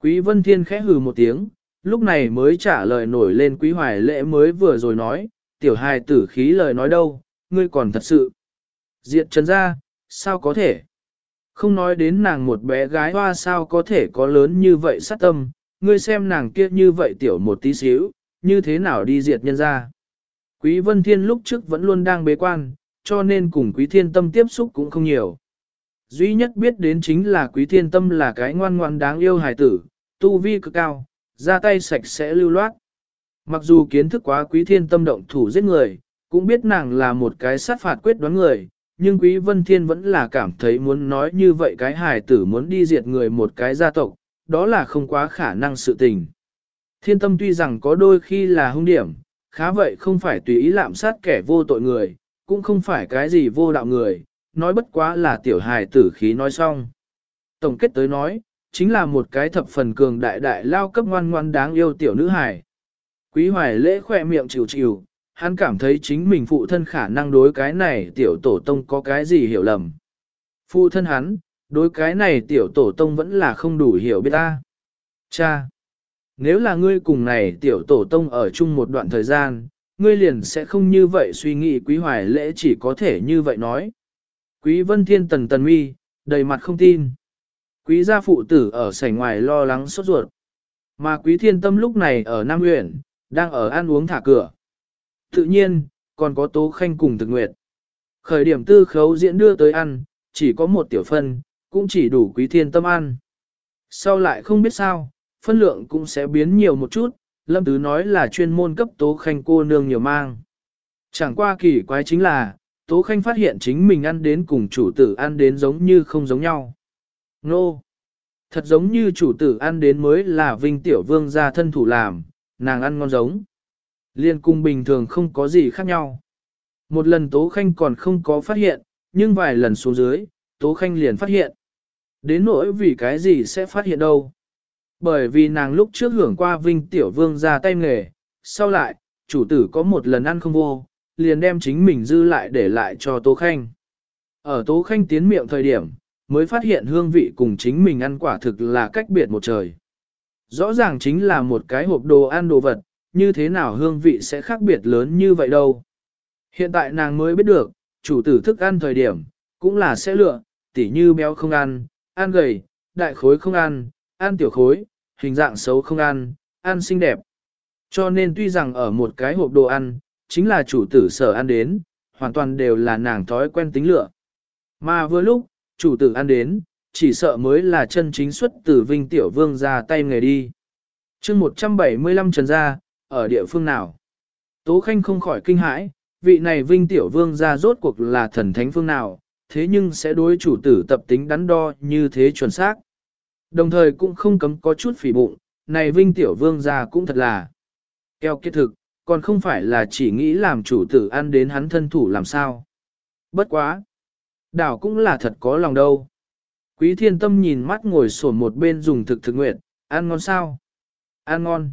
Quý vân thiên khẽ hừ một tiếng, lúc này mới trả lời nổi lên quý hoài lễ mới vừa rồi nói, tiểu hài tử khí lời nói đâu, ngươi còn thật sự. Diệt trần ra, sao có thể? Không nói đến nàng một bé gái hoa sao có thể có lớn như vậy sát tâm, ngươi xem nàng kia như vậy tiểu một tí xíu, như thế nào đi diệt nhân ra. Quý Vân Thiên lúc trước vẫn luôn đang bế quan, cho nên cùng Quý Thiên Tâm tiếp xúc cũng không nhiều. Duy nhất biết đến chính là Quý Thiên Tâm là cái ngoan ngoan đáng yêu hài tử, tu vi cực cao, ra tay sạch sẽ lưu loát. Mặc dù kiến thức quá Quý Thiên Tâm động thủ giết người, cũng biết nàng là một cái sát phạt quyết đoán người, nhưng Quý Vân Thiên vẫn là cảm thấy muốn nói như vậy cái hài tử muốn đi diệt người một cái gia tộc, đó là không quá khả năng sự tình. Thiên tâm tuy rằng có đôi khi là hung điểm, khá vậy không phải tùy ý lạm sát kẻ vô tội người, cũng không phải cái gì vô đạo người, nói bất quá là tiểu hài tử khí nói xong. Tổng kết tới nói, chính là một cái thập phần cường đại đại lao cấp ngoan ngoan đáng yêu tiểu nữ hài. Quý hoài lễ khỏe miệng chịu chịu, hắn cảm thấy chính mình phụ thân khả năng đối cái này tiểu tổ tông có cái gì hiểu lầm. Phụ thân hắn, đối cái này tiểu tổ tông vẫn là không đủ hiểu biết ta. Cha! Nếu là ngươi cùng này tiểu tổ tông ở chung một đoạn thời gian, ngươi liền sẽ không như vậy suy nghĩ quý hoài lễ chỉ có thể như vậy nói. Quý vân thiên tần tần mi, đầy mặt không tin. Quý gia phụ tử ở sảnh ngoài lo lắng sốt ruột. Mà quý thiên tâm lúc này ở Nam uyển đang ở ăn uống thả cửa. Tự nhiên, còn có tố khanh cùng thực nguyệt. Khởi điểm tư khấu diễn đưa tới ăn, chỉ có một tiểu phân, cũng chỉ đủ quý thiên tâm ăn. Sau lại không biết sao, phân lượng cũng sẽ biến nhiều một chút, Lâm Tứ nói là chuyên môn cấp Tố Khanh cô nương nhiều mang. Chẳng qua kỳ quái chính là, Tố Khanh phát hiện chính mình ăn đến cùng chủ tử ăn đến giống như không giống nhau. Nô! Thật giống như chủ tử ăn đến mới là Vinh Tiểu Vương ra thân thủ làm, nàng ăn ngon giống. Liên cung bình thường không có gì khác nhau. Một lần Tố Khanh còn không có phát hiện, nhưng vài lần xuống dưới, Tố Khanh liền phát hiện. Đến nỗi vì cái gì sẽ phát hiện đâu. Bởi vì nàng lúc trước hưởng qua Vinh Tiểu Vương ra tay nghề, sau lại, chủ tử có một lần ăn không vô, liền đem chính mình dư lại để lại cho Tố Khanh. Ở Tố Khanh tiến miệng thời điểm, mới phát hiện hương vị cùng chính mình ăn quả thực là cách biệt một trời. Rõ ràng chính là một cái hộp đồ ăn đồ vật, như thế nào hương vị sẽ khác biệt lớn như vậy đâu. Hiện tại nàng mới biết được, chủ tử thức ăn thời điểm, cũng là sẽ lựa, tỉ như béo không ăn, ăn gầy, đại khối không ăn, ăn tiểu khối, hình dạng xấu không ăn, ăn xinh đẹp. Cho nên tuy rằng ở một cái hộp đồ ăn, chính là chủ tử sở ăn đến, hoàn toàn đều là nàng thói quen tính lựa. Mà vừa lúc, chủ tử ăn đến, chỉ sợ mới là chân chính xuất từ Vinh Tiểu Vương ra tay nghề đi. chương 175 trần ra, ở địa phương nào? Tố Khanh không khỏi kinh hãi, vị này Vinh Tiểu Vương ra rốt cuộc là thần thánh phương nào, thế nhưng sẽ đối chủ tử tập tính đắn đo như thế chuẩn xác. Đồng thời cũng không cấm có chút phỉ bụng, này Vinh Tiểu Vương ra cũng thật là keo kết thực, còn không phải là chỉ nghĩ làm chủ tử ăn đến hắn thân thủ làm sao. Bất quá! Đảo cũng là thật có lòng đâu. Quý thiên tâm nhìn mắt ngồi sổn một bên dùng thực thực nguyện, ăn ngon sao? Ăn ngon.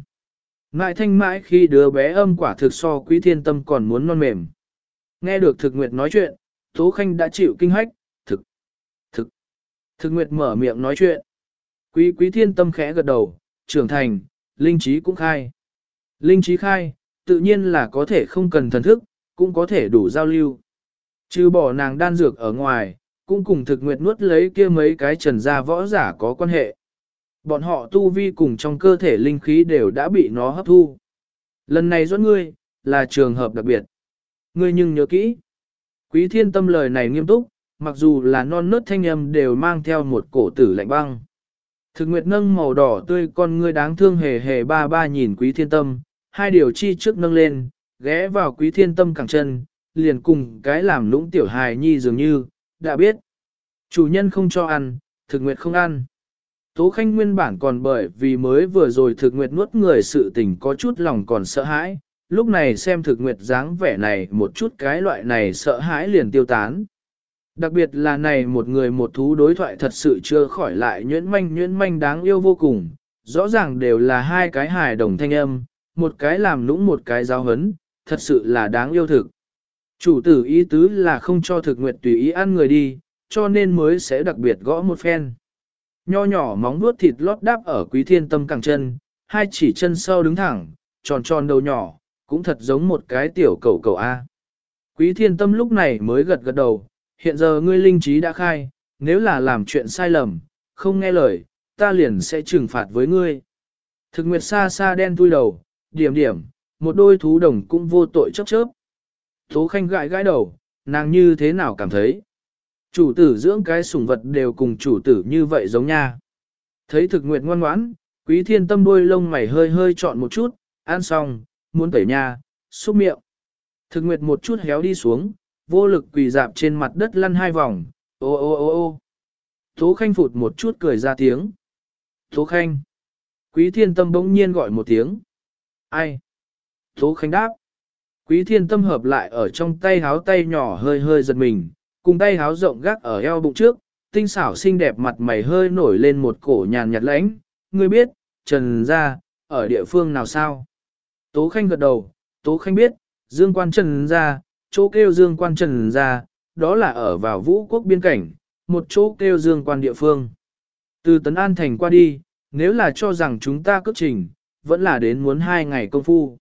Ngại thanh mãi khi đứa bé âm quả thực so quý thiên tâm còn muốn non mềm. Nghe được thực nguyệt nói chuyện, Tố Khanh đã chịu kinh hách, thực, thực. Thực nguyệt mở miệng nói chuyện. Quý quý thiên tâm khẽ gật đầu, trưởng thành, linh trí cũng khai. Linh trí khai, tự nhiên là có thể không cần thần thức, cũng có thể đủ giao lưu. Chứ bỏ nàng đan dược ở ngoài, cũng cùng thực nguyệt nuốt lấy kia mấy cái trần gia võ giả có quan hệ. Bọn họ tu vi cùng trong cơ thể linh khí đều đã bị nó hấp thu. Lần này dẫn ngươi, là trường hợp đặc biệt. Ngươi nhưng nhớ kỹ. Quý thiên tâm lời này nghiêm túc, mặc dù là non nớt thanh âm đều mang theo một cổ tử lạnh băng. Thực nguyệt nâng màu đỏ tươi con ngươi đáng thương hề hề ba ba nhìn quý thiên tâm, hai điều chi trước nâng lên, ghé vào quý thiên tâm cẳng chân, liền cùng cái làm lũng tiểu hài nhi dường như, đã biết. Chủ nhân không cho ăn, thực nguyệt không ăn. Tố Khanh nguyên bản còn bởi vì mới vừa rồi thực nguyệt nuốt người sự tình có chút lòng còn sợ hãi, lúc này xem thực nguyệt dáng vẻ này một chút cái loại này sợ hãi liền tiêu tán. Đặc biệt là này một người một thú đối thoại thật sự chưa khỏi lại nhuyễn manh nhuyễn manh đáng yêu vô cùng, rõ ràng đều là hai cái hài đồng thanh âm, một cái làm lũng một cái giáo hấn, thật sự là đáng yêu thực. Chủ tử ý tứ là không cho thực nguyệt tùy ý ăn người đi, cho nên mới sẽ đặc biệt gõ một phen. Nho nhỏ móng vuốt thịt lót đáp ở quý thiên tâm càng chân, hai chỉ chân sau đứng thẳng, tròn tròn đầu nhỏ, cũng thật giống một cái tiểu cầu cầu A. Quý thiên tâm lúc này mới gật gật đầu, hiện giờ ngươi linh trí đã khai, nếu là làm chuyện sai lầm, không nghe lời, ta liền sẽ trừng phạt với ngươi. Thực nguyệt xa xa đen tui đầu, điểm điểm, một đôi thú đồng cũng vô tội chớp chớp. Tố khanh gãi gãi đầu, nàng như thế nào cảm thấy? Chủ tử dưỡng cái sủng vật đều cùng chủ tử như vậy giống nha. Thấy thực nguyệt ngoan ngoãn, quý thiên tâm đôi lông mày hơi hơi trọn một chút, ăn xong, muốn tẩy nha, xúc miệng. Thực nguyệt một chút héo đi xuống, vô lực quỳ dạp trên mặt đất lăn hai vòng, ô ô ô ô. Tố khanh phụt một chút cười ra tiếng. Tố khanh. Quý thiên tâm bỗng nhiên gọi một tiếng. Ai? Tố khanh đáp. Quý thiên tâm hợp lại ở trong tay háo tay nhỏ hơi hơi giật mình, cùng tay háo rộng gác ở eo bụng trước, tinh xảo xinh đẹp mặt mày hơi nổi lên một cổ nhàn nhạt lãnh. Ngươi biết, trần gia ở địa phương nào sao? Tố khanh gật đầu, tố khanh biết, dương quan trần gia, chỗ kêu dương quan trần gia, đó là ở vào vũ quốc biên cảnh, một chỗ kêu dương quan địa phương. Từ Tấn An Thành qua đi, nếu là cho rằng chúng ta cước trình, vẫn là đến muốn hai ngày công phu.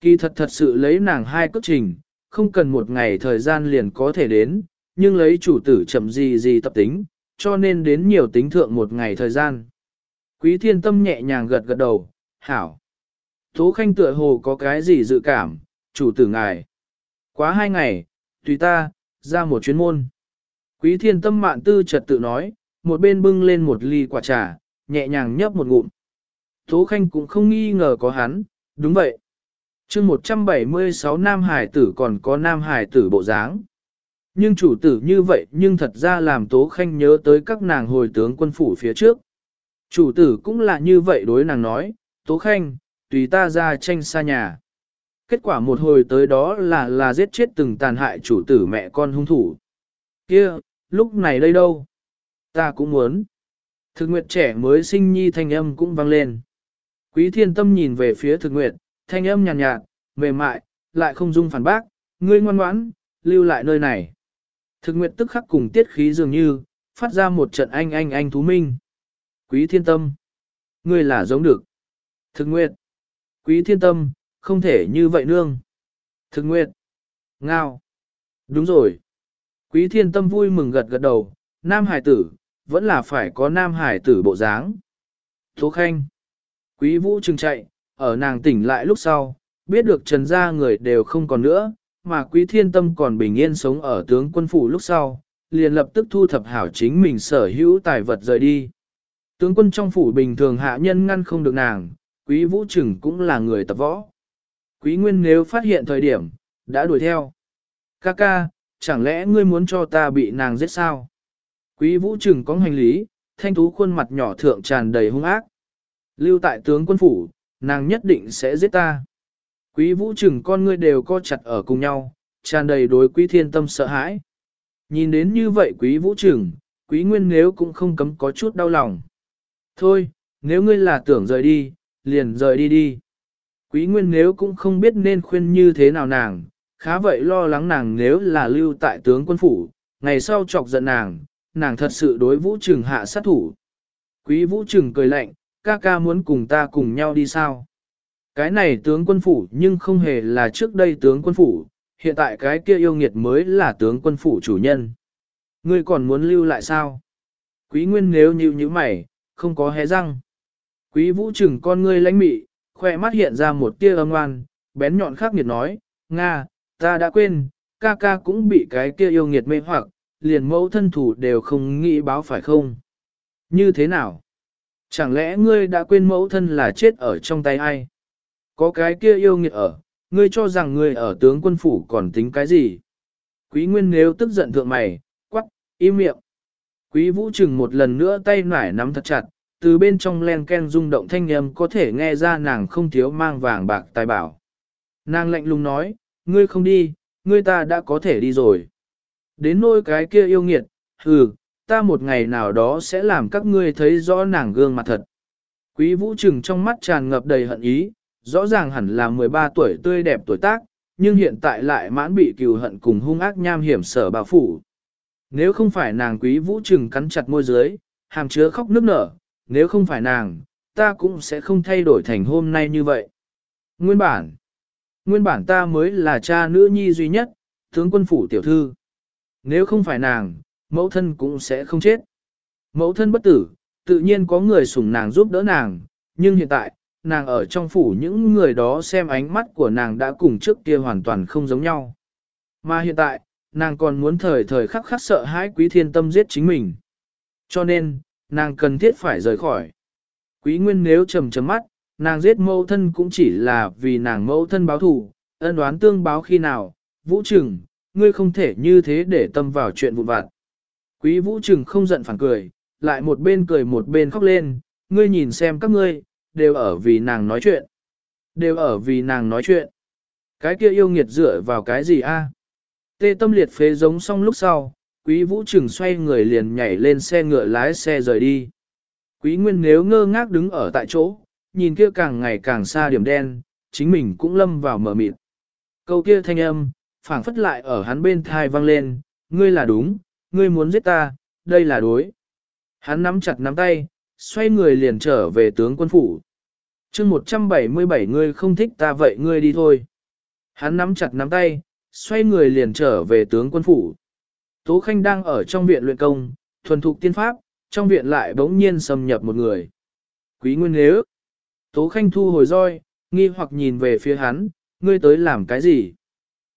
Kỳ thật thật sự lấy nàng hai cước trình, không cần một ngày thời gian liền có thể đến, nhưng lấy chủ tử chậm gì gì tập tính, cho nên đến nhiều tính thượng một ngày thời gian. Quý thiên tâm nhẹ nhàng gật gật đầu, hảo. Tố khanh tựa hồ có cái gì dự cảm, chủ tử ngài. Quá hai ngày, tùy ta, ra một chuyến môn. Quý thiên tâm mạn tư trật tự nói, một bên bưng lên một ly quả trà, nhẹ nhàng nhấp một ngụm. Tố Khanh cũng không nghi ngờ có hắn, đúng vậy. chương 176 Nam Hải tử còn có Nam Hải tử bộ dáng. Nhưng chủ tử như vậy nhưng thật ra làm Tố Khanh nhớ tới các nàng hồi tướng quân phủ phía trước. Chủ tử cũng là như vậy đối nàng nói, Tố Khanh, tùy ta ra tranh xa nhà. Kết quả một hồi tới đó là là giết chết từng tàn hại chủ tử mẹ con hung thủ. kia lúc này đây đâu? Ta cũng muốn. Thực nguyệt trẻ mới sinh nhi thanh âm cũng vang lên. Quý thiên tâm nhìn về phía thực nguyệt, thanh âm nhàn nhạt, nhạt, mềm mại, lại không dung phản bác, ngươi ngoan ngoãn, lưu lại nơi này. Thực nguyệt tức khắc cùng tiết khí dường như, phát ra một trận anh anh anh thú minh. Quý thiên tâm, ngươi là giống được. Thực nguyệt, quý thiên tâm, không thể như vậy nương. Thực nguyệt, ngao. Đúng rồi. Quý thiên tâm vui mừng gật gật đầu, nam hải tử, vẫn là phải có nam hải tử bộ dáng. Thố Khanh. Quý vũ trừng chạy, ở nàng tỉnh lại lúc sau, biết được trần gia người đều không còn nữa, mà quý thiên tâm còn bình yên sống ở tướng quân phủ lúc sau, liền lập tức thu thập hảo chính mình sở hữu tài vật rời đi. Tướng quân trong phủ bình thường hạ nhân ngăn không được nàng, quý vũ trừng cũng là người tập võ. Quý nguyên nếu phát hiện thời điểm, đã đuổi theo. Ca ca, chẳng lẽ ngươi muốn cho ta bị nàng giết sao? Quý vũ trừng có hành lý, thanh thú khuôn mặt nhỏ thượng tràn đầy hung ác. Lưu tại tướng quân phủ, nàng nhất định sẽ giết ta. Quý vũ trừng con ngươi đều co chặt ở cùng nhau, tràn đầy đối quý thiên tâm sợ hãi. Nhìn đến như vậy quý vũ trừng, quý nguyên nếu cũng không cấm có chút đau lòng. Thôi, nếu ngươi là tưởng rời đi, liền rời đi đi. Quý nguyên nếu cũng không biết nên khuyên như thế nào nàng, khá vậy lo lắng nàng nếu là lưu tại tướng quân phủ, ngày sau chọc giận nàng, nàng thật sự đối vũ trừng hạ sát thủ. Quý vũ trừng cười lạnh, ca ca muốn cùng ta cùng nhau đi sao? Cái này tướng quân phủ nhưng không hề là trước đây tướng quân phủ, hiện tại cái kia yêu nghiệt mới là tướng quân phủ chủ nhân. Ngươi còn muốn lưu lại sao? Quý nguyên nếu như như mày, không có hé răng. Quý vũ trừng con ngươi lãnh mị, khoe mắt hiện ra một tia âm ngoan, bén nhọn khắc nghiệt nói, Nga, ta đã quên, ca ca cũng bị cái kia yêu nghiệt mê hoặc, liền mẫu thân thủ đều không nghĩ báo phải không? Như thế nào? Chẳng lẽ ngươi đã quên mẫu thân là chết ở trong tay ai? Có cái kia yêu nghiệt ở, ngươi cho rằng ngươi ở tướng quân phủ còn tính cái gì? Quý Nguyên nếu tức giận thượng mày, quắc, im miệng. Quý Vũ Trừng một lần nữa tay nải nắm thật chặt, từ bên trong len ken rung động thanh âm có thể nghe ra nàng không thiếu mang vàng bạc tài bảo. Nàng lạnh lùng nói, ngươi không đi, ngươi ta đã có thể đi rồi. Đến nôi cái kia yêu nghiệt, hừ, ta một ngày nào đó sẽ làm các ngươi thấy rõ nàng gương mặt thật. Quý vũ trừng trong mắt tràn ngập đầy hận ý, rõ ràng hẳn là 13 tuổi tươi đẹp tuổi tác, nhưng hiện tại lại mãn bị cừu hận cùng hung ác nham hiểm sở bao phủ. Nếu không phải nàng quý vũ trừng cắn chặt môi dưới, hàm chứa khóc nước nở, nếu không phải nàng, ta cũng sẽ không thay đổi thành hôm nay như vậy. Nguyên bản, nguyên bản ta mới là cha nữ nhi duy nhất, tướng quân phủ tiểu thư. Nếu không phải nàng, mẫu thân cũng sẽ không chết. Mẫu thân bất tử, tự nhiên có người sủng nàng giúp đỡ nàng, nhưng hiện tại, nàng ở trong phủ những người đó xem ánh mắt của nàng đã cùng trước kia hoàn toàn không giống nhau. Mà hiện tại, nàng còn muốn thời thời khắc khắc sợ hãi quý thiên tâm giết chính mình. Cho nên, nàng cần thiết phải rời khỏi. Quý nguyên nếu trầm trầm mắt, nàng giết mẫu thân cũng chỉ là vì nàng mẫu thân báo thù, ân đoán tương báo khi nào, vũ trừng, ngươi không thể như thế để tâm vào chuyện vụn vặt. Quý vũ trừng không giận phản cười, lại một bên cười một bên khóc lên, ngươi nhìn xem các ngươi, đều ở vì nàng nói chuyện. Đều ở vì nàng nói chuyện. Cái kia yêu nghiệt dựa vào cái gì a? Tê tâm liệt phế giống xong lúc sau, quý vũ trừng xoay người liền nhảy lên xe ngựa lái xe rời đi. Quý nguyên nếu ngơ ngác đứng ở tại chỗ, nhìn kia càng ngày càng xa điểm đen, chính mình cũng lâm vào mở mịt. Câu kia thanh âm, phảng phất lại ở hắn bên thai vang lên, ngươi là đúng, ngươi muốn giết ta, đây là đối. Hắn nắm chặt nắm tay, xoay người liền trở về tướng quân phủ. chương 177 ngươi không thích ta vậy ngươi đi thôi. Hắn nắm chặt nắm tay, xoay người liền trở về tướng quân phủ. Tố Khanh đang ở trong viện luyện công, thuần thục tiên pháp, trong viện lại bỗng nhiên xâm nhập một người. Quý nguyên nếu. Tố Khanh thu hồi roi, nghi hoặc nhìn về phía hắn, ngươi tới làm cái gì?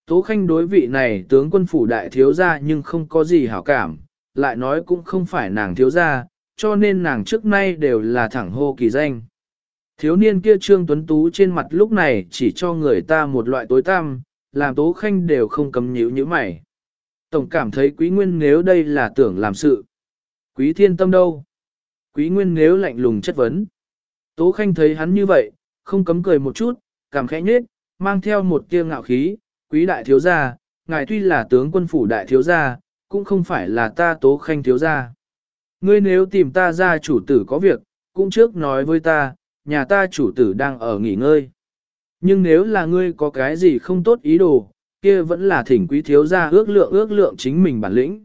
Tố Khanh đối vị này tướng quân phủ đại thiếu gia nhưng không có gì hảo cảm, lại nói cũng không phải nàng thiếu gia, cho nên nàng trước nay đều là thẳng hô kỳ danh. Thiếu niên kia Trương Tuấn Tú trên mặt lúc này chỉ cho người ta một loại tối tăm, làm Tố Khanh đều không cấm nhíu như mày. Tổng cảm thấy Quý Nguyên nếu đây là tưởng làm sự. Quý Thiên Tâm đâu? Quý Nguyên nếu lạnh lùng chất vấn. Tố Khanh thấy hắn như vậy, không cấm cười một chút, cảm khẽ nhết, mang theo một tia ngạo khí, quý đại thiếu gia, ngài tuy là tướng quân phủ đại thiếu gia, cũng không phải là ta tố khanh thiếu gia. Ngươi nếu tìm ta ra chủ tử có việc, cũng trước nói với ta, nhà ta chủ tử đang ở nghỉ ngơi. Nhưng nếu là ngươi có cái gì không tốt ý đồ, kia vẫn là thỉnh quý thiếu gia ước lượng ước lượng chính mình bản lĩnh.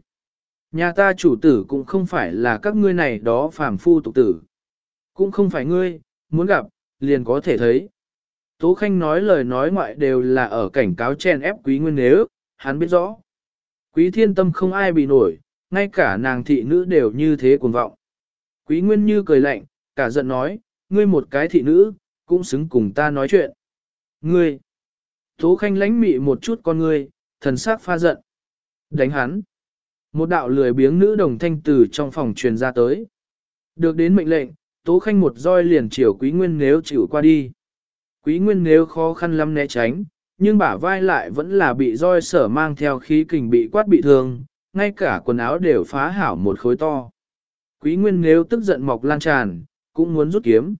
Nhà ta chủ tử cũng không phải là các ngươi này đó phàm phu tục tử. Cũng không phải ngươi, muốn gặp, liền có thể thấy. Tố Khanh nói lời nói ngoại đều là ở cảnh cáo chen ép quý nguyên nếu, hắn biết rõ. Quý thiên tâm không ai bị nổi, ngay cả nàng thị nữ đều như thế cuồng vọng. Quý nguyên như cười lạnh, cả giận nói, ngươi một cái thị nữ, cũng xứng cùng ta nói chuyện. Ngươi! Tố Khanh lánh mị một chút con ngươi, thần sắc pha giận. Đánh hắn! Một đạo lười biếng nữ đồng thanh từ trong phòng truyền ra tới. Được đến mệnh lệnh, Tố Khanh một roi liền chiều Quý Nguyên nếu chịu qua đi. Quý Nguyên nếu khó khăn lắm né tránh, nhưng bả vai lại vẫn là bị roi sở mang theo khí kình bị quát bị thương, ngay cả quần áo đều phá hảo một khối to. Quý Nguyên nếu tức giận mọc lan tràn, cũng muốn rút kiếm.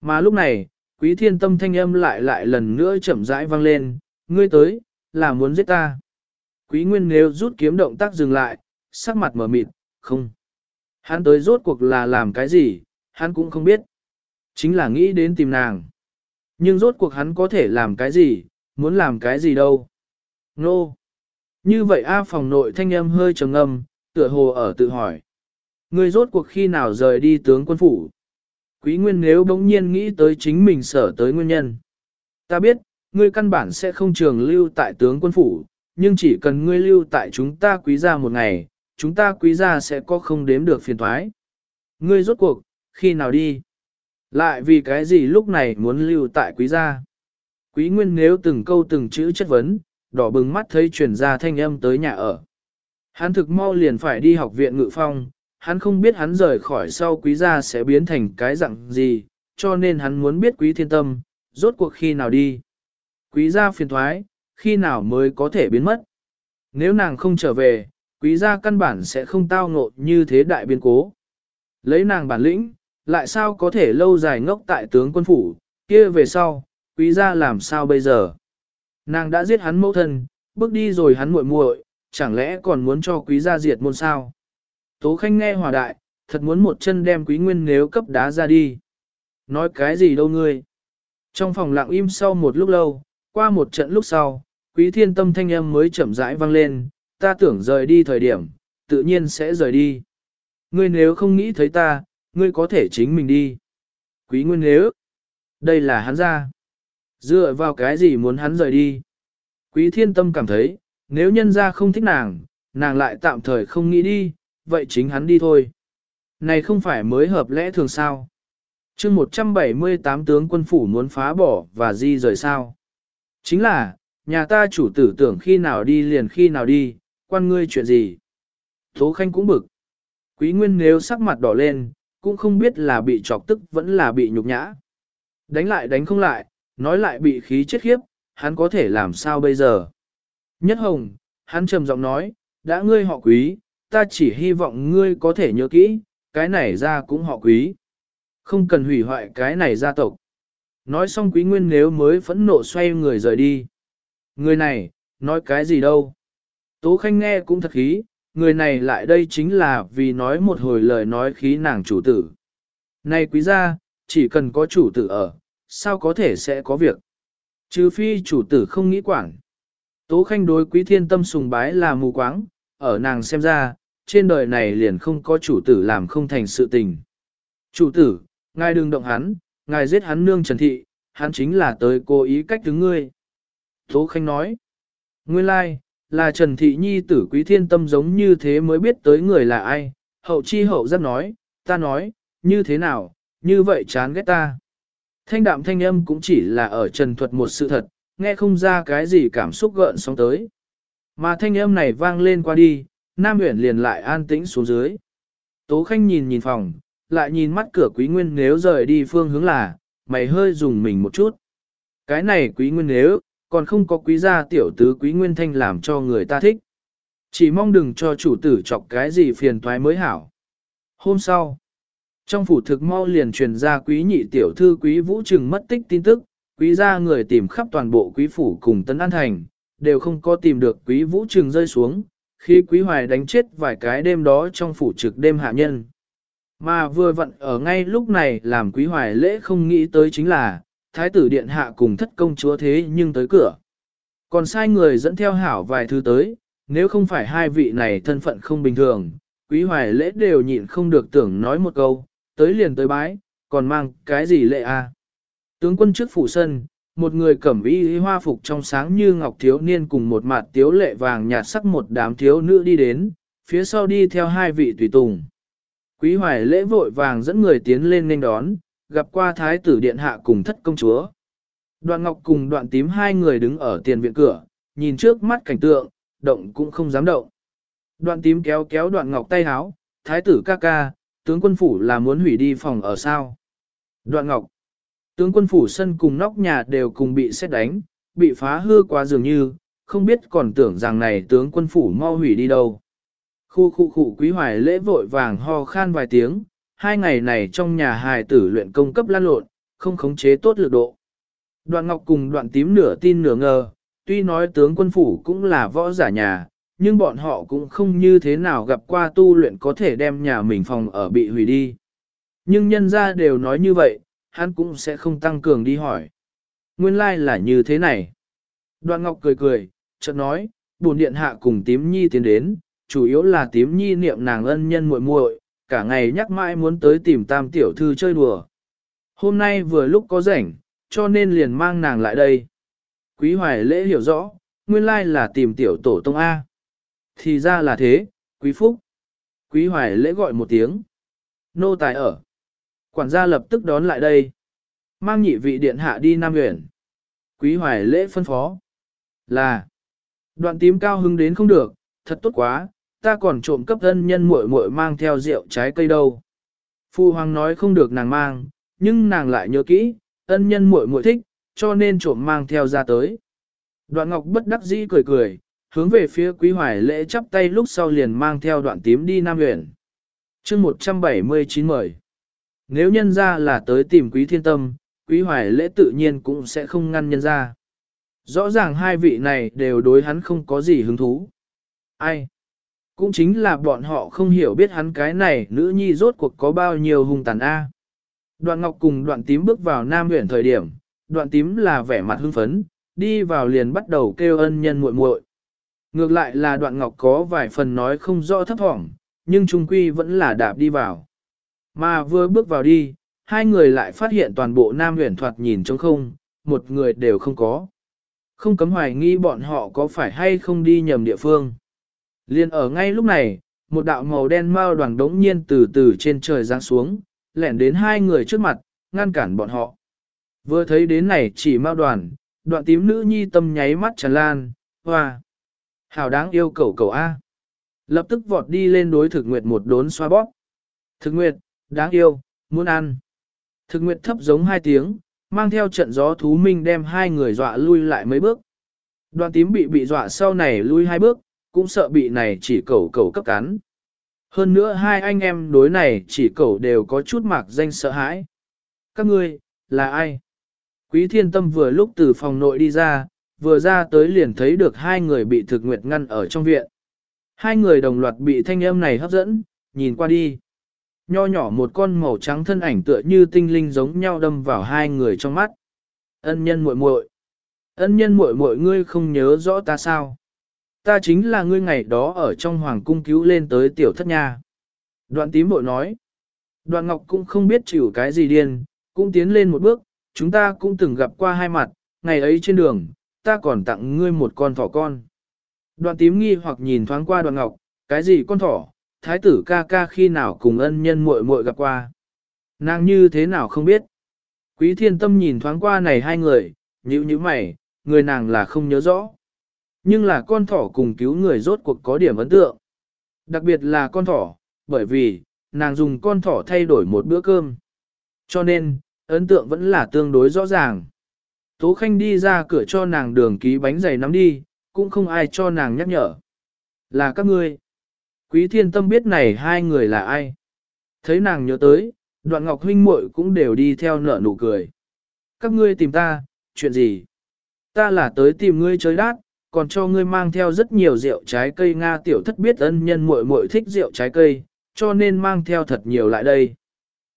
Mà lúc này, Quý Thiên Tâm thanh âm lại lại lần nữa chậm rãi vang lên, ngươi tới, là muốn giết ta. Quý Nguyên nếu rút kiếm động tác dừng lại, sắc mặt mở mịt, không. Hắn tới rốt cuộc là làm cái gì, hắn cũng không biết. Chính là nghĩ đến tìm nàng. Nhưng rốt cuộc hắn có thể làm cái gì, muốn làm cái gì đâu. Nô! No. Như vậy A phòng nội thanh âm hơi trầm âm, tựa hồ ở tự hỏi. Ngươi rốt cuộc khi nào rời đi tướng quân phủ? Quý Nguyên nếu bỗng nhiên nghĩ tới chính mình sở tới nguyên nhân. Ta biết, ngươi căn bản sẽ không trường lưu tại tướng quân phủ, nhưng chỉ cần ngươi lưu tại chúng ta quý gia một ngày, chúng ta quý gia sẽ có không đếm được phiền thoái. Ngươi rốt cuộc, khi nào đi? Lại vì cái gì lúc này muốn lưu tại quý gia? Quý Nguyên nếu từng câu từng chữ chất vấn, đỏ bừng mắt thấy truyền ra thanh âm tới nhà ở. Hắn thực mau liền phải đi học viện ngự phong, hắn không biết hắn rời khỏi sau quý gia sẽ biến thành cái dạng gì, cho nên hắn muốn biết quý thiên tâm, rốt cuộc khi nào đi. Quý gia phiền thoái, khi nào mới có thể biến mất. Nếu nàng không trở về, quý gia căn bản sẽ không tao ngộ như thế đại biến cố. Lấy nàng bản lĩnh, lại sao có thể lâu dài ngốc tại tướng quân phủ, kia về sau, quý gia làm sao bây giờ? Nàng đã giết hắn mẫu thân, bước đi rồi hắn muội muội, chẳng lẽ còn muốn cho quý gia diệt môn sao? Tố Khanh nghe hòa đại, thật muốn một chân đem quý nguyên nếu cấp đá ra đi. Nói cái gì đâu ngươi? Trong phòng lặng im sau một lúc lâu, qua một trận lúc sau, quý thiên tâm thanh âm mới chậm rãi vang lên, ta tưởng rời đi thời điểm, tự nhiên sẽ rời đi. Ngươi nếu không nghĩ thấy ta, ngươi có thể chính mình đi. Quý nguyên nếu, đây là hắn ra. Dựa vào cái gì muốn hắn rời đi? Quý thiên tâm cảm thấy, nếu nhân ra không thích nàng, nàng lại tạm thời không nghĩ đi, vậy chính hắn đi thôi. Này không phải mới hợp lẽ thường sao. chương 178 tướng quân phủ muốn phá bỏ và di rời sao. Chính là, nhà ta chủ tử tưởng khi nào đi liền khi nào đi, quan ngươi chuyện gì. Tố Khanh cũng bực. Quý Nguyên nếu sắc mặt đỏ lên, cũng không biết là bị chọc tức vẫn là bị nhục nhã. Đánh lại đánh không lại, nói lại bị khí chết khiếp, hắn có thể làm sao bây giờ. Nhất Hồng, hắn trầm giọng nói, đã ngươi họ quý, ta chỉ hy vọng ngươi có thể nhớ kỹ, cái này ra cũng họ quý. Không cần hủy hoại cái này gia tộc. Nói xong quý nguyên nếu mới phẫn nộ xoay người rời đi. Người này, nói cái gì đâu. Tố Khanh nghe cũng thật khí, người này lại đây chính là vì nói một hồi lời nói khí nàng chủ tử. Này quý gia, chỉ cần có chủ tử ở, sao có thể sẽ có việc. Trừ phi chủ tử không nghĩ quản. Tố Khanh đối quý thiên tâm sùng bái là mù quáng, ở nàng xem ra, trên đời này liền không có chủ tử làm không thành sự tình. Chủ tử, ngài đừng động hắn, ngài giết hắn nương Trần Thị, hắn chính là tới cố ý cách đứng ngươi. Tố Khanh nói, nguyên lai, là Trần Thị Nhi tử quý thiên tâm giống như thế mới biết tới người là ai, hậu chi hậu giác nói, ta nói, như thế nào, như vậy chán ghét ta. Thanh đạm thanh âm cũng chỉ là ở trần thuật một sự thật, nghe không ra cái gì cảm xúc gợn sóng tới. Mà thanh âm này vang lên qua đi, Nam Uyển liền lại an tĩnh xuống dưới. Tố Khanh nhìn nhìn phòng, lại nhìn mắt cửa Quý Nguyên nếu rời đi phương hướng là, mày hơi dùng mình một chút. Cái này Quý Nguyên nếu, còn không có quý gia tiểu tứ Quý Nguyên Thanh làm cho người ta thích. Chỉ mong đừng cho chủ tử chọc cái gì phiền toái mới hảo. Hôm sau, trong phủ thực mau liền truyền ra quý nhị tiểu thư quý vũ trừng mất tích tin tức, quý gia người tìm khắp toàn bộ quý phủ cùng Tân An Thành, đều không có tìm được quý vũ trừng rơi xuống, khi quý hoài đánh chết vài cái đêm đó trong phủ trực đêm hạ nhân. Mà vừa vặn ở ngay lúc này làm quý hoài lễ không nghĩ tới chính là, thái tử điện hạ cùng thất công chúa thế nhưng tới cửa. Còn sai người dẫn theo hảo vài thứ tới, nếu không phải hai vị này thân phận không bình thường, quý hoài lễ đều nhịn không được tưởng nói một câu, tới liền tới bái, còn mang cái gì lệ a? À? Tướng quân trước phủ sân, một người cẩm y hoa phục trong sáng như ngọc thiếu niên cùng một mặt tiếu lệ vàng nhạt sắc một đám thiếu nữ đi đến, phía sau đi theo hai vị tùy tùng. Quý hoài lễ vội vàng dẫn người tiến lên nên đón, gặp qua thái tử điện hạ cùng thất công chúa. Đoạn ngọc cùng đoạn tím hai người đứng ở tiền viện cửa, nhìn trước mắt cảnh tượng, động cũng không dám động. Đoạn tím kéo kéo đoạn ngọc tay háo, thái tử ca ca, tướng quân phủ là muốn hủy đi phòng ở sao. Đoạn ngọc, tướng quân phủ sân cùng nóc nhà đều cùng bị xét đánh, bị phá hư quá dường như, không biết còn tưởng rằng này tướng quân phủ mau hủy đi đâu. Khu khu khu quý hoài lễ vội vàng ho khan vài tiếng, hai ngày này trong nhà hài tử luyện công cấp lan lộn, không khống chế tốt lực độ. Đoạn ngọc cùng đoạn tím nửa tin nửa ngờ, tuy nói tướng quân phủ cũng là võ giả nhà, nhưng bọn họ cũng không như thế nào gặp qua tu luyện có thể đem nhà mình phòng ở bị hủy đi. Nhưng nhân ra đều nói như vậy, hắn cũng sẽ không tăng cường đi hỏi. Nguyên lai like là như thế này. Đoạn Ngọc cười cười, chợt nói, buồn điện hạ cùng tím nhi tiến đến, chủ yếu là tím nhi niệm nàng ân nhân muội muội, cả ngày nhắc mãi muốn tới tìm tam tiểu thư chơi đùa. Hôm nay vừa lúc có rảnh, cho nên liền mang nàng lại đây. Quý hoài lễ hiểu rõ, nguyên lai là tìm tiểu tổ tông A. Thì ra là thế, quý phúc. Quý hoài lễ gọi một tiếng. Nô tài ở. Quản gia lập tức đón lại đây. Mang nhị vị điện hạ đi Nam Nguyễn. Quý hoài lễ phân phó. Là. Đoạn tím cao hứng đến không được, thật tốt quá, ta còn trộm cấp thân nhân muội muội mang theo rượu trái cây đâu. Phu hoàng nói không được nàng mang, nhưng nàng lại nhớ kỹ, ân nhân muội muội thích, cho nên trộm mang theo ra tới. Đoạn ngọc bất đắc dĩ cười cười, hướng về phía quý hoài lễ chắp tay lúc sau liền mang theo đoạn tím đi Nam huyện. chương 179 mời. Nếu nhân ra là tới tìm quý thiên tâm, quý hoài lễ tự nhiên cũng sẽ không ngăn nhân ra. Rõ ràng hai vị này đều đối hắn không có gì hứng thú. Ai? Cũng chính là bọn họ không hiểu biết hắn cái này nữ nhi rốt cuộc có bao nhiêu hung tàn A. Đoạn ngọc cùng đoạn tím bước vào Nam huyện thời điểm, đoạn tím là vẻ mặt hưng phấn, đi vào liền bắt đầu kêu ân nhân muội muội. Ngược lại là đoạn ngọc có vài phần nói không rõ thấp thỏm, nhưng trung quy vẫn là đạp đi vào. Mà vừa bước vào đi, hai người lại phát hiện toàn bộ nam huyền thoạt nhìn trống không, một người đều không có. Không cấm hoài nghi bọn họ có phải hay không đi nhầm địa phương. Liên ở ngay lúc này, một đạo màu đen mao đoàn đống nhiên từ từ trên trời giáng xuống, lẻn đến hai người trước mặt, ngăn cản bọn họ. Vừa thấy đến này chỉ mao đoàn, đoạn tím nữ nhi tâm nháy mắt tràn lan, hoa. Hảo đáng yêu cầu cầu A. Lập tức vọt đi lên đối thực nguyệt một đốn xoa bóp. Thực nguyệt, đáng yêu, muốn ăn. Thực nguyệt thấp giống hai tiếng, mang theo trận gió thú minh đem hai người dọa lui lại mấy bước. Đoàn tím bị bị dọa sau này lui hai bước, cũng sợ bị này chỉ cầu cầu cấp cắn. Hơn nữa hai anh em đối này chỉ cầu đều có chút mạc danh sợ hãi. Các ngươi, là ai? Quý thiên tâm vừa lúc từ phòng nội đi ra, vừa ra tới liền thấy được hai người bị thực nguyệt ngăn ở trong viện. Hai người đồng loạt bị thanh âm này hấp dẫn, nhìn qua đi. Nho nhỏ một con màu trắng thân ảnh tựa như tinh linh giống nhau đâm vào hai người trong mắt. Ân nhân muội muội, Ân nhân muội muội ngươi không nhớ rõ ta sao? Ta chính là ngươi ngày đó ở trong hoàng cung cứu lên tới tiểu thất nha. Đoạn tím bội nói. Đoạn ngọc cũng không biết chịu cái gì điên, cũng tiến lên một bước, chúng ta cũng từng gặp qua hai mặt, ngày ấy trên đường, ta còn tặng ngươi một con thỏ con. Đoạn tím nghi hoặc nhìn thoáng qua đoạn ngọc, cái gì con thỏ, thái tử ca ca khi nào cùng ân nhân muội muội gặp qua. Nàng như thế nào không biết. Quý thiên tâm nhìn thoáng qua này hai người, nhữ như mày, người nàng là không nhớ rõ. Nhưng là con thỏ cùng cứu người rốt cuộc có điểm ấn tượng. Đặc biệt là con thỏ, bởi vì, nàng dùng con thỏ thay đổi một bữa cơm. Cho nên, ấn tượng vẫn là tương đối rõ ràng. Tố Khanh đi ra cửa cho nàng đường ký bánh giày nắm đi, cũng không ai cho nàng nhắc nhở. Là các ngươi. Quý thiên tâm biết này hai người là ai. Thấy nàng nhớ tới, đoạn ngọc huynh muội cũng đều đi theo nở nụ cười. Các ngươi tìm ta, chuyện gì? Ta là tới tìm ngươi chơi đát, còn cho ngươi mang theo rất nhiều rượu trái cây Nga tiểu thất biết ân nhân muội muội thích rượu trái cây, cho nên mang theo thật nhiều lại đây.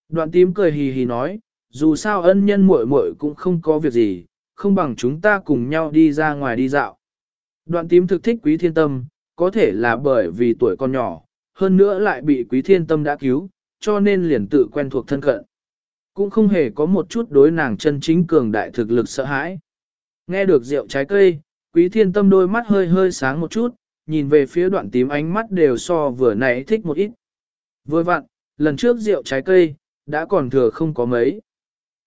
Đoạn tím cười hì hì nói, dù sao ân nhân muội muội cũng không có việc gì, không bằng chúng ta cùng nhau đi ra ngoài đi dạo. Đoạn tím thực thích quý thiên tâm, có thể là bởi vì tuổi còn nhỏ, hơn nữa lại bị quý thiên tâm đã cứu, cho nên liền tự quen thuộc thân cận. Cũng không hề có một chút đối nàng chân chính cường đại thực lực sợ hãi. Nghe được rượu trái cây, quý thiên tâm đôi mắt hơi hơi sáng một chút, nhìn về phía đoạn tím ánh mắt đều so vừa nãy thích một ít. Vừa vặn, lần trước rượu trái cây, đã còn thừa không có mấy.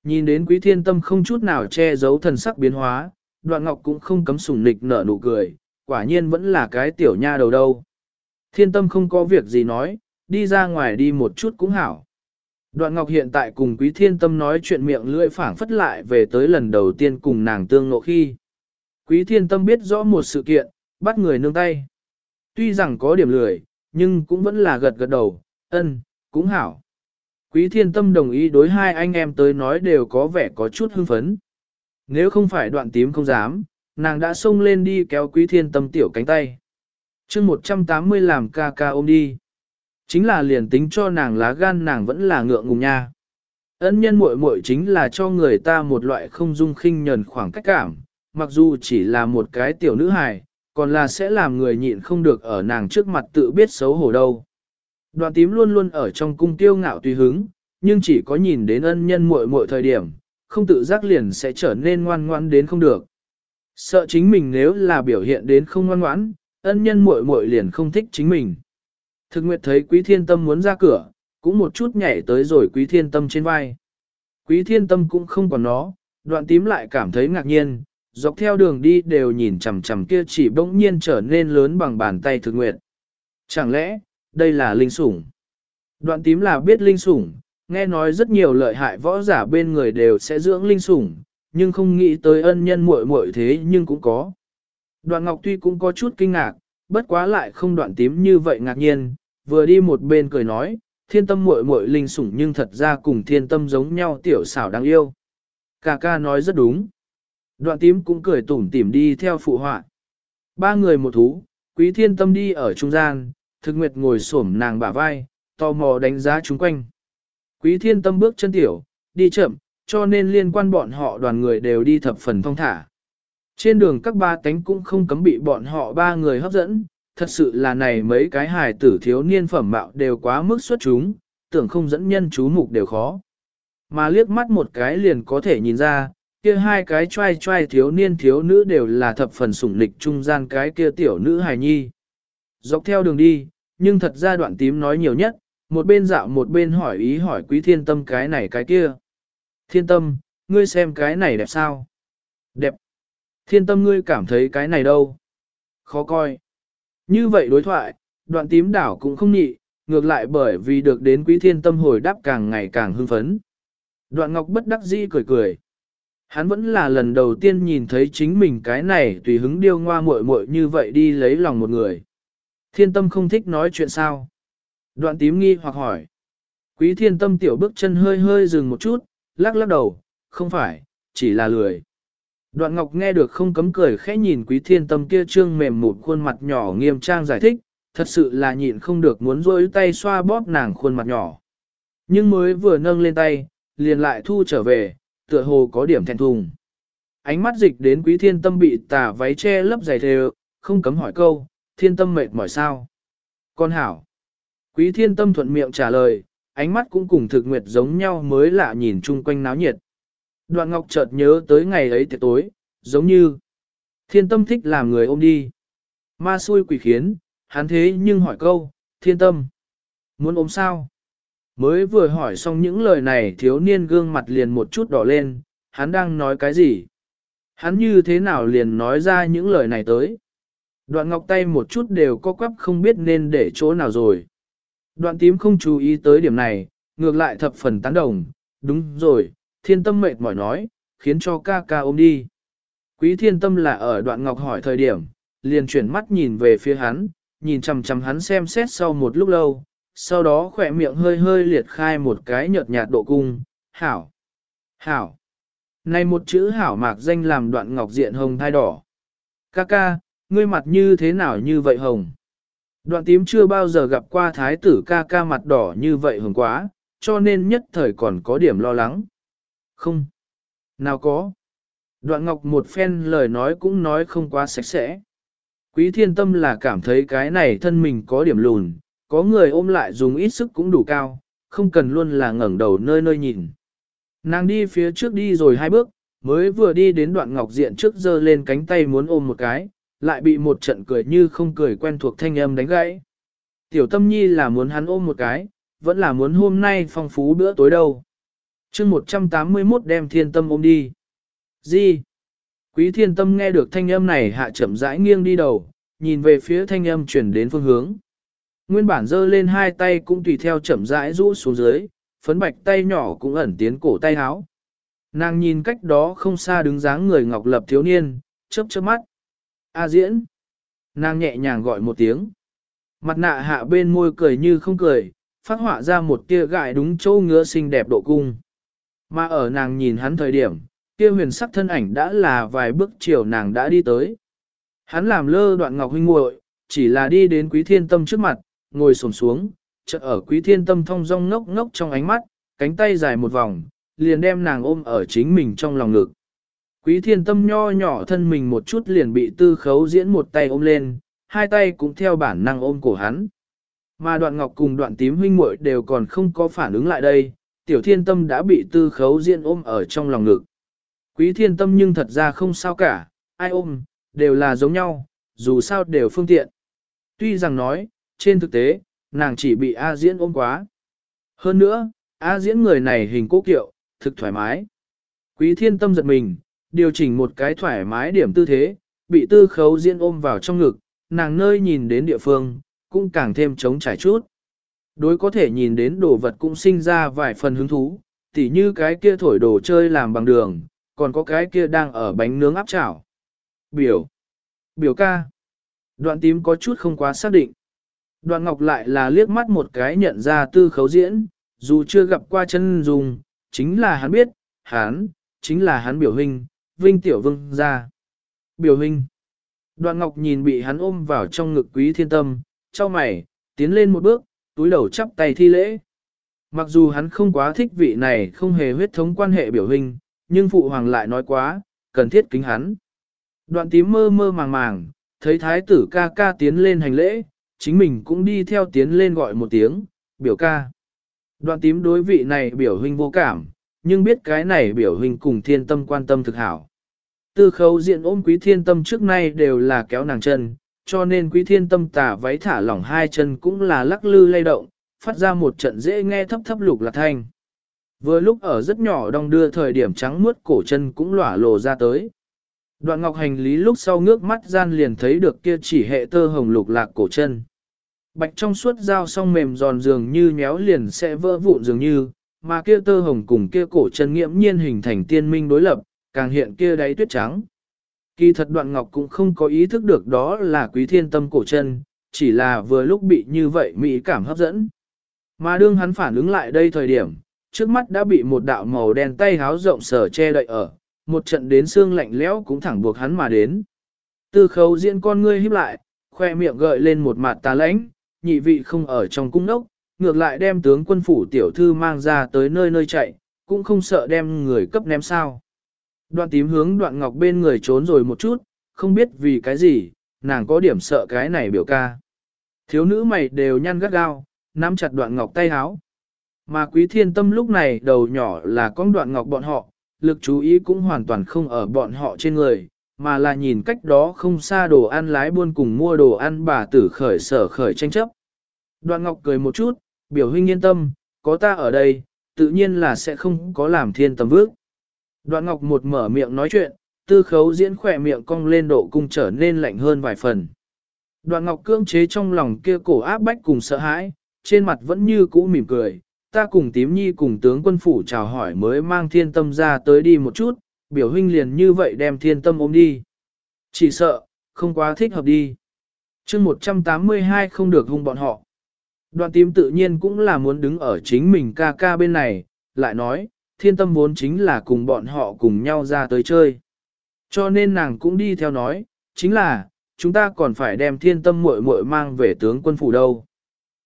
Nhìn đến quý thiên tâm không chút nào che giấu thần sắc biến hóa, đoạn ngọc cũng không cấm sủng nịch nở nụ cười, quả nhiên vẫn là cái tiểu nha đầu đâu. Thiên tâm không có việc gì nói, đi ra ngoài đi một chút cũng hảo. Đoạn Ngọc hiện tại cùng Quý Thiên Tâm nói chuyện miệng lưỡi phảng phất lại về tới lần đầu tiên cùng nàng tương ngộ khi. Quý Thiên Tâm biết rõ một sự kiện, bắt người nương tay. Tuy rằng có điểm lười, nhưng cũng vẫn là gật gật đầu, ân, cũng hảo. Quý Thiên Tâm đồng ý đối hai anh em tới nói đều có vẻ có chút hưng phấn. Nếu không phải đoạn tím không dám, nàng đã xông lên đi kéo Quý Thiên Tâm tiểu cánh tay. chương 180 làm ca ca ôm đi. Chính là liền tính cho nàng lá gan nàng vẫn là ngượng ngùng nha. Ân nhân muội muội chính là cho người ta một loại không dung khinh nhẫn khoảng cách cảm, mặc dù chỉ là một cái tiểu nữ hài, còn là sẽ làm người nhịn không được ở nàng trước mặt tự biết xấu hổ đâu. Đoàn tím luôn luôn ở trong cung tiêu ngạo tùy hứng, nhưng chỉ có nhìn đến ân nhân muội muội thời điểm, không tự giác liền sẽ trở nên ngoan ngoãn đến không được. Sợ chính mình nếu là biểu hiện đến không ngoan ngoãn, ân nhân muội muội liền không thích chính mình. Thực nguyệt thấy quý thiên tâm muốn ra cửa, cũng một chút nhảy tới rồi quý thiên tâm trên vai. Quý thiên tâm cũng không còn nó, đoạn tím lại cảm thấy ngạc nhiên, dọc theo đường đi đều nhìn chằm chằm kia chỉ bỗng nhiên trở nên lớn bằng bàn tay thực nguyệt. Chẳng lẽ, đây là linh sủng? Đoạn tím là biết linh sủng, nghe nói rất nhiều lợi hại võ giả bên người đều sẽ dưỡng linh sủng, nhưng không nghĩ tới ân nhân muội muội thế nhưng cũng có. Đoạn ngọc tuy cũng có chút kinh ngạc, bất quá lại không đoạn tím như vậy ngạc nhiên, vừa đi một bên cười nói, thiên tâm muội muội linh sủng nhưng thật ra cùng thiên tâm giống nhau tiểu xảo đáng yêu. Cà ca nói rất đúng. Đoạn tím cũng cười tủm tỉm đi theo phụ họa. Ba người một thú, quý thiên tâm đi ở trung gian, thực nguyệt ngồi xổm nàng bả vai, tò mò đánh giá chúng quanh. Quý thiên tâm bước chân tiểu, đi chậm, cho nên liên quan bọn họ đoàn người đều đi thập phần thong thả. Trên đường các ba tánh cũng không cấm bị bọn họ ba người hấp dẫn, thật sự là này mấy cái hài tử thiếu niên phẩm mạo đều quá mức xuất chúng, tưởng không dẫn nhân chú mục đều khó. Mà liếc mắt một cái liền có thể nhìn ra, kia hai cái trai trai thiếu niên thiếu nữ đều là thập phần sủng lịch trung gian cái kia tiểu nữ hài nhi. Dọc theo đường đi, nhưng thật ra đoạn tím nói nhiều nhất, một bên dạo một bên hỏi ý hỏi quý thiên tâm cái này cái kia. Thiên tâm, ngươi xem cái này đẹp sao? Đẹp. Thiên tâm ngươi cảm thấy cái này đâu? Khó coi. Như vậy đối thoại, đoạn tím đảo cũng không nhị, ngược lại bởi vì được đến quý thiên tâm hồi đáp càng ngày càng hưng phấn. Đoạn ngọc bất đắc dĩ cười cười. Hắn vẫn là lần đầu tiên nhìn thấy chính mình cái này tùy hứng điêu ngoa muội muội như vậy đi lấy lòng một người. Thiên tâm không thích nói chuyện sao? Đoạn tím nghi hoặc hỏi. Quý thiên tâm tiểu bước chân hơi hơi dừng một chút, lắc lắc đầu, không phải, chỉ là lười. Đoạn ngọc nghe được không cấm cười khẽ nhìn quý thiên tâm kia trương mềm một khuôn mặt nhỏ nghiêm trang giải thích, thật sự là nhịn không được muốn rôi tay xoa bóp nàng khuôn mặt nhỏ. Nhưng mới vừa nâng lên tay, liền lại thu trở về, tựa hồ có điểm thẹn thùng. Ánh mắt dịch đến quý thiên tâm bị tà váy che lấp dày thề, không cấm hỏi câu, thiên tâm mệt mỏi sao? Con hảo. Quý thiên tâm thuận miệng trả lời, ánh mắt cũng cùng thực nguyệt giống nhau mới lạ nhìn chung quanh náo nhiệt. Đoạn ngọc chợt nhớ tới ngày ấy tiệc tối, giống như thiên tâm thích làm người ôm đi. Ma xui quỷ khiến, hắn thế nhưng hỏi câu, thiên tâm, muốn ôm sao? Mới vừa hỏi xong những lời này thiếu niên gương mặt liền một chút đỏ lên, hắn đang nói cái gì? Hắn như thế nào liền nói ra những lời này tới? Đoạn ngọc tay một chút đều có quắp không biết nên để chỗ nào rồi. Đoạn tím không chú ý tới điểm này, ngược lại thập phần tán đồng, đúng rồi, thiên tâm mệt mỏi nói, khiến cho ca ca ôm đi. Quý thiên tâm là ở đoạn ngọc hỏi thời điểm, liền chuyển mắt nhìn về phía hắn, nhìn chằm chằm hắn xem xét sau một lúc lâu, sau đó khỏe miệng hơi hơi liệt khai một cái nhợt nhạt độ cung, hảo, hảo. Này một chữ hảo mạc danh làm đoạn ngọc diện hồng thai đỏ. Ca ca, ngươi mặt như thế nào như vậy hồng? Đoạn tím chưa bao giờ gặp qua thái tử ca ca mặt đỏ như vậy hồng quá, cho nên nhất thời còn có điểm lo lắng. Không. Nào có. Đoạn ngọc một phen lời nói cũng nói không quá sạch sẽ. Quý thiên tâm là cảm thấy cái này thân mình có điểm lùn, có người ôm lại dùng ít sức cũng đủ cao, không cần luôn là ngẩng đầu nơi nơi nhìn. Nàng đi phía trước đi rồi hai bước, mới vừa đi đến đoạn ngọc diện trước giơ lên cánh tay muốn ôm một cái, lại bị một trận cười như không cười quen thuộc thanh âm đánh gãy. Tiểu tâm nhi là muốn hắn ôm một cái, vẫn là muốn hôm nay phong phú bữa tối đâu. chương 181 đem thiên tâm ôm đi. Gì? Quý thiên tâm nghe được thanh âm này hạ chậm rãi nghiêng đi đầu, nhìn về phía thanh âm chuyển đến phương hướng. Nguyên bản giơ lên hai tay cũng tùy theo chậm rãi rũ xuống dưới, phấn bạch tay nhỏ cũng ẩn tiến cổ tay háo. Nàng nhìn cách đó không xa đứng dáng người ngọc lập thiếu niên, chớp chớp mắt. A diễn. Nàng nhẹ nhàng gọi một tiếng. Mặt nạ hạ bên môi cười như không cười, phát họa ra một tia gại đúng chỗ ngứa xinh đẹp độ cung. Mà ở nàng nhìn hắn thời điểm, kia huyền sắc thân ảnh đã là vài bước chiều nàng đã đi tới. Hắn làm lơ đoạn ngọc huynh muội, chỉ là đi đến quý thiên tâm trước mặt, ngồi xổm xuống, chợt ở quý thiên tâm thông rong ngốc ngốc trong ánh mắt, cánh tay dài một vòng, liền đem nàng ôm ở chính mình trong lòng ngực. Quý thiên tâm nho nhỏ thân mình một chút liền bị tư khấu diễn một tay ôm lên, hai tay cũng theo bản năng ôm cổ hắn. Mà đoạn ngọc cùng đoạn tím huynh muội đều còn không có phản ứng lại đây, tiểu thiên tâm đã bị tư khấu diễn ôm ở trong lòng ngực. Quý thiên tâm nhưng thật ra không sao cả, ai ôm, đều là giống nhau, dù sao đều phương tiện. Tuy rằng nói, trên thực tế, nàng chỉ bị A diễn ôm quá. Hơn nữa, A diễn người này hình cố kiệu, thực thoải mái. Quý thiên tâm giật mình, điều chỉnh một cái thoải mái điểm tư thế, bị tư khấu diễn ôm vào trong ngực, nàng nơi nhìn đến địa phương, cũng càng thêm trống trải chút. Đối có thể nhìn đến đồ vật cũng sinh ra vài phần hứng thú, tỉ như cái kia thổi đồ chơi làm bằng đường, còn có cái kia đang ở bánh nướng áp chảo. Biểu. Biểu ca. Đoạn tím có chút không quá xác định. Đoạn ngọc lại là liếc mắt một cái nhận ra tư khấu diễn, dù chưa gặp qua chân dùng, chính là hắn biết, hắn, chính là hắn biểu hình, vinh tiểu vương ra. Biểu hình. Đoạn ngọc nhìn bị hắn ôm vào trong ngực quý thiên tâm, cho mày, tiến lên một bước, túi đầu chắp tay thi lễ. Mặc dù hắn không quá thích vị này không hề huyết thống quan hệ biểu hình, nhưng phụ hoàng lại nói quá, cần thiết kính hắn. Đoạn tím mơ mơ màng màng, thấy thái tử ca ca tiến lên hành lễ, chính mình cũng đi theo tiến lên gọi một tiếng, biểu ca. Đoạn tím đối vị này biểu hình vô cảm, nhưng biết cái này biểu hình cùng thiên tâm quan tâm thực hảo. Tư khấu diện ôm quý thiên tâm trước nay đều là kéo nàng chân, cho nên quý thiên tâm tà váy thả lỏng hai chân cũng là lắc lư lay động, phát ra một trận dễ nghe thấp thấp lục lạc thanh. Vừa lúc ở rất nhỏ đong đưa thời điểm trắng muốt cổ chân cũng lỏa lồ ra tới. Đoạn ngọc hành lý lúc sau ngước mắt gian liền thấy được kia chỉ hệ tơ hồng lục lạc cổ chân. Bạch trong suốt dao song mềm giòn dường như nhéo liền sẽ vỡ vụn dường như, mà kia tơ hồng cùng kia cổ chân nghiễm nhiên hình thành tiên minh đối lập, càng hiện kia đáy tuyết trắng. Kỳ thật đoạn ngọc cũng không có ý thức được đó là quý thiên tâm cổ chân, chỉ là vừa lúc bị như vậy mỹ cảm hấp dẫn. Mà đương hắn phản ứng lại đây thời điểm, trước mắt đã bị một đạo màu đen tay háo rộng sở che đậy ở, một trận đến xương lạnh lẽo cũng thẳng buộc hắn mà đến. Tư khấu diễn con ngươi híp lại, khoe miệng gợi lên một mặt tà lãnh, nhị vị không ở trong cung nốc, ngược lại đem tướng quân phủ tiểu thư mang ra tới nơi nơi chạy, cũng không sợ đem người cấp ném sao. Đoạn tím hướng đoạn ngọc bên người trốn rồi một chút, không biết vì cái gì, nàng có điểm sợ cái này biểu ca. Thiếu nữ mày đều nhăn gắt gao, nắm chặt đoạn ngọc tay háo. Mà quý thiên tâm lúc này đầu nhỏ là con đoạn ngọc bọn họ, lực chú ý cũng hoàn toàn không ở bọn họ trên người, mà là nhìn cách đó không xa đồ ăn lái buôn cùng mua đồ ăn bà tử khởi sở khởi tranh chấp. Đoạn ngọc cười một chút, biểu huynh yên tâm, có ta ở đây, tự nhiên là sẽ không có làm thiên tâm vước. Đoạn ngọc một mở miệng nói chuyện, tư khấu diễn khỏe miệng cong lên độ cung trở nên lạnh hơn vài phần. Đoạn ngọc cưỡng chế trong lòng kia cổ áp bách cùng sợ hãi, trên mặt vẫn như cũ mỉm cười, ta cùng tím nhi cùng tướng quân phủ chào hỏi mới mang thiên tâm ra tới đi một chút, biểu huynh liền như vậy đem thiên tâm ôm đi. Chỉ sợ, không quá thích hợp đi. chương 182 không được hung bọn họ. Đoạn tím tự nhiên cũng là muốn đứng ở chính mình ca ca bên này, lại nói, thiên tâm vốn chính là cùng bọn họ cùng nhau ra tới chơi. Cho nên nàng cũng đi theo nói, chính là, chúng ta còn phải đem thiên tâm muội muội mang về tướng quân phủ đâu.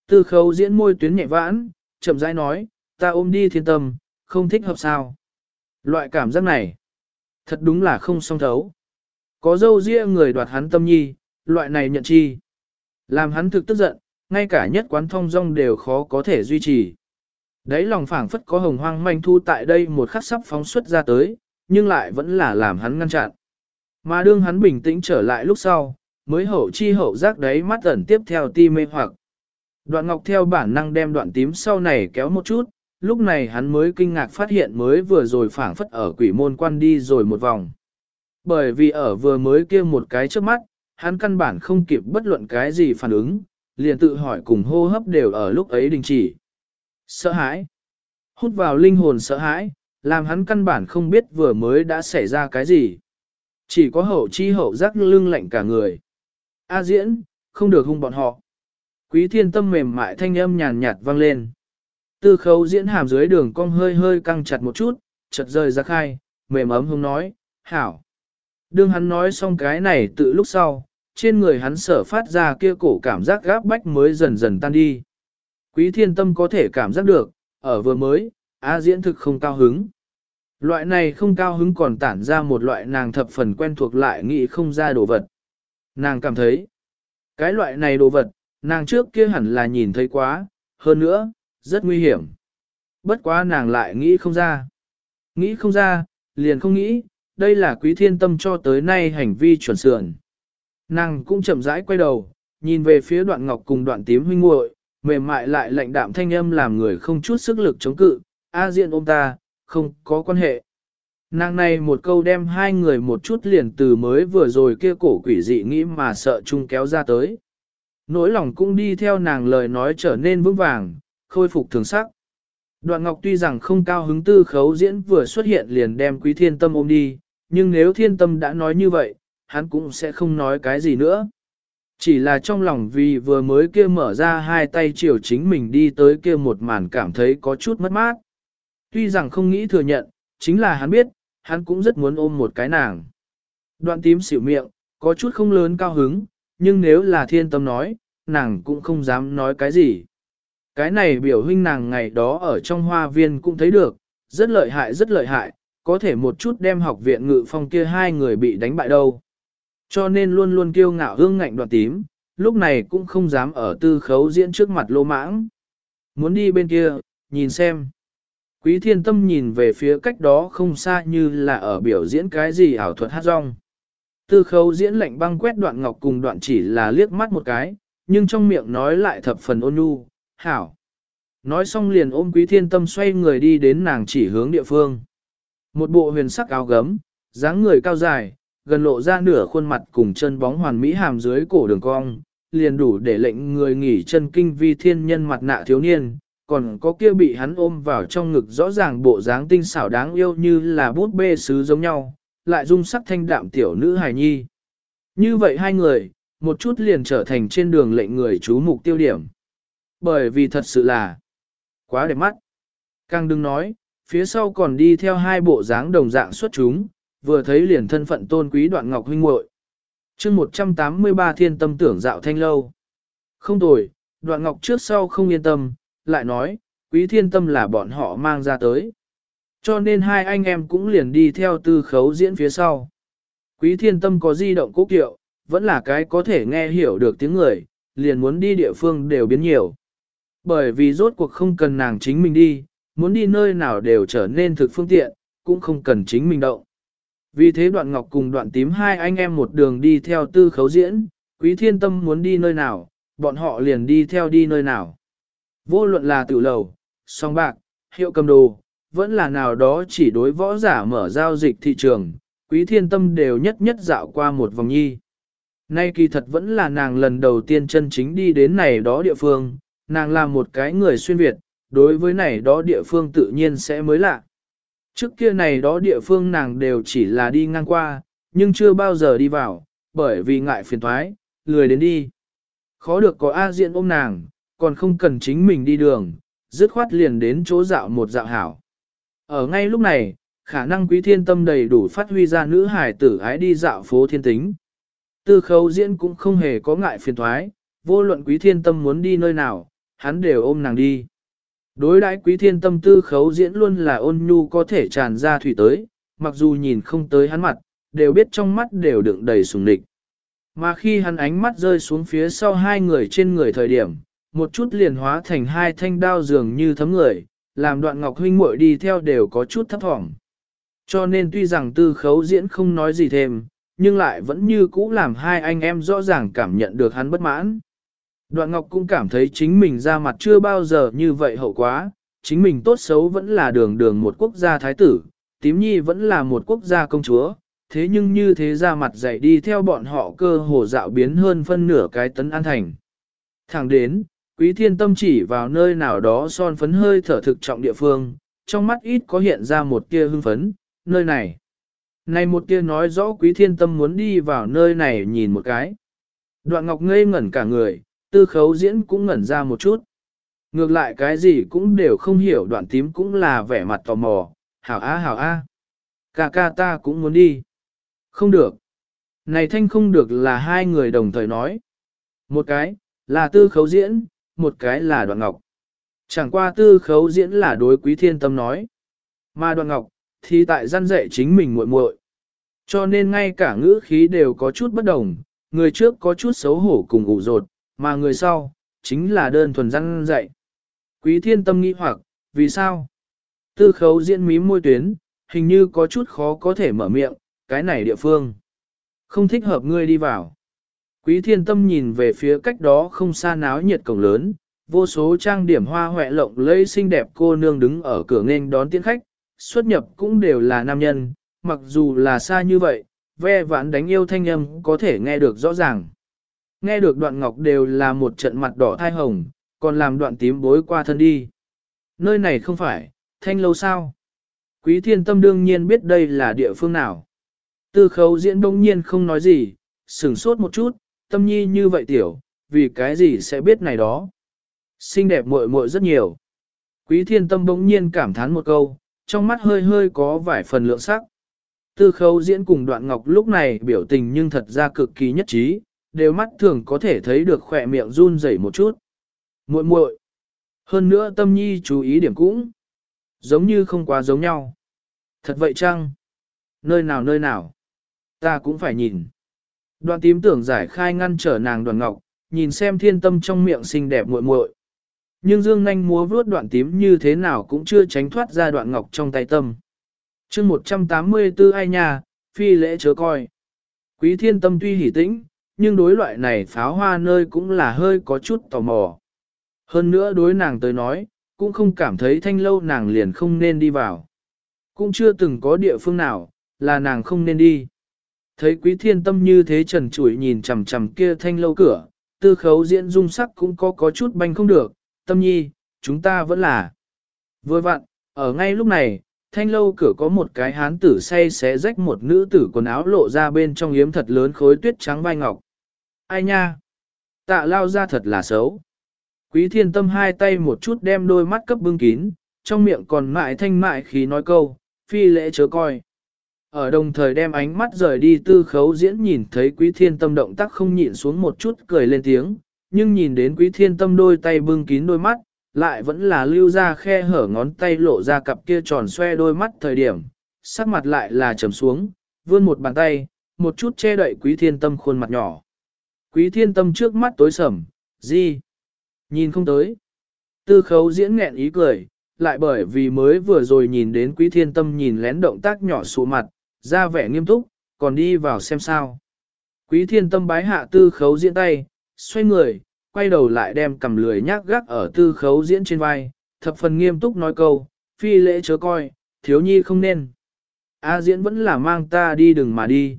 Tư khấu diễn môi tuyến nhẹ vãn, chậm rãi nói, ta ôm đi thiên tâm, không thích hợp sao. Loại cảm giác này, thật đúng là không song thấu. Có dâu riêng người đoạt hắn tâm nhi, loại này nhận chi. Làm hắn thực tức giận, ngay cả nhất quán thông rong đều khó có thể duy trì. Đấy lòng phảng phất có hồng hoang manh thu tại đây một khắc sắp phóng xuất ra tới, nhưng lại vẫn là làm hắn ngăn chặn. Mà đương hắn bình tĩnh trở lại lúc sau, mới hậu chi hậu giác đấy mắt ẩn tiếp theo ti mê hoặc. Đoạn ngọc theo bản năng đem đoạn tím sau này kéo một chút, lúc này hắn mới kinh ngạc phát hiện mới vừa rồi phảng phất ở quỷ môn quan đi rồi một vòng. Bởi vì ở vừa mới kia một cái trước mắt, hắn căn bản không kịp bất luận cái gì phản ứng, liền tự hỏi cùng hô hấp đều ở lúc ấy đình chỉ. Sợ hãi. Hút vào linh hồn sợ hãi, làm hắn căn bản không biết vừa mới đã xảy ra cái gì. Chỉ có hậu chi hậu giác lưng lạnh cả người. A diễn, không được hung bọn họ. Quý thiên tâm mềm mại thanh âm nhàn nhạt vang lên. Tư khấu diễn hàm dưới đường cong hơi hơi căng chặt một chút, chật rời ra khai, mềm ấm hung nói, hảo. Đương hắn nói xong cái này tự lúc sau, trên người hắn sở phát ra kia cổ cảm giác gáp bách mới dần dần tan đi. Quý thiên tâm có thể cảm giác được, ở vừa mới, A diễn thực không cao hứng. Loại này không cao hứng còn tản ra một loại nàng thập phần quen thuộc lại nghĩ không ra đồ vật. Nàng cảm thấy, cái loại này đồ vật, nàng trước kia hẳn là nhìn thấy quá, hơn nữa, rất nguy hiểm. Bất quá nàng lại nghĩ không ra. Nghĩ không ra, liền không nghĩ, đây là quý thiên tâm cho tới nay hành vi chuẩn sườn. Nàng cũng chậm rãi quay đầu, nhìn về phía đoạn ngọc cùng đoạn tím huynh muội mềm mại lại lạnh đạm thanh âm làm người không chút sức lực chống cự, A diện ôm ta, không có quan hệ. Nàng này một câu đem hai người một chút liền từ mới vừa rồi kia cổ quỷ dị nghĩ mà sợ chung kéo ra tới. Nỗi lòng cũng đi theo nàng lời nói trở nên vững vàng, khôi phục thường sắc. Đoạn Ngọc tuy rằng không cao hứng tư khấu diễn vừa xuất hiện liền đem quý thiên tâm ôm đi, nhưng nếu thiên tâm đã nói như vậy, hắn cũng sẽ không nói cái gì nữa. Chỉ là trong lòng vì vừa mới kia mở ra hai tay chiều chính mình đi tới kia một màn cảm thấy có chút mất mát. Tuy rằng không nghĩ thừa nhận, chính là hắn biết, hắn cũng rất muốn ôm một cái nàng. Đoạn tím xỉu miệng, có chút không lớn cao hứng, nhưng nếu là thiên tâm nói, nàng cũng không dám nói cái gì. Cái này biểu huynh nàng ngày đó ở trong hoa viên cũng thấy được, rất lợi hại rất lợi hại, có thể một chút đem học viện ngự phong kia hai người bị đánh bại đâu. Cho nên luôn luôn kiêu ngạo hương ngạnh đoạn tím, lúc này cũng không dám ở tư khấu diễn trước mặt lô mãng. Muốn đi bên kia, nhìn xem. Quý thiên tâm nhìn về phía cách đó không xa như là ở biểu diễn cái gì ảo thuật hát rong. Tư khấu diễn lệnh băng quét đoạn ngọc cùng đoạn chỉ là liếc mắt một cái, nhưng trong miệng nói lại thập phần ôn nhu, hảo. Nói xong liền ôm quý thiên tâm xoay người đi đến nàng chỉ hướng địa phương. Một bộ huyền sắc áo gấm, dáng người cao dài, gần lộ ra nửa khuôn mặt cùng chân bóng hoàn mỹ hàm dưới cổ đường cong, liền đủ để lệnh người nghỉ chân kinh vi thiên nhân mặt nạ thiếu niên, còn có kia bị hắn ôm vào trong ngực rõ ràng bộ dáng tinh xảo đáng yêu như là bút bê sứ giống nhau, lại dung sắc thanh đạm tiểu nữ hài nhi. Như vậy hai người, một chút liền trở thành trên đường lệnh người chú mục tiêu điểm. Bởi vì thật sự là quá đẹp mắt. Càng đừng nói, phía sau còn đi theo hai bộ dáng đồng dạng xuất chúng, vừa thấy liền thân phận tôn quý đoạn ngọc huynh muội. chương 183 thiên tâm tưởng dạo thanh lâu. Không tồi, đoạn ngọc trước sau không yên tâm, lại nói, quý thiên tâm là bọn họ mang ra tới. Cho nên hai anh em cũng liền đi theo tư khấu diễn phía sau. Quý thiên tâm có di động cố kiệu, vẫn là cái có thể nghe hiểu được tiếng người, liền muốn đi địa phương đều biến nhiều. Bởi vì rốt cuộc không cần nàng chính mình đi, muốn đi nơi nào đều trở nên thực phương tiện, cũng không cần chính mình động. Vì thế đoạn ngọc cùng đoạn tím hai anh em một đường đi theo tư khấu diễn, quý thiên tâm muốn đi nơi nào, bọn họ liền đi theo đi nơi nào. Vô luận là tiểu lầu, song bạc, hiệu cầm đồ, vẫn là nào đó chỉ đối võ giả mở giao dịch thị trường, quý thiên tâm đều nhất nhất dạo qua một vòng nhi. Nay kỳ thật vẫn là nàng lần đầu tiên chân chính đi đến này đó địa phương, nàng là một cái người xuyên Việt, đối với này đó địa phương tự nhiên sẽ mới lạ. Trước kia này đó địa phương nàng đều chỉ là đi ngang qua, nhưng chưa bao giờ đi vào, bởi vì ngại phiền thoái, lười đến đi. Khó được có A diện ôm nàng, còn không cần chính mình đi đường, dứt khoát liền đến chỗ dạo một dạo hảo. Ở ngay lúc này, khả năng quý thiên tâm đầy đủ phát huy ra nữ hải tử ái đi dạo phố thiên tính. Tư khấu diễn cũng không hề có ngại phiền thoái, vô luận quý thiên tâm muốn đi nơi nào, hắn đều ôm nàng đi. Đối đãi quý thiên tâm tư khấu diễn luôn là ôn nhu có thể tràn ra thủy tới, mặc dù nhìn không tới hắn mặt, đều biết trong mắt đều đựng đầy sùng địch. Mà khi hắn ánh mắt rơi xuống phía sau hai người trên người thời điểm, một chút liền hóa thành hai thanh đao dường như thấm người, làm đoạn ngọc huynh muội đi theo đều có chút thấp thỏm. Cho nên tuy rằng tư khấu diễn không nói gì thêm, nhưng lại vẫn như cũ làm hai anh em rõ ràng cảm nhận được hắn bất mãn. Đoạn Ngọc cũng cảm thấy chính mình ra mặt chưa bao giờ như vậy hậu quá, chính mình tốt xấu vẫn là đường đường một quốc gia thái tử, tím nhi vẫn là một quốc gia công chúa, thế nhưng như thế ra mặt dạy đi theo bọn họ cơ hồ dạo biến hơn phân nửa cái tấn an thành. Thẳng đến, quý thiên tâm chỉ vào nơi nào đó son phấn hơi thở thực trọng địa phương, trong mắt ít có hiện ra một tia hưng phấn, nơi này. Này một tia nói rõ quý thiên tâm muốn đi vào nơi này nhìn một cái. Đoạn ngọc ngây ngẩn cả người, tư khấu diễn cũng ngẩn ra một chút. Ngược lại cái gì cũng đều không hiểu đoạn tím cũng là vẻ mặt tò mò, hảo a hảo a. Ca ca ta cũng muốn đi. Không được. Này thanh không được là hai người đồng thời nói. Một cái, là tư khấu diễn, một cái là đoạn ngọc. Chẳng qua tư khấu diễn là đối quý thiên tâm nói. Mà đoạn ngọc, thì tại gian dạy chính mình muội muội. Cho nên ngay cả ngữ khí đều có chút bất đồng, người trước có chút xấu hổ cùng ủ rột, mà người sau, chính là đơn thuần răng dạy. Quý thiên tâm nghĩ hoặc, vì sao? Tư khấu diễn mí môi tuyến, hình như có chút khó có thể mở miệng, cái này địa phương. Không thích hợp ngươi đi vào. Quý thiên tâm nhìn về phía cách đó không xa náo nhiệt cổng lớn, vô số trang điểm hoa hoẹ lộng lẫy xinh đẹp cô nương đứng ở cửa nghênh đón tiễn khách, xuất nhập cũng đều là nam nhân, mặc dù là xa như vậy, ve vãn đánh yêu thanh âm có thể nghe được rõ ràng. Nghe được đoạn ngọc đều là một trận mặt đỏ thai hồng, còn làm đoạn tím bối qua thân đi. Nơi này không phải, thanh lâu sao? Quý thiên tâm đương nhiên biết đây là địa phương nào. Tư khấu diễn đông nhiên không nói gì, sửng sốt một chút, tâm nhi như vậy tiểu, vì cái gì sẽ biết này đó. Xinh đẹp muội muội rất nhiều. Quý thiên tâm bỗng nhiên cảm thán một câu, trong mắt hơi hơi có vài phần lượng sắc. Tư khấu diễn cùng đoạn ngọc lúc này biểu tình nhưng thật ra cực kỳ nhất trí, đều mắt thường có thể thấy được khỏe miệng run rẩy một chút. muội muội Hơn nữa tâm nhi chú ý điểm cũng giống như không quá giống nhau. Thật vậy chăng? Nơi nào nơi nào? Ta cũng phải nhìn. Đoạn tím tưởng giải khai ngăn trở nàng đoàn ngọc, nhìn xem thiên tâm trong miệng xinh đẹp muội muội. Nhưng dương nanh múa vuốt đoạn tím như thế nào cũng chưa tránh thoát ra đoạn ngọc trong tay tâm. chương 184 ai nhà, phi lễ chớ coi. Quý thiên tâm tuy hỉ tĩnh, nhưng đối loại này pháo hoa nơi cũng là hơi có chút tò mò. Hơn nữa đối nàng tới nói, cũng không cảm thấy thanh lâu nàng liền không nên đi vào. Cũng chưa từng có địa phương nào, là nàng không nên đi. Thấy quý thiên tâm như thế trần trụi nhìn chằm chằm kia thanh lâu cửa, tư khấu diễn dung sắc cũng có có chút banh không được, tâm nhi, chúng ta vẫn là. Vừa vặn, ở ngay lúc này, thanh lâu cửa có một cái hán tử say xé rách một nữ tử quần áo lộ ra bên trong yếm thật lớn khối tuyết trắng vai ngọc. Ai nha? Tạ lao ra thật là xấu. Quý thiên tâm hai tay một chút đem đôi mắt cấp bưng kín, trong miệng còn mại thanh mại khí nói câu, phi lễ chớ coi. Ở đồng thời đem ánh mắt rời đi tư khấu diễn nhìn thấy quý thiên tâm động tác không nhịn xuống một chút cười lên tiếng, nhưng nhìn đến quý thiên tâm đôi tay bưng kín đôi mắt, lại vẫn là lưu ra khe hở ngón tay lộ ra cặp kia tròn xoe đôi mắt thời điểm, sắc mặt lại là trầm xuống, vươn một bàn tay, một chút che đậy quý thiên tâm khuôn mặt nhỏ. Quý thiên tâm trước mắt tối sầm, gì? Nhìn không tới. Tư khấu diễn nghẹn ý cười, lại bởi vì mới vừa rồi nhìn đến quý thiên tâm nhìn lén động tác nhỏ sụ mặt, ra vẻ nghiêm túc, còn đi vào xem sao. Quý thiên tâm bái hạ tư khấu diễn tay, xoay người, quay đầu lại đem cầm lười nhác gác ở tư khấu diễn trên vai, thập phần nghiêm túc nói câu, phi lễ chớ coi, thiếu nhi không nên. A diễn vẫn là mang ta đi đừng mà đi.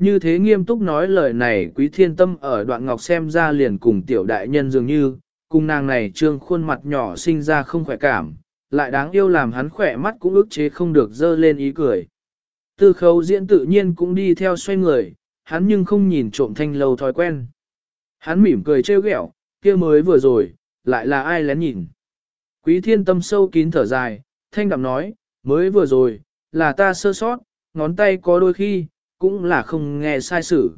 Như thế nghiêm túc nói lời này quý thiên tâm ở đoạn ngọc xem ra liền cùng tiểu đại nhân dường như, cùng nàng này trương khuôn mặt nhỏ sinh ra không khỏe cảm, lại đáng yêu làm hắn khỏe mắt cũng ức chế không được dơ lên ý cười. Tư khấu diễn tự nhiên cũng đi theo xoay người, hắn nhưng không nhìn trộm thanh lâu thói quen. Hắn mỉm cười trêu ghẹo, kia mới vừa rồi, lại là ai lén nhìn. Quý thiên tâm sâu kín thở dài, thanh đạm nói, mới vừa rồi, là ta sơ sót, ngón tay có đôi khi, cũng là không nghe sai sử.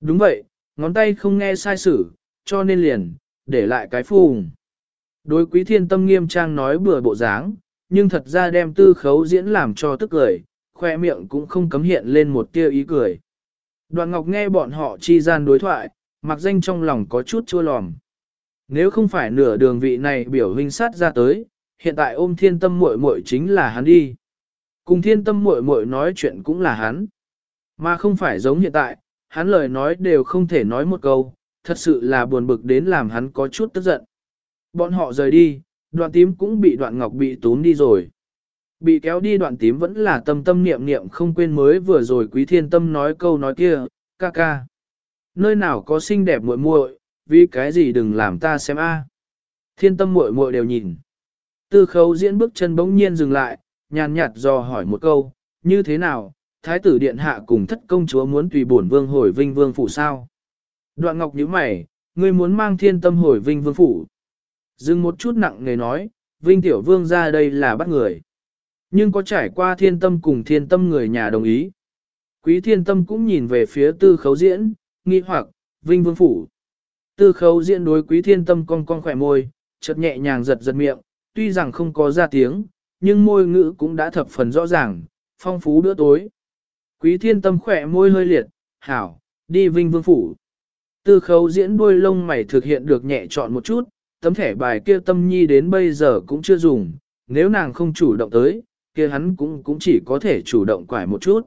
Đúng vậy, ngón tay không nghe sai sử, cho nên liền, để lại cái phùng. Đối quý thiên tâm nghiêm trang nói bừa bộ dáng, nhưng thật ra đem tư khấu diễn làm cho tức cười, khoe miệng cũng không cấm hiện lên một tia ý cười. Đoàn Ngọc nghe bọn họ chi gian đối thoại, mặc danh trong lòng có chút chua lòm. Nếu không phải nửa đường vị này biểu hình sát ra tới, hiện tại ôm thiên tâm muội muội chính là hắn đi. Cùng thiên tâm muội muội nói chuyện cũng là hắn. Mà không phải giống hiện tại, hắn lời nói đều không thể nói một câu, thật sự là buồn bực đến làm hắn có chút tức giận. Bọn họ rời đi, đoạn tím cũng bị đoạn ngọc bị tốn đi rồi. Bị kéo đi đoạn tím vẫn là tâm tâm niệm niệm không quên mới vừa rồi quý thiên tâm nói câu nói kia, ca ca. Nơi nào có xinh đẹp muội muội, vì cái gì đừng làm ta xem a. Thiên tâm muội muội đều nhìn. Tư khấu diễn bước chân bỗng nhiên dừng lại, nhàn nhạt dò hỏi một câu, như thế nào, thái tử điện hạ cùng thất công chúa muốn tùy bổn vương hồi vinh vương phủ sao? Đoạn ngọc nhíu mày, ngươi muốn mang thiên tâm hồi vinh vương phủ. Dừng một chút nặng nề nói, vinh tiểu vương ra đây là bắt người. Nhưng có trải qua thiên tâm cùng thiên tâm người nhà đồng ý. Quý thiên tâm cũng nhìn về phía tư khấu diễn, nghi hoặc, vinh vương phủ. Tư khấu diễn đối quý thiên tâm cong cong khỏe môi, chợt nhẹ nhàng giật giật miệng, tuy rằng không có ra tiếng, nhưng môi ngữ cũng đã thập phần rõ ràng, phong phú bữa tối. Quý thiên tâm khỏe môi hơi liệt, hảo, đi vinh vương phủ. Tư khấu diễn đuôi lông mày thực hiện được nhẹ chọn một chút, tấm thẻ bài kia tâm nhi đến bây giờ cũng chưa dùng, nếu nàng không chủ động tới, kia hắn cũng cũng chỉ có thể chủ động quải một chút.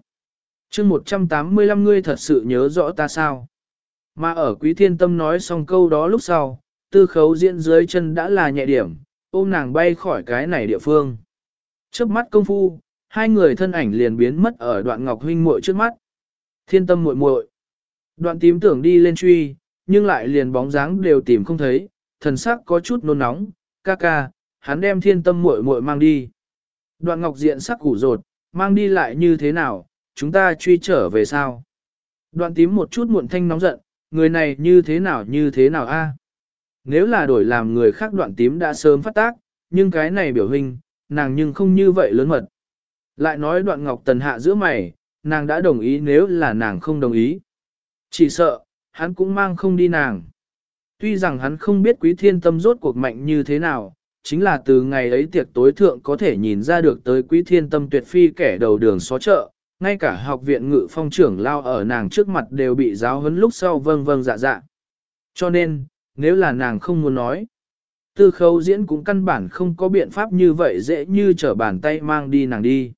chương 185 ngươi thật sự nhớ rõ ta sao? Mà ở quý thiên tâm nói xong câu đó lúc sau, tư khấu diễn dưới chân đã là nhẹ điểm, ôm nàng bay khỏi cái này địa phương. Trước mắt công phu, hai người thân ảnh liền biến mất ở đoạn ngọc huynh muội trước mắt. Thiên tâm muội muội. Đoạn tím tưởng đi lên truy, nhưng lại liền bóng dáng đều tìm không thấy, thần sắc có chút nôn nóng, ca ca, hắn đem thiên tâm muội muội mang đi. Đoạn ngọc diện sắc củ rột, mang đi lại như thế nào, chúng ta truy trở về sao? Đoạn tím một chút muộn thanh nóng giận, người này như thế nào như thế nào a? Nếu là đổi làm người khác đoạn tím đã sớm phát tác, nhưng cái này biểu hình, nàng nhưng không như vậy lớn mật. Lại nói đoạn ngọc tần hạ giữa mày, nàng đã đồng ý nếu là nàng không đồng ý. Chỉ sợ, hắn cũng mang không đi nàng. Tuy rằng hắn không biết quý thiên tâm rốt cuộc mạnh như thế nào, chính là từ ngày ấy tiệc tối thượng có thể nhìn ra được tới quý thiên tâm tuyệt phi kẻ đầu đường xó chợ, ngay cả học viện ngự phong trưởng lao ở nàng trước mặt đều bị giáo huấn lúc sau vâng vâng dạ dạ. Cho nên, nếu là nàng không muốn nói, tư khâu diễn cũng căn bản không có biện pháp như vậy dễ như trở bàn tay mang đi nàng đi.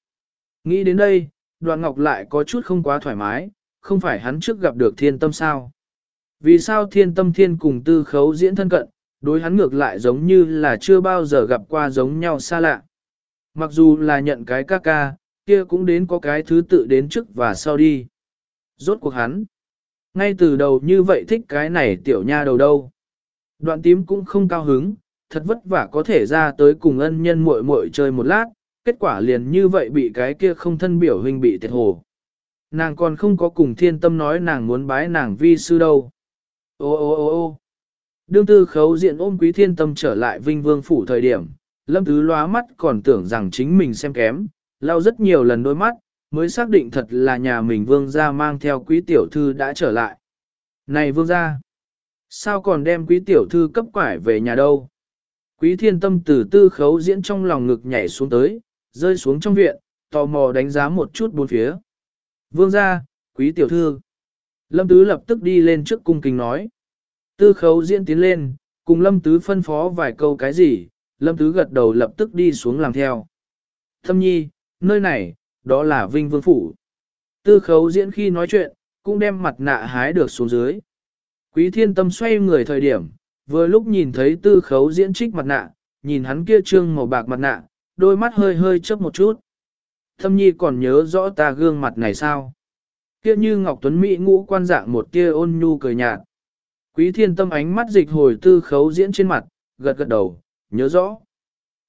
Nghĩ đến đây, Đoạn ngọc lại có chút không quá thoải mái, không phải hắn trước gặp được thiên tâm sao. Vì sao thiên tâm thiên cùng tư khấu diễn thân cận, đối hắn ngược lại giống như là chưa bao giờ gặp qua giống nhau xa lạ. Mặc dù là nhận cái ca ca, kia cũng đến có cái thứ tự đến trước và sau đi. Rốt cuộc hắn. Ngay từ đầu như vậy thích cái này tiểu nha đầu đâu. Đoạn tím cũng không cao hứng, thật vất vả có thể ra tới cùng ân nhân muội muội chơi một lát, kết quả liền như vậy bị cái kia không thân biểu huynh bị thiệt hồ. Nàng còn không có cùng thiên tâm nói nàng muốn bái nàng vi sư đâu. Ô ô ô ô đương tư khấu diện ôm quý thiên tâm trở lại vinh vương phủ thời điểm, lâm tứ lóa mắt còn tưởng rằng chính mình xem kém, lau rất nhiều lần đôi mắt, mới xác định thật là nhà mình vương gia mang theo quý tiểu thư đã trở lại. Này vương gia, sao còn đem quý tiểu thư cấp quải về nhà đâu? Quý thiên tâm từ tư khấu diễn trong lòng ngực nhảy xuống tới, rơi xuống trong viện, tò mò đánh giá một chút bốn phía. Vương gia, quý tiểu thư. Lâm tứ lập tức đi lên trước cung kính nói. Tư khấu diễn tiến lên, cùng lâm tứ phân phó vài câu cái gì, lâm tứ gật đầu lập tức đi xuống làm theo. Thâm nhi, nơi này, đó là Vinh Vương Phủ. Tư khấu diễn khi nói chuyện, cũng đem mặt nạ hái được xuống dưới. Quý thiên tâm xoay người thời điểm, vừa lúc nhìn thấy tư khấu diễn trích mặt nạ, nhìn hắn kia trương màu bạc mặt nạ, đôi mắt hơi hơi chớp một chút. Thâm nhi còn nhớ rõ ta gương mặt này sao? Kia như Ngọc Tuấn Mỹ ngũ quan dạng một tia ôn nhu cười nhạt. Quý thiên tâm ánh mắt dịch hồi tư khấu diễn trên mặt, gật gật đầu, nhớ rõ.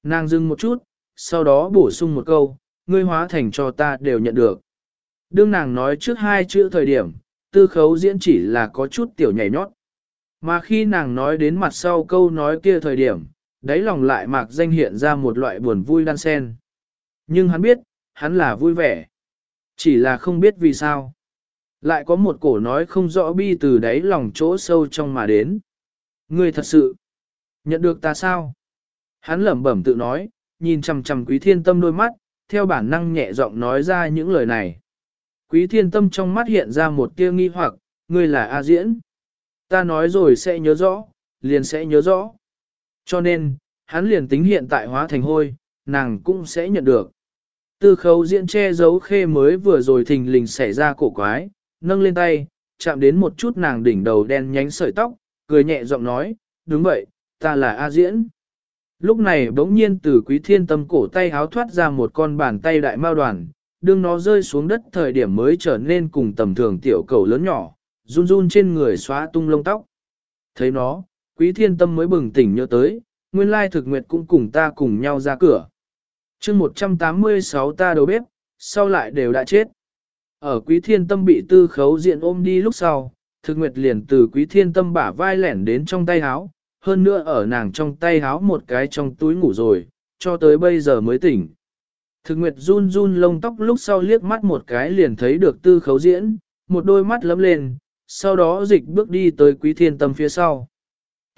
Nàng dừng một chút, sau đó bổ sung một câu, ngươi hóa thành cho ta đều nhận được. Đương nàng nói trước hai chữ thời điểm, tư khấu diễn chỉ là có chút tiểu nhảy nhót. Mà khi nàng nói đến mặt sau câu nói kia thời điểm, đáy lòng lại mạc danh hiện ra một loại buồn vui đan sen. Nhưng hắn biết, hắn là vui vẻ. Chỉ là không biết vì sao. Lại có một cổ nói không rõ bi từ đáy lòng chỗ sâu trong mà đến. Ngươi thật sự, nhận được ta sao? Hắn lẩm bẩm tự nói, nhìn chằm chằm quý thiên tâm đôi mắt, theo bản năng nhẹ giọng nói ra những lời này. Quý thiên tâm trong mắt hiện ra một tia nghi hoặc, ngươi là A diễn. Ta nói rồi sẽ nhớ rõ, liền sẽ nhớ rõ. Cho nên, hắn liền tính hiện tại hóa thành hôi, nàng cũng sẽ nhận được. Tư khấu diễn che giấu khê mới vừa rồi thình lình xảy ra cổ quái, nâng lên tay, chạm đến một chút nàng đỉnh đầu đen nhánh sợi tóc, cười nhẹ giọng nói, đúng vậy, ta là A diễn. Lúc này bỗng nhiên từ quý thiên tâm cổ tay háo thoát ra một con bàn tay đại mao đoàn, đương nó rơi xuống đất thời điểm mới trở nên cùng tầm thường tiểu cầu lớn nhỏ, run run trên người xóa tung lông tóc. Thấy nó, quý thiên tâm mới bừng tỉnh nhớ tới, nguyên lai thực nguyệt cũng cùng ta cùng nhau ra cửa. chương 186 ta đầu bếp, sau lại đều đã chết. Ở quý thiên tâm bị tư khấu diện ôm đi lúc sau, thực nguyệt liền từ quý thiên tâm bả vai lẻn đến trong tay háo, hơn nữa ở nàng trong tay háo một cái trong túi ngủ rồi, cho tới bây giờ mới tỉnh. Thực nguyệt run run lông tóc lúc sau liếc mắt một cái liền thấy được tư khấu diễn, một đôi mắt lấm lên, sau đó dịch bước đi tới quý thiên tâm phía sau.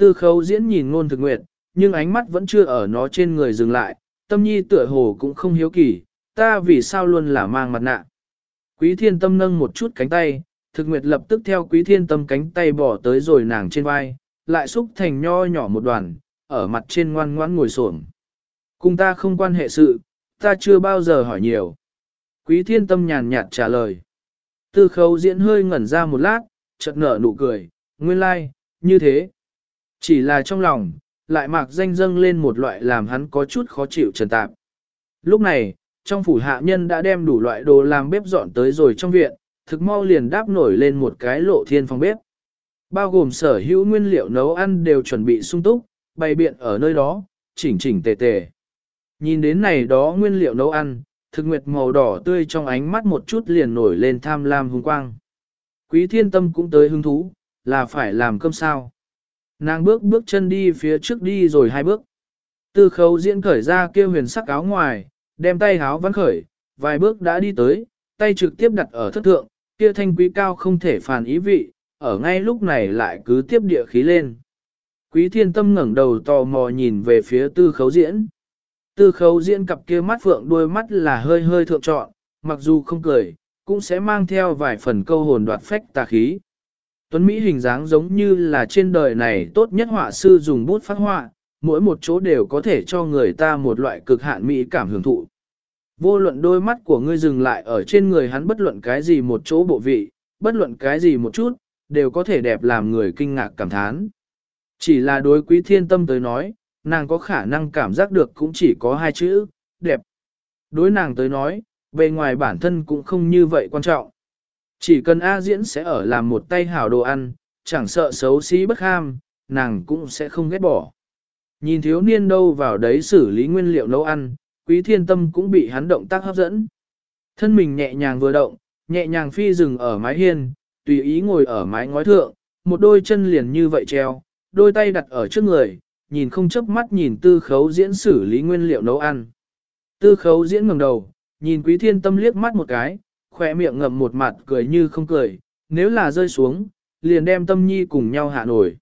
Tư khấu diễn nhìn ngôn thực nguyệt, nhưng ánh mắt vẫn chưa ở nó trên người dừng lại, tâm nhi tựa hồ cũng không hiếu kỳ, ta vì sao luôn là mang mặt nạ. Quý thiên tâm nâng một chút cánh tay, thực nguyệt lập tức theo quý thiên tâm cánh tay bỏ tới rồi nàng trên vai, lại xúc thành nho nhỏ một đoàn, ở mặt trên ngoan ngoãn ngồi xổm. Cùng ta không quan hệ sự, ta chưa bao giờ hỏi nhiều. Quý thiên tâm nhàn nhạt trả lời. Tư khấu diễn hơi ngẩn ra một lát, chợt nở nụ cười, nguyên lai, like, như thế. Chỉ là trong lòng, lại mạc danh dâng lên một loại làm hắn có chút khó chịu trần tạp. Lúc này, trong phủ hạ nhân đã đem đủ loại đồ làm bếp dọn tới rồi trong viện, thực mau liền đáp nổi lên một cái lộ thiên phòng bếp. Bao gồm sở hữu nguyên liệu nấu ăn đều chuẩn bị sung túc, bày biện ở nơi đó, chỉnh chỉnh tề tề. Nhìn đến này đó nguyên liệu nấu ăn, thực nguyệt màu đỏ tươi trong ánh mắt một chút liền nổi lên tham lam hung quang. Quý thiên tâm cũng tới hứng thú, là phải làm cơm sao. Nàng bước bước chân đi phía trước đi rồi hai bước. Tư khấu diễn khởi ra kêu huyền sắc áo ngoài, đem tay áo vắn khởi, vài bước đã đi tới, tay trực tiếp đặt ở thất thượng, kia thanh quý cao không thể phản ý vị, ở ngay lúc này lại cứ tiếp địa khí lên. Quý thiên tâm ngẩng đầu tò mò nhìn về phía tư khấu diễn. Tư khấu diễn cặp kia mắt phượng đôi mắt là hơi hơi thượng trọn, mặc dù không cười, cũng sẽ mang theo vài phần câu hồn đoạt phách tà khí. Tuấn Mỹ hình dáng giống như là trên đời này tốt nhất họa sư dùng bút phát họa, mỗi một chỗ đều có thể cho người ta một loại cực hạn mỹ cảm hưởng thụ. Vô luận đôi mắt của ngươi dừng lại ở trên người hắn bất luận cái gì một chỗ bộ vị, bất luận cái gì một chút, đều có thể đẹp làm người kinh ngạc cảm thán. Chỉ là đối quý thiên tâm tới nói, nàng có khả năng cảm giác được cũng chỉ có hai chữ, đẹp. Đối nàng tới nói, bề ngoài bản thân cũng không như vậy quan trọng. Chỉ cần A diễn sẽ ở làm một tay hảo đồ ăn, chẳng sợ xấu xí bất ham, nàng cũng sẽ không ghét bỏ. Nhìn thiếu niên đâu vào đấy xử lý nguyên liệu nấu ăn, quý thiên tâm cũng bị hắn động tác hấp dẫn. Thân mình nhẹ nhàng vừa động, nhẹ nhàng phi dừng ở mái hiên, tùy ý ngồi ở mái ngói thượng, một đôi chân liền như vậy treo, đôi tay đặt ở trước người, nhìn không chớp mắt nhìn tư khấu diễn xử lý nguyên liệu nấu ăn. Tư khấu diễn ngẩng đầu, nhìn quý thiên tâm liếc mắt một cái, khỏe miệng ngậm một mặt cười như không cười, nếu là rơi xuống, liền đem tâm nhi cùng nhau hạ nổi.